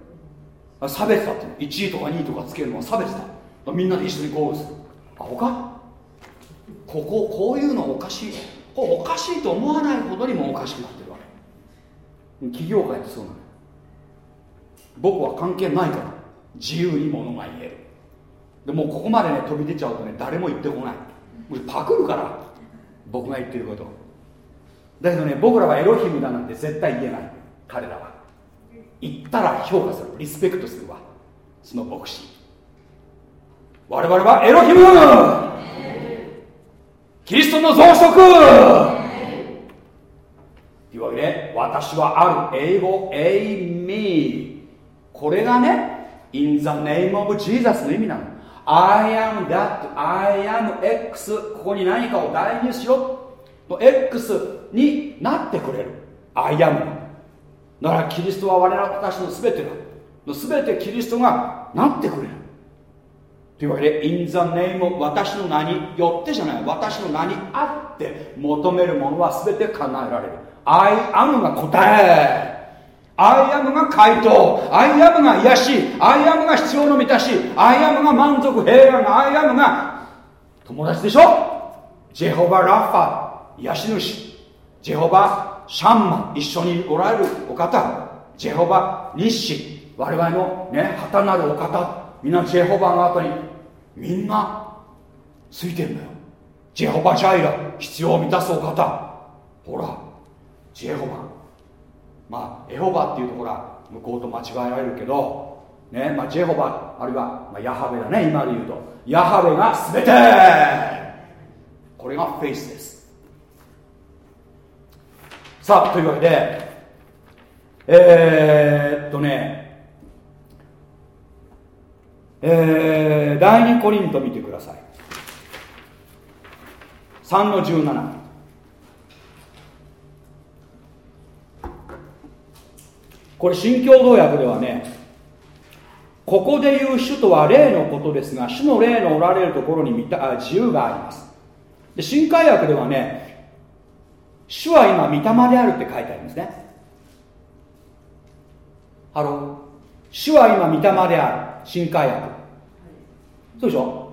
差別だって1位とか2位とかつけるのは差別だ。みんなで一緒にゴールする。アホか？こここういうのおかしい。これおかしいと思わないほどにもおかしくなってるわけ。企業界ってそうなの僕は関係ないから。自由にものが言える。でもうここまでね飛び出ちゃうとね誰も言ってこない。もうパクるから。僕が言ってること。だけどね僕らはエロヒムだなんて絶対言えない。彼らは。言ったら評価する。リスペクトするわ。その牧師。我々はエロヒムキリストの増殖。というわけで私はある英語エイミー。これがね in the name of Jesus の意味なの。I am that I am X ここに何かを代入しろと X になってくれる。I am だからキリストは我々たちの全てだ。全てキリストがなってくれる。というわけで In the name of 私の名によってじゃない私の名にあって求めるものは全て叶えられる。I am が答え。 I am が回答。 I am が癒し。 I am が必要の満たし。 I am が満足平安。 I am が友達でしょ？ジェホバ・ラッファ癒し主ジェホバ・シャンマン一緒におられるお方。ジェホバ・日誌我々のね旗なるお方。みんなジェホバの後にみんなついてるのよ。ジェホバ・ジャイラ必要を満たすお方。ほらジェホバ。まあエホバっていうところは向こうと間違えられるけどねまあ、ジェホバあるいは、まあ、ヤハベだね今で言うと。ヤハベが全て。これがフェイスです。さあというわけでえー、っとねえー、第2コリント見てください。3の17これ新共同訳ではねここで言う主とは霊のことですが主の霊のおられるところに見たあ自由があります。で新改訳ではね主は今御霊であるって書いてありますね。 Hello。主は今御霊である。新改訳。そうでしょ？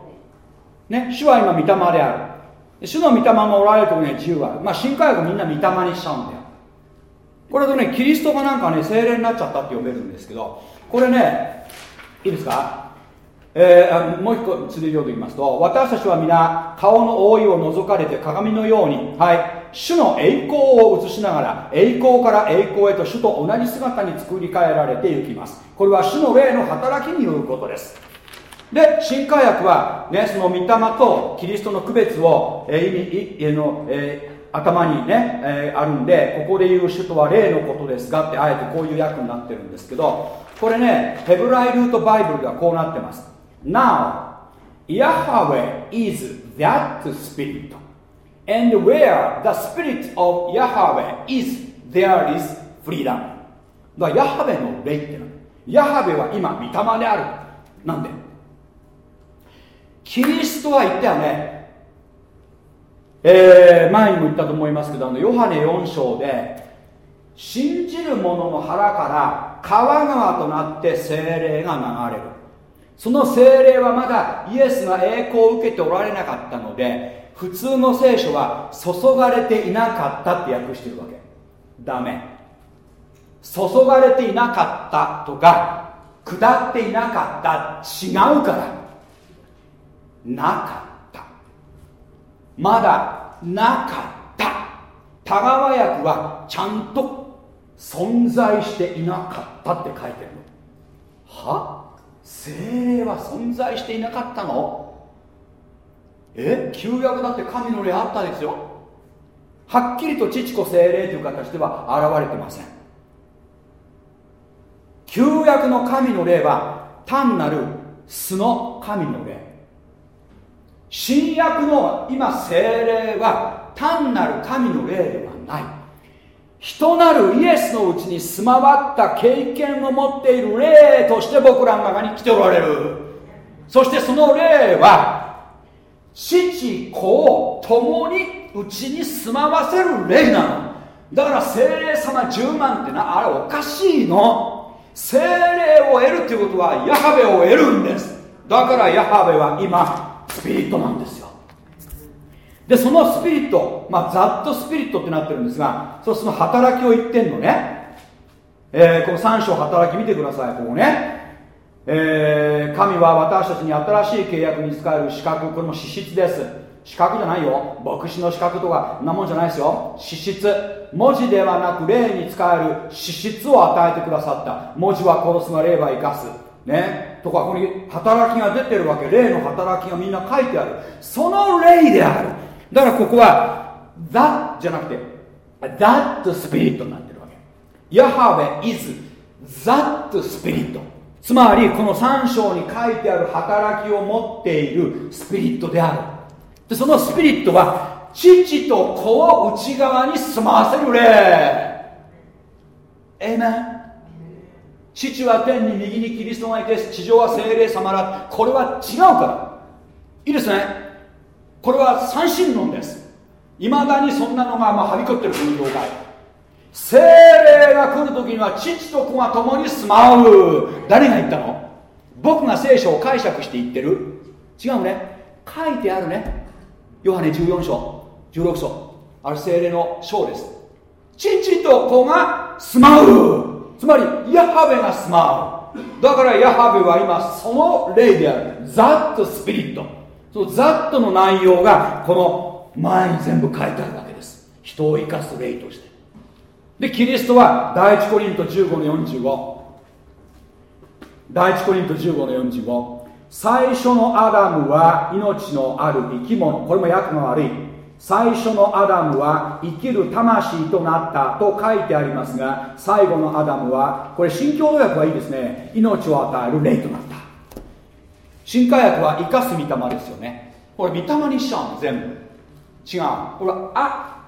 ね？主は今御霊である。主の御霊がおられるとこには自由がある。まあ新改訳みんな御霊にしちゃうんだよ。これとねキリストがなんかね精霊になっちゃったって読めるんですけどこれねいいですか？えー、もう一個続きを読みますと私たちは皆顔の覆いを覗かれて鏡のようにはい主の栄光を映しながら栄光から栄光へと主と同じ姿に作り変えられていきます。これは主の霊の働きによることです。で新科学は、ね、その御霊とキリストの区別を、えー、意味の、えー、頭にね、えー、あるんでここで言う主とは霊のことですがってあえてこういう訳になってるんですけどこれねヘブライルートバイブルではこうなってます。Now Yahweh is that spirit and where the spirit of Yahweh is there is freedom. だからヤハベの霊ってのヤハベは今御霊である。なんでキリストは言ったよね、えー、前にも言ったと思いますけどあのヨハネ4章で信じる者の腹から川川となって精霊が流れる。その精霊はまだイエスが栄光を受けておられなかったので普通の聖書は注がれていなかったって訳してるわけ。ダメ。注がれていなかったとか下っていなかった違うから。なかった。まだなかった。田川役はちゃんと存在していなかったって書いてるの。は？精霊は存在していなかったの？え？旧約だって神の霊あったですよ。はっきりと父子精霊という形では現れてません。旧約の神の霊は単なる素の神の霊。新約の今精霊は単なる神の霊ではない。人なるイエスのうちに住まわった経験を持っている霊として僕らの中に来ておられる。そしてその霊は父子を共にうちに住まわせる霊なの。だから精霊様10万ってなあれおかしいの。精霊を得るっていうことはヤハベを得るんです。だからヤハベは今スピリットなんですよ。でそのスピリット、まあ、ざっとスピリットってなってるんですがそその働きを言ってんのね、えー、この3章働き見てくださいここね。えー、神は私たちに新しい契約に使える資格これも資質です。資格じゃないよ。牧師の資格とかなもんじゃないですよ。資質。文字ではなく霊に使える資質を与えてくださった。文字は殺すが霊は生かす。ね。とかここに働きが出てるわけ霊の働きがみんな書いてある。その霊である。だからここは that じゃなくて that spirit になってるわけ。ヤハベ is that spirit つまりこの3章に書いてある働きを持っているスピリットである。でそのスピリットは父と子を内側に住まわせる霊えめ父は天に右にキリストがいて地上は精霊様だ。これは違うから。いいですね。これは三神論です。いまだにそんなのがまあはびこってるこの業界精霊が来る時には父と子が共に住まう。誰が言ったの？僕が聖書を解釈して言ってる。違うね。書いてあるね。ヨハネ14章16章。あれ精霊の章です。父と子が住まう。つまりヤハベが住まう。だからヤハベは今その霊である。ザットスピリット。そのザットの内容がこの前に全部書いてあるわけです。人を生かす霊として。でキリストは第一コリント15の45第一コリント15の45最初のアダムは命のある生き物。これも訳が悪い。最初のアダムは生きる魂となったと書いてありますが最後のアダムはこれ新共同訳はいいですね。命を与える霊となった。新化薬は生かす御霊ですよね。これ御霊にしちゃうの全部。違う。これはあ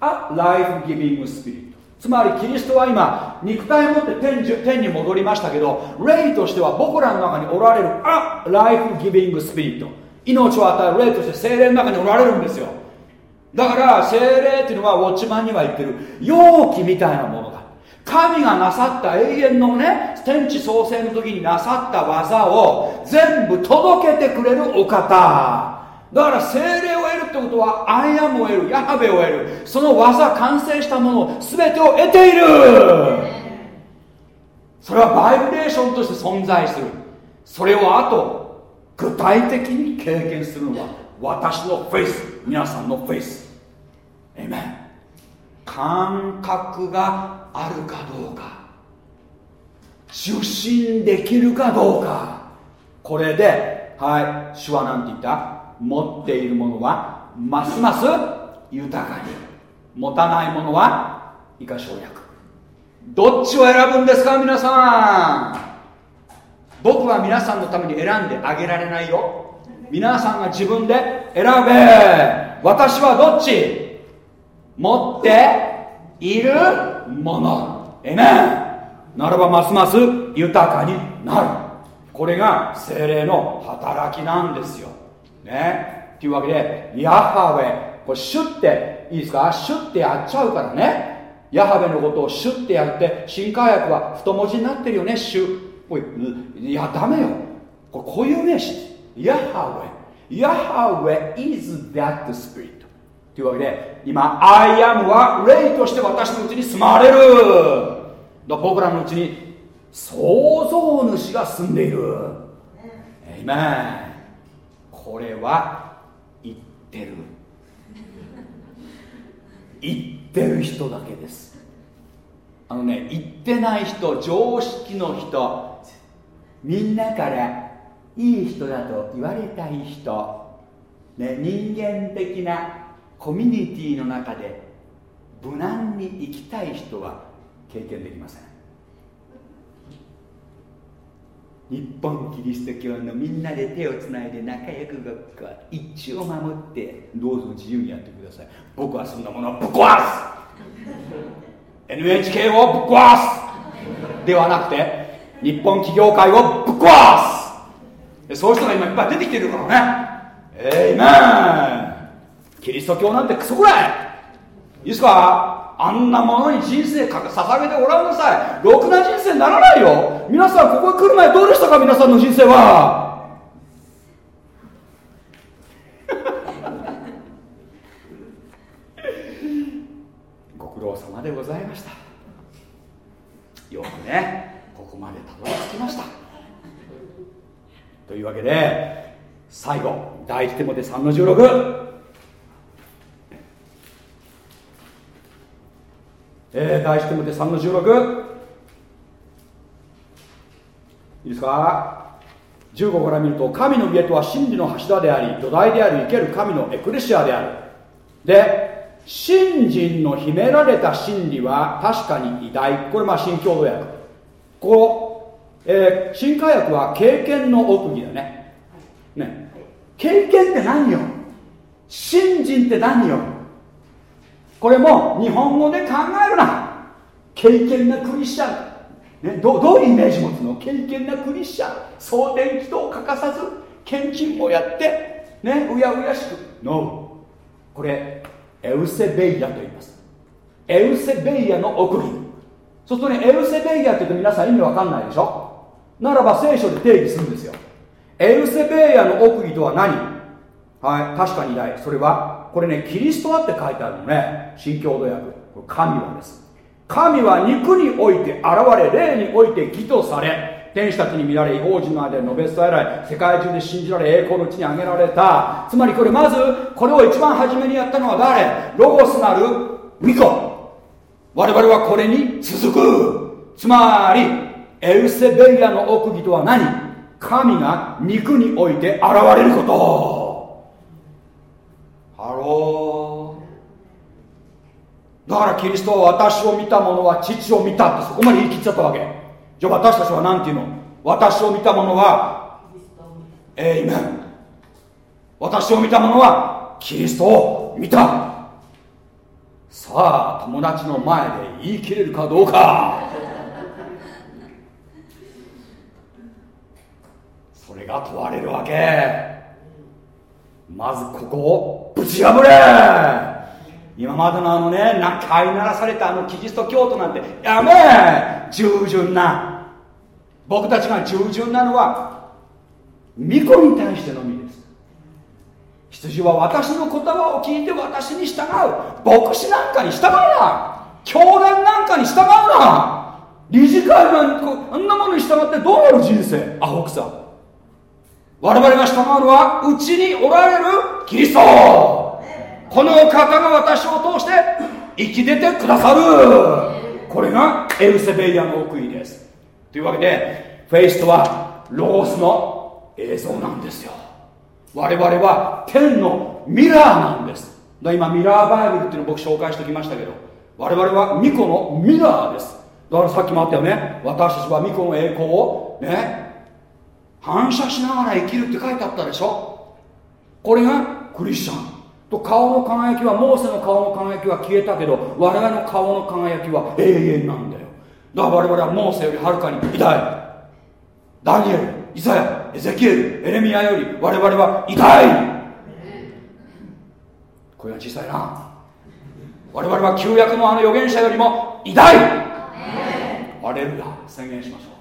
あライフギビングスピリット。つまりキリストは今肉体を持って天天に戻りましたけど霊としては僕らの中におられるあライフギビングスピリット。命を与える霊として精霊の中におられるんですよ。だから精霊っていうのはウォッチマンには言ってる。容器みたいなものだ神がなさった永遠のね天地創生の時になさった技を全部届けてくれるお方。だから精霊を得るってことは I AM を得るヤハベを得る。その技完成したもの全てを得ている。それはバイブレーションとして存在する。それをあと具体的に経験するのは私の faith。皆さんの faith。エメン感覚があるかどうか。受信できるかどうか。これではい主は何て言った？持っているものはますます豊かに。持たないものは以下省略どっちを選ぶんですか皆さん？僕は皆さんのために選んであげられないよ。皆さんが自分で選べ。私はどっち？持っているもの。えめならばますます豊かになる。これが精霊の働きなんですよ。ね。というわけでヤハウェこれシュッていいですか？シュッてやっちゃうからね。ヤハベのことをシュッてやって新科学は太文字になってるよね。シュ。おいいやダメよ。これこういう名詞。ヤハウェ。ヤハウェ is that spirit というわけで今 I am は霊として私のうちに住まれる。僕らのうちに創造主が住んでいる。えいめこれは言ってる。言ってる人だけです。あのね言ってない人常識の人みんなからいい人だと言われたい人、ね、人間的なコミュニティの中で無難に生きたい人は経験できません。日本キリスト教のみんなで手をつないで仲良くごっこ一致を守ってどうぞ自由にやってください。僕はそんなものをぶっ壊す。NHK をぶっ壊す。ではなくて日本企業界をぶっ壊す。そういう人が今いっぱい出てきてるからね。えいめんキリスト教なんてクソくらい。いいですか？あんなものに人生か捧げてごらんなさい。ろくな人生にならないよ。皆さんここへ来る前どうでしたか？皆さんの人生は。ご苦労様でございました。よくねここまでたどり着きました。というわけで最後第一手モて3の16えー、第一手モて3の16いいですか？15から見ると神の家とは真理の柱であり土台である生ける神のエクレシアである。で信心の秘められた真理は確かに偉大。これまあ新共同訳。ここ、えー、新科学は経験の奥義だね。ね。経験って何よ？信心って何よ？これも日本語で考えるな。経験なクリスチャン、ね、どどういうイメージ持つの？経験なクリスチャン。総電気と欠かさず献金もやってねうやうやしく。No これエウセベイヤと言います。エウセベイヤの奥義。そうするとねエウセベイヤって言うと皆さん意味わかんないでしょ？ならば聖書で定義するんですよ。エウセベイヤの奥義とは何？はい確かに偉大それはこれねキリストはって書いてあるのね。新共同訳神はです。神は肉において現れ霊において義とされ天使たちに見られ違法人の間で述べ伝えられ世界中で信じられ栄光の地に挙げられた。つまりこれまずこれを一番初めにやったのは誰？ロゴスなる巫女。我々はこれに続く。つまりエウセベイアの奥義とは何？神が肉において現れること。ハローだからキリストは私を見た者は父を見たってそこまで言い切っちゃったわけ。じゃあ私たちは何て言うの？私を見た者はエイメン私を見た者はキリストを見た。さあ友達の前で言い切れるかどうか。それが問われるわけまずここをぶち破れ。今までのあのね飼いならされたあのキリスト教徒なんてやめ。従順な。僕たちが従順なのは巫女に対してのみです。羊は私の言葉を聞いて私に従う。牧師なんかに従うな。教団なんかに従うな。理事会なんかあんなものに従ってどうなる人生。アホくさ。我々が従うのはうちにおられるキリスト。この方が私を通して生き出てくださる。これがエルセベイアの奥義です。というわけでフェイスとはロゴスの映像なんですよ。我々は天のミラーなんです。今ミラーバイブルっていうのを僕紹介してきましたけど我々は巫女のミラーです。だからさっきもあったよね。私たちは巫女の栄光をね反射しながら生きるって書いてあったでしょ？これがクリスチャン。と顔の輝きはモーセの顔の輝きは消えたけど我々の顔の輝きは永遠なんだよ。だから我々はモーセよりはるかに偉大。ダニエルイザヤエゼキエルエレミアより我々は偉大。これは小さいな。我々は旧約のあの預言者よりも偉大。アレルヤ。宣言しましょう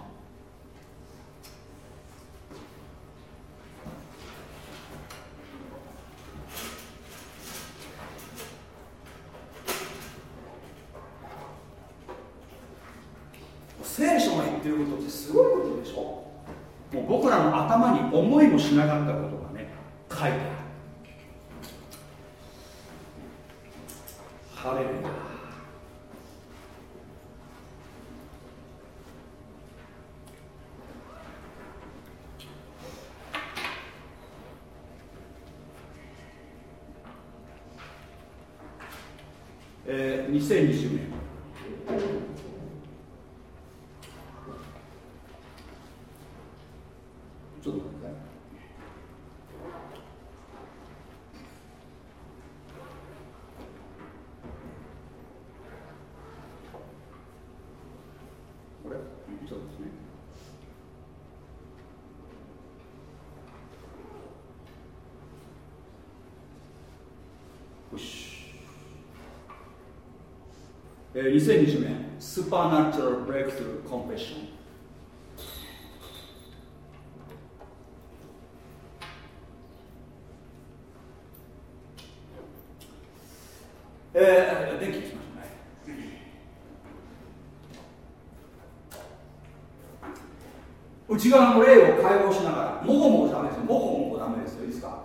聖書が言ってることってすごいことでしょ？もう僕らの頭に思いもしなかったことがね書いてある。ハレルヤ。えー、2020年ちょっと待ってこれそうですね。よし。えー、2020年スーパーナチュラルブレイクスルーコンフェッションえー、電気しましょうね内側の霊を解放しながらもごもごダメですよ。もごもごダメですよいいですか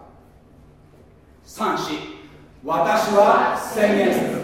？3、4私は宣言する。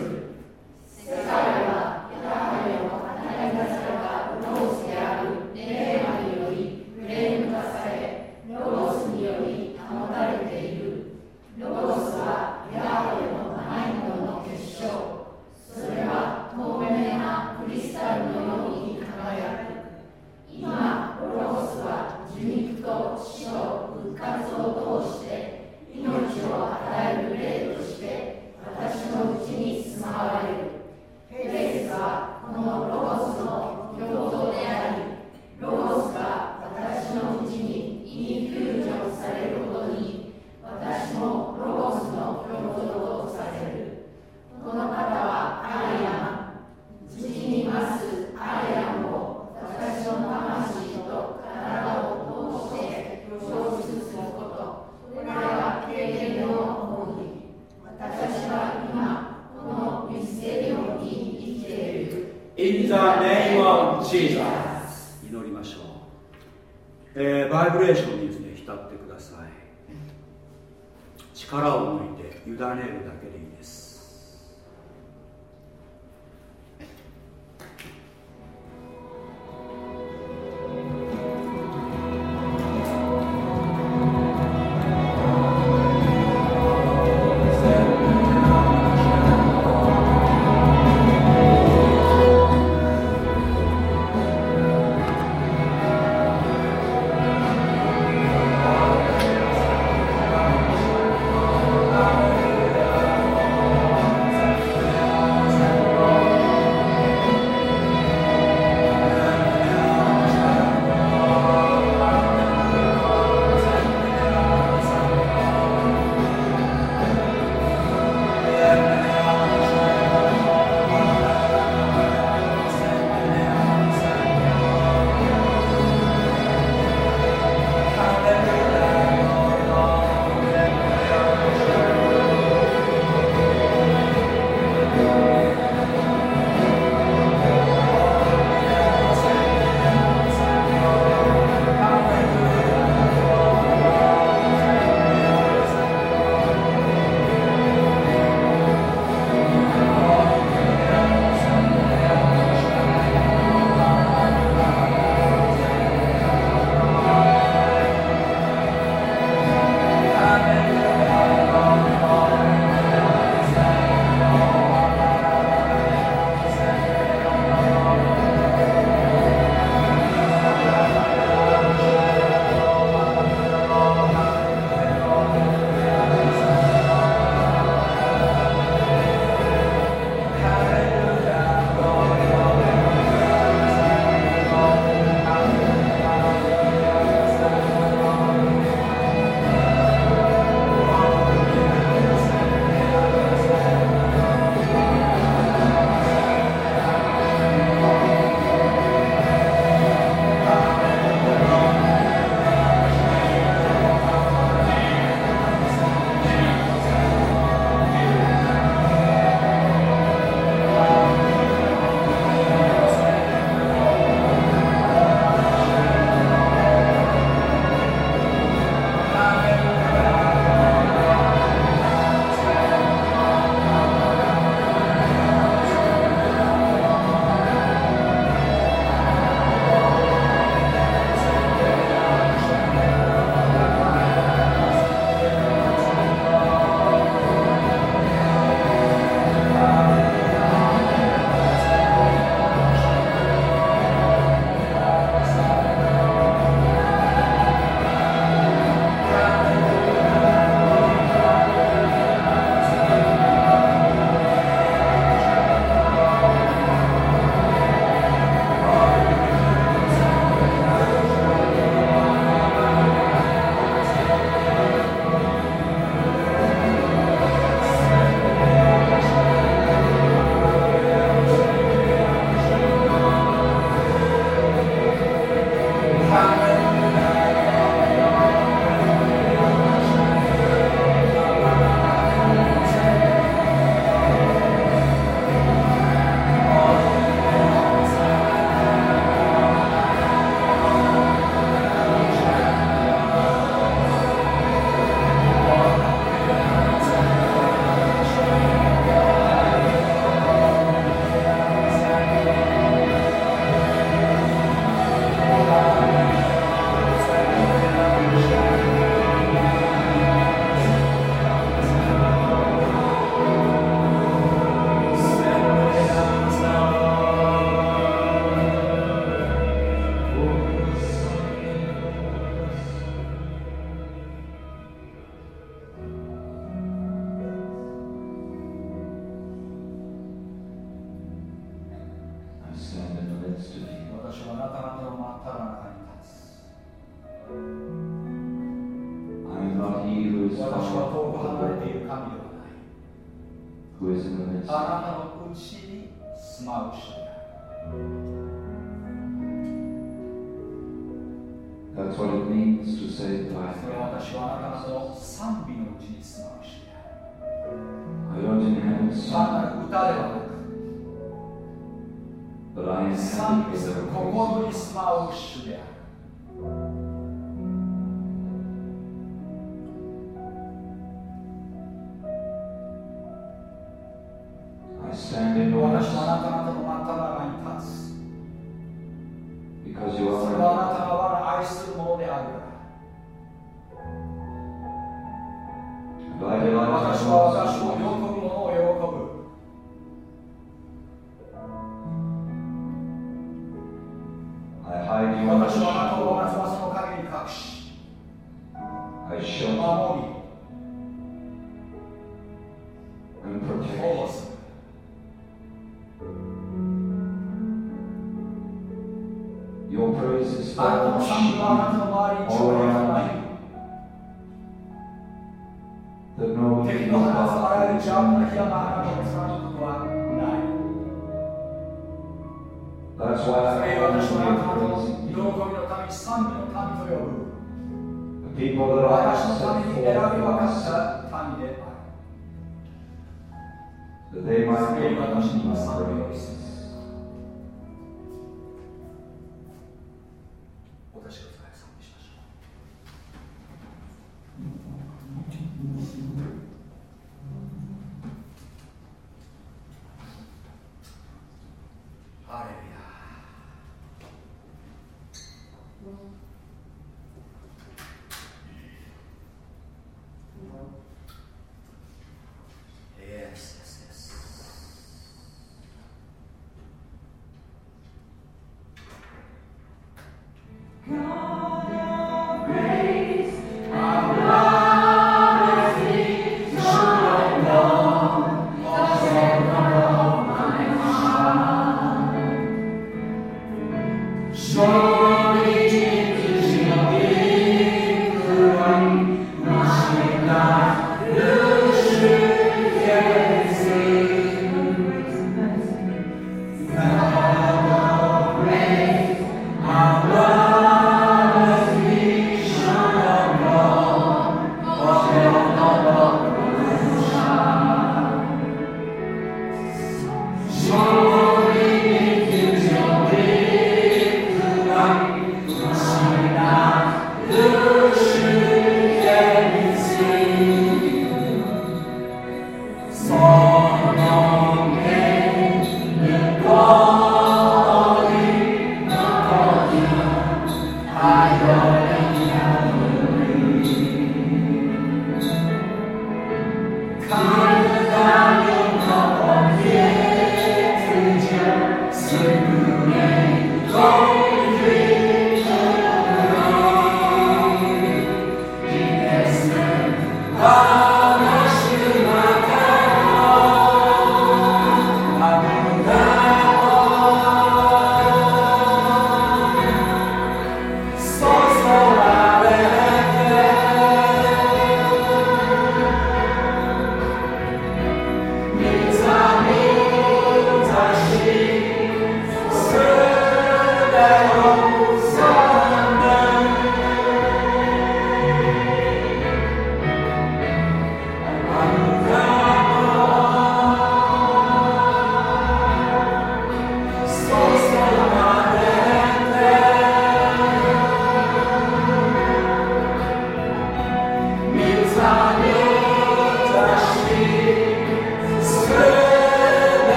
ここに住まう主である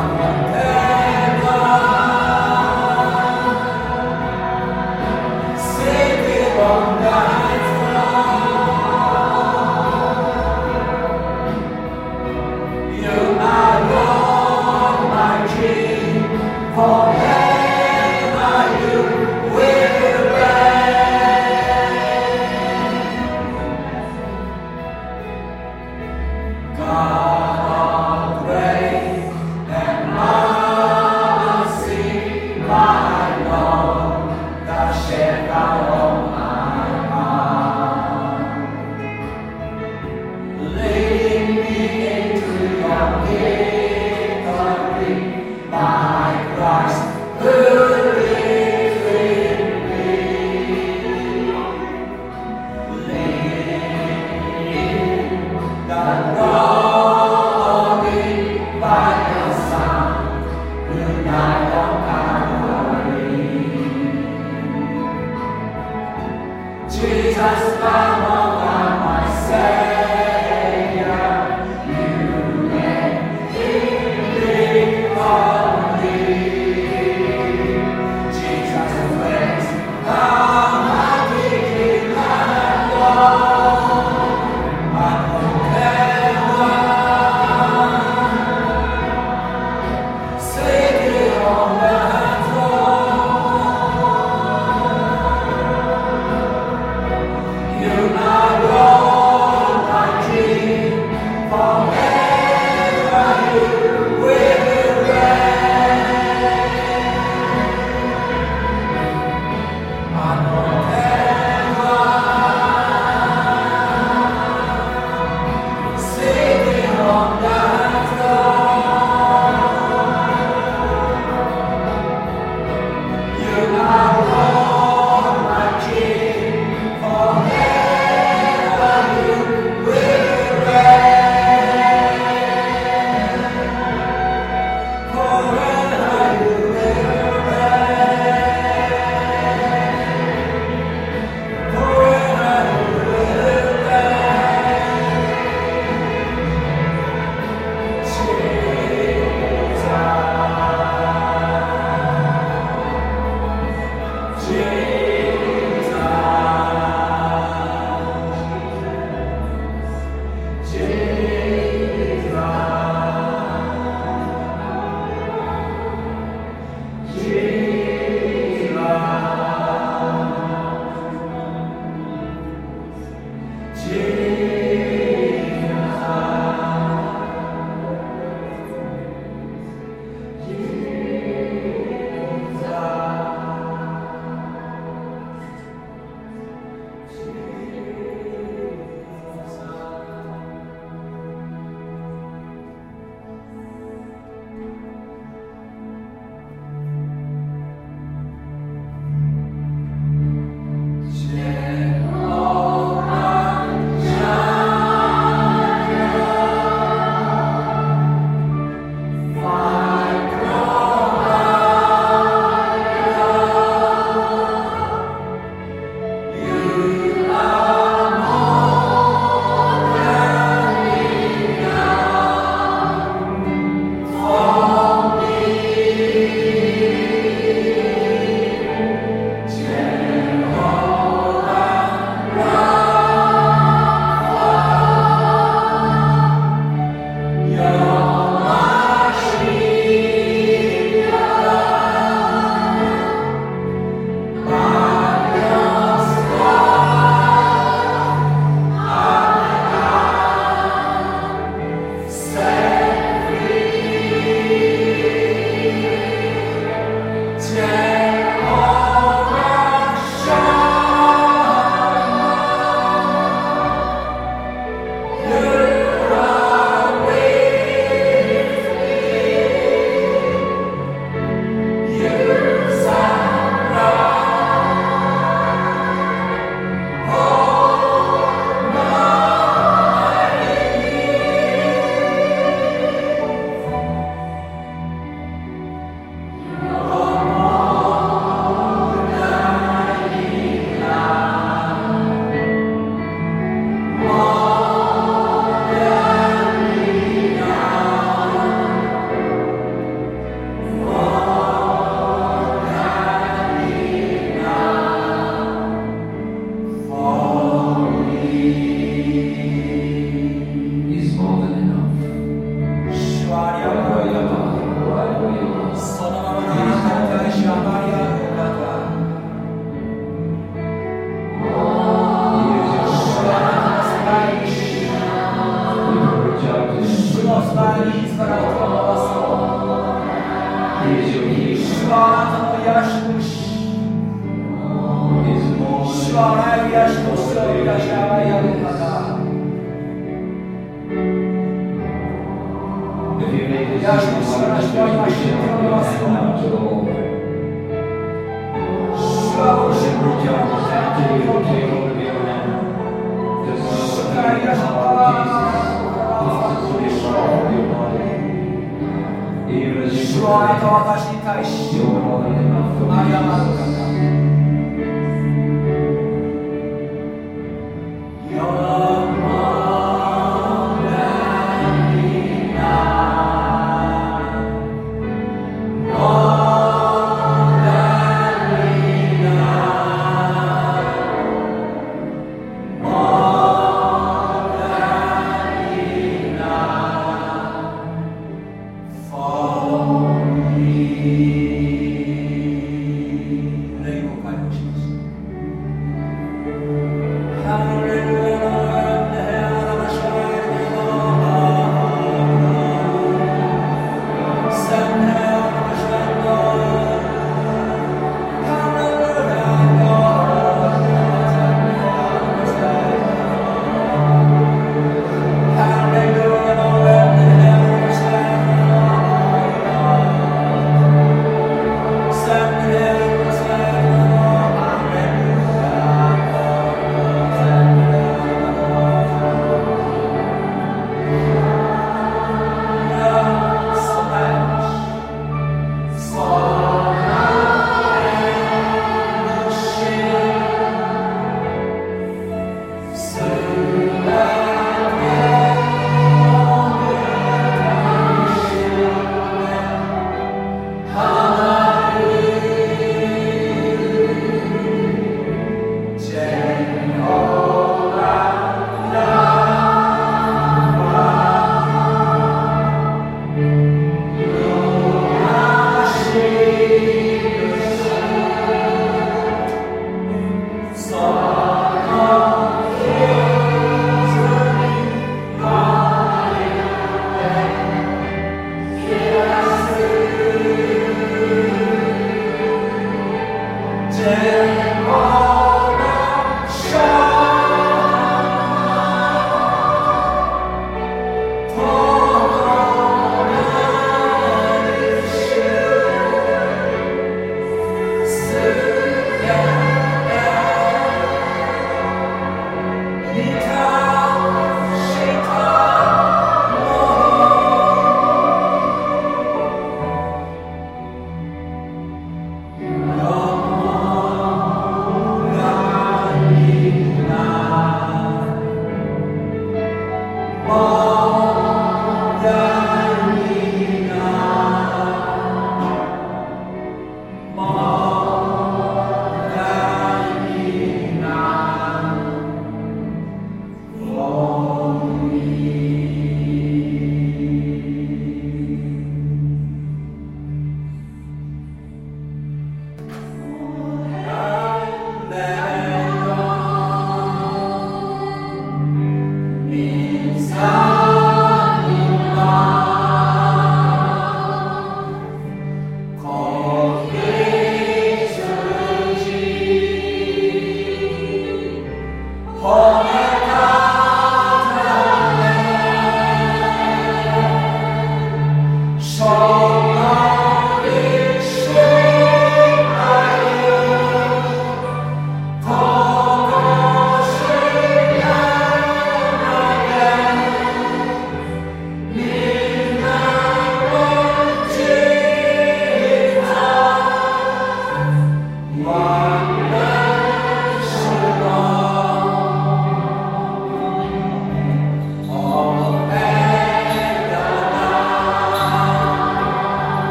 on one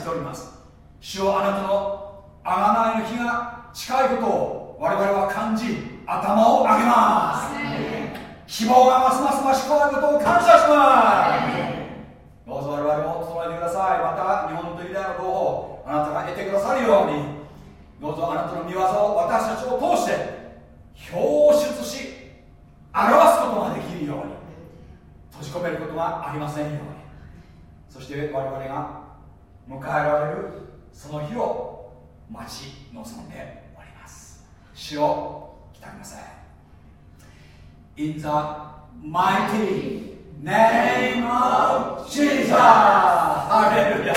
しております。主ち望んでおります主を鍛えなさい In the mighty name of Jesus! ハレルヤ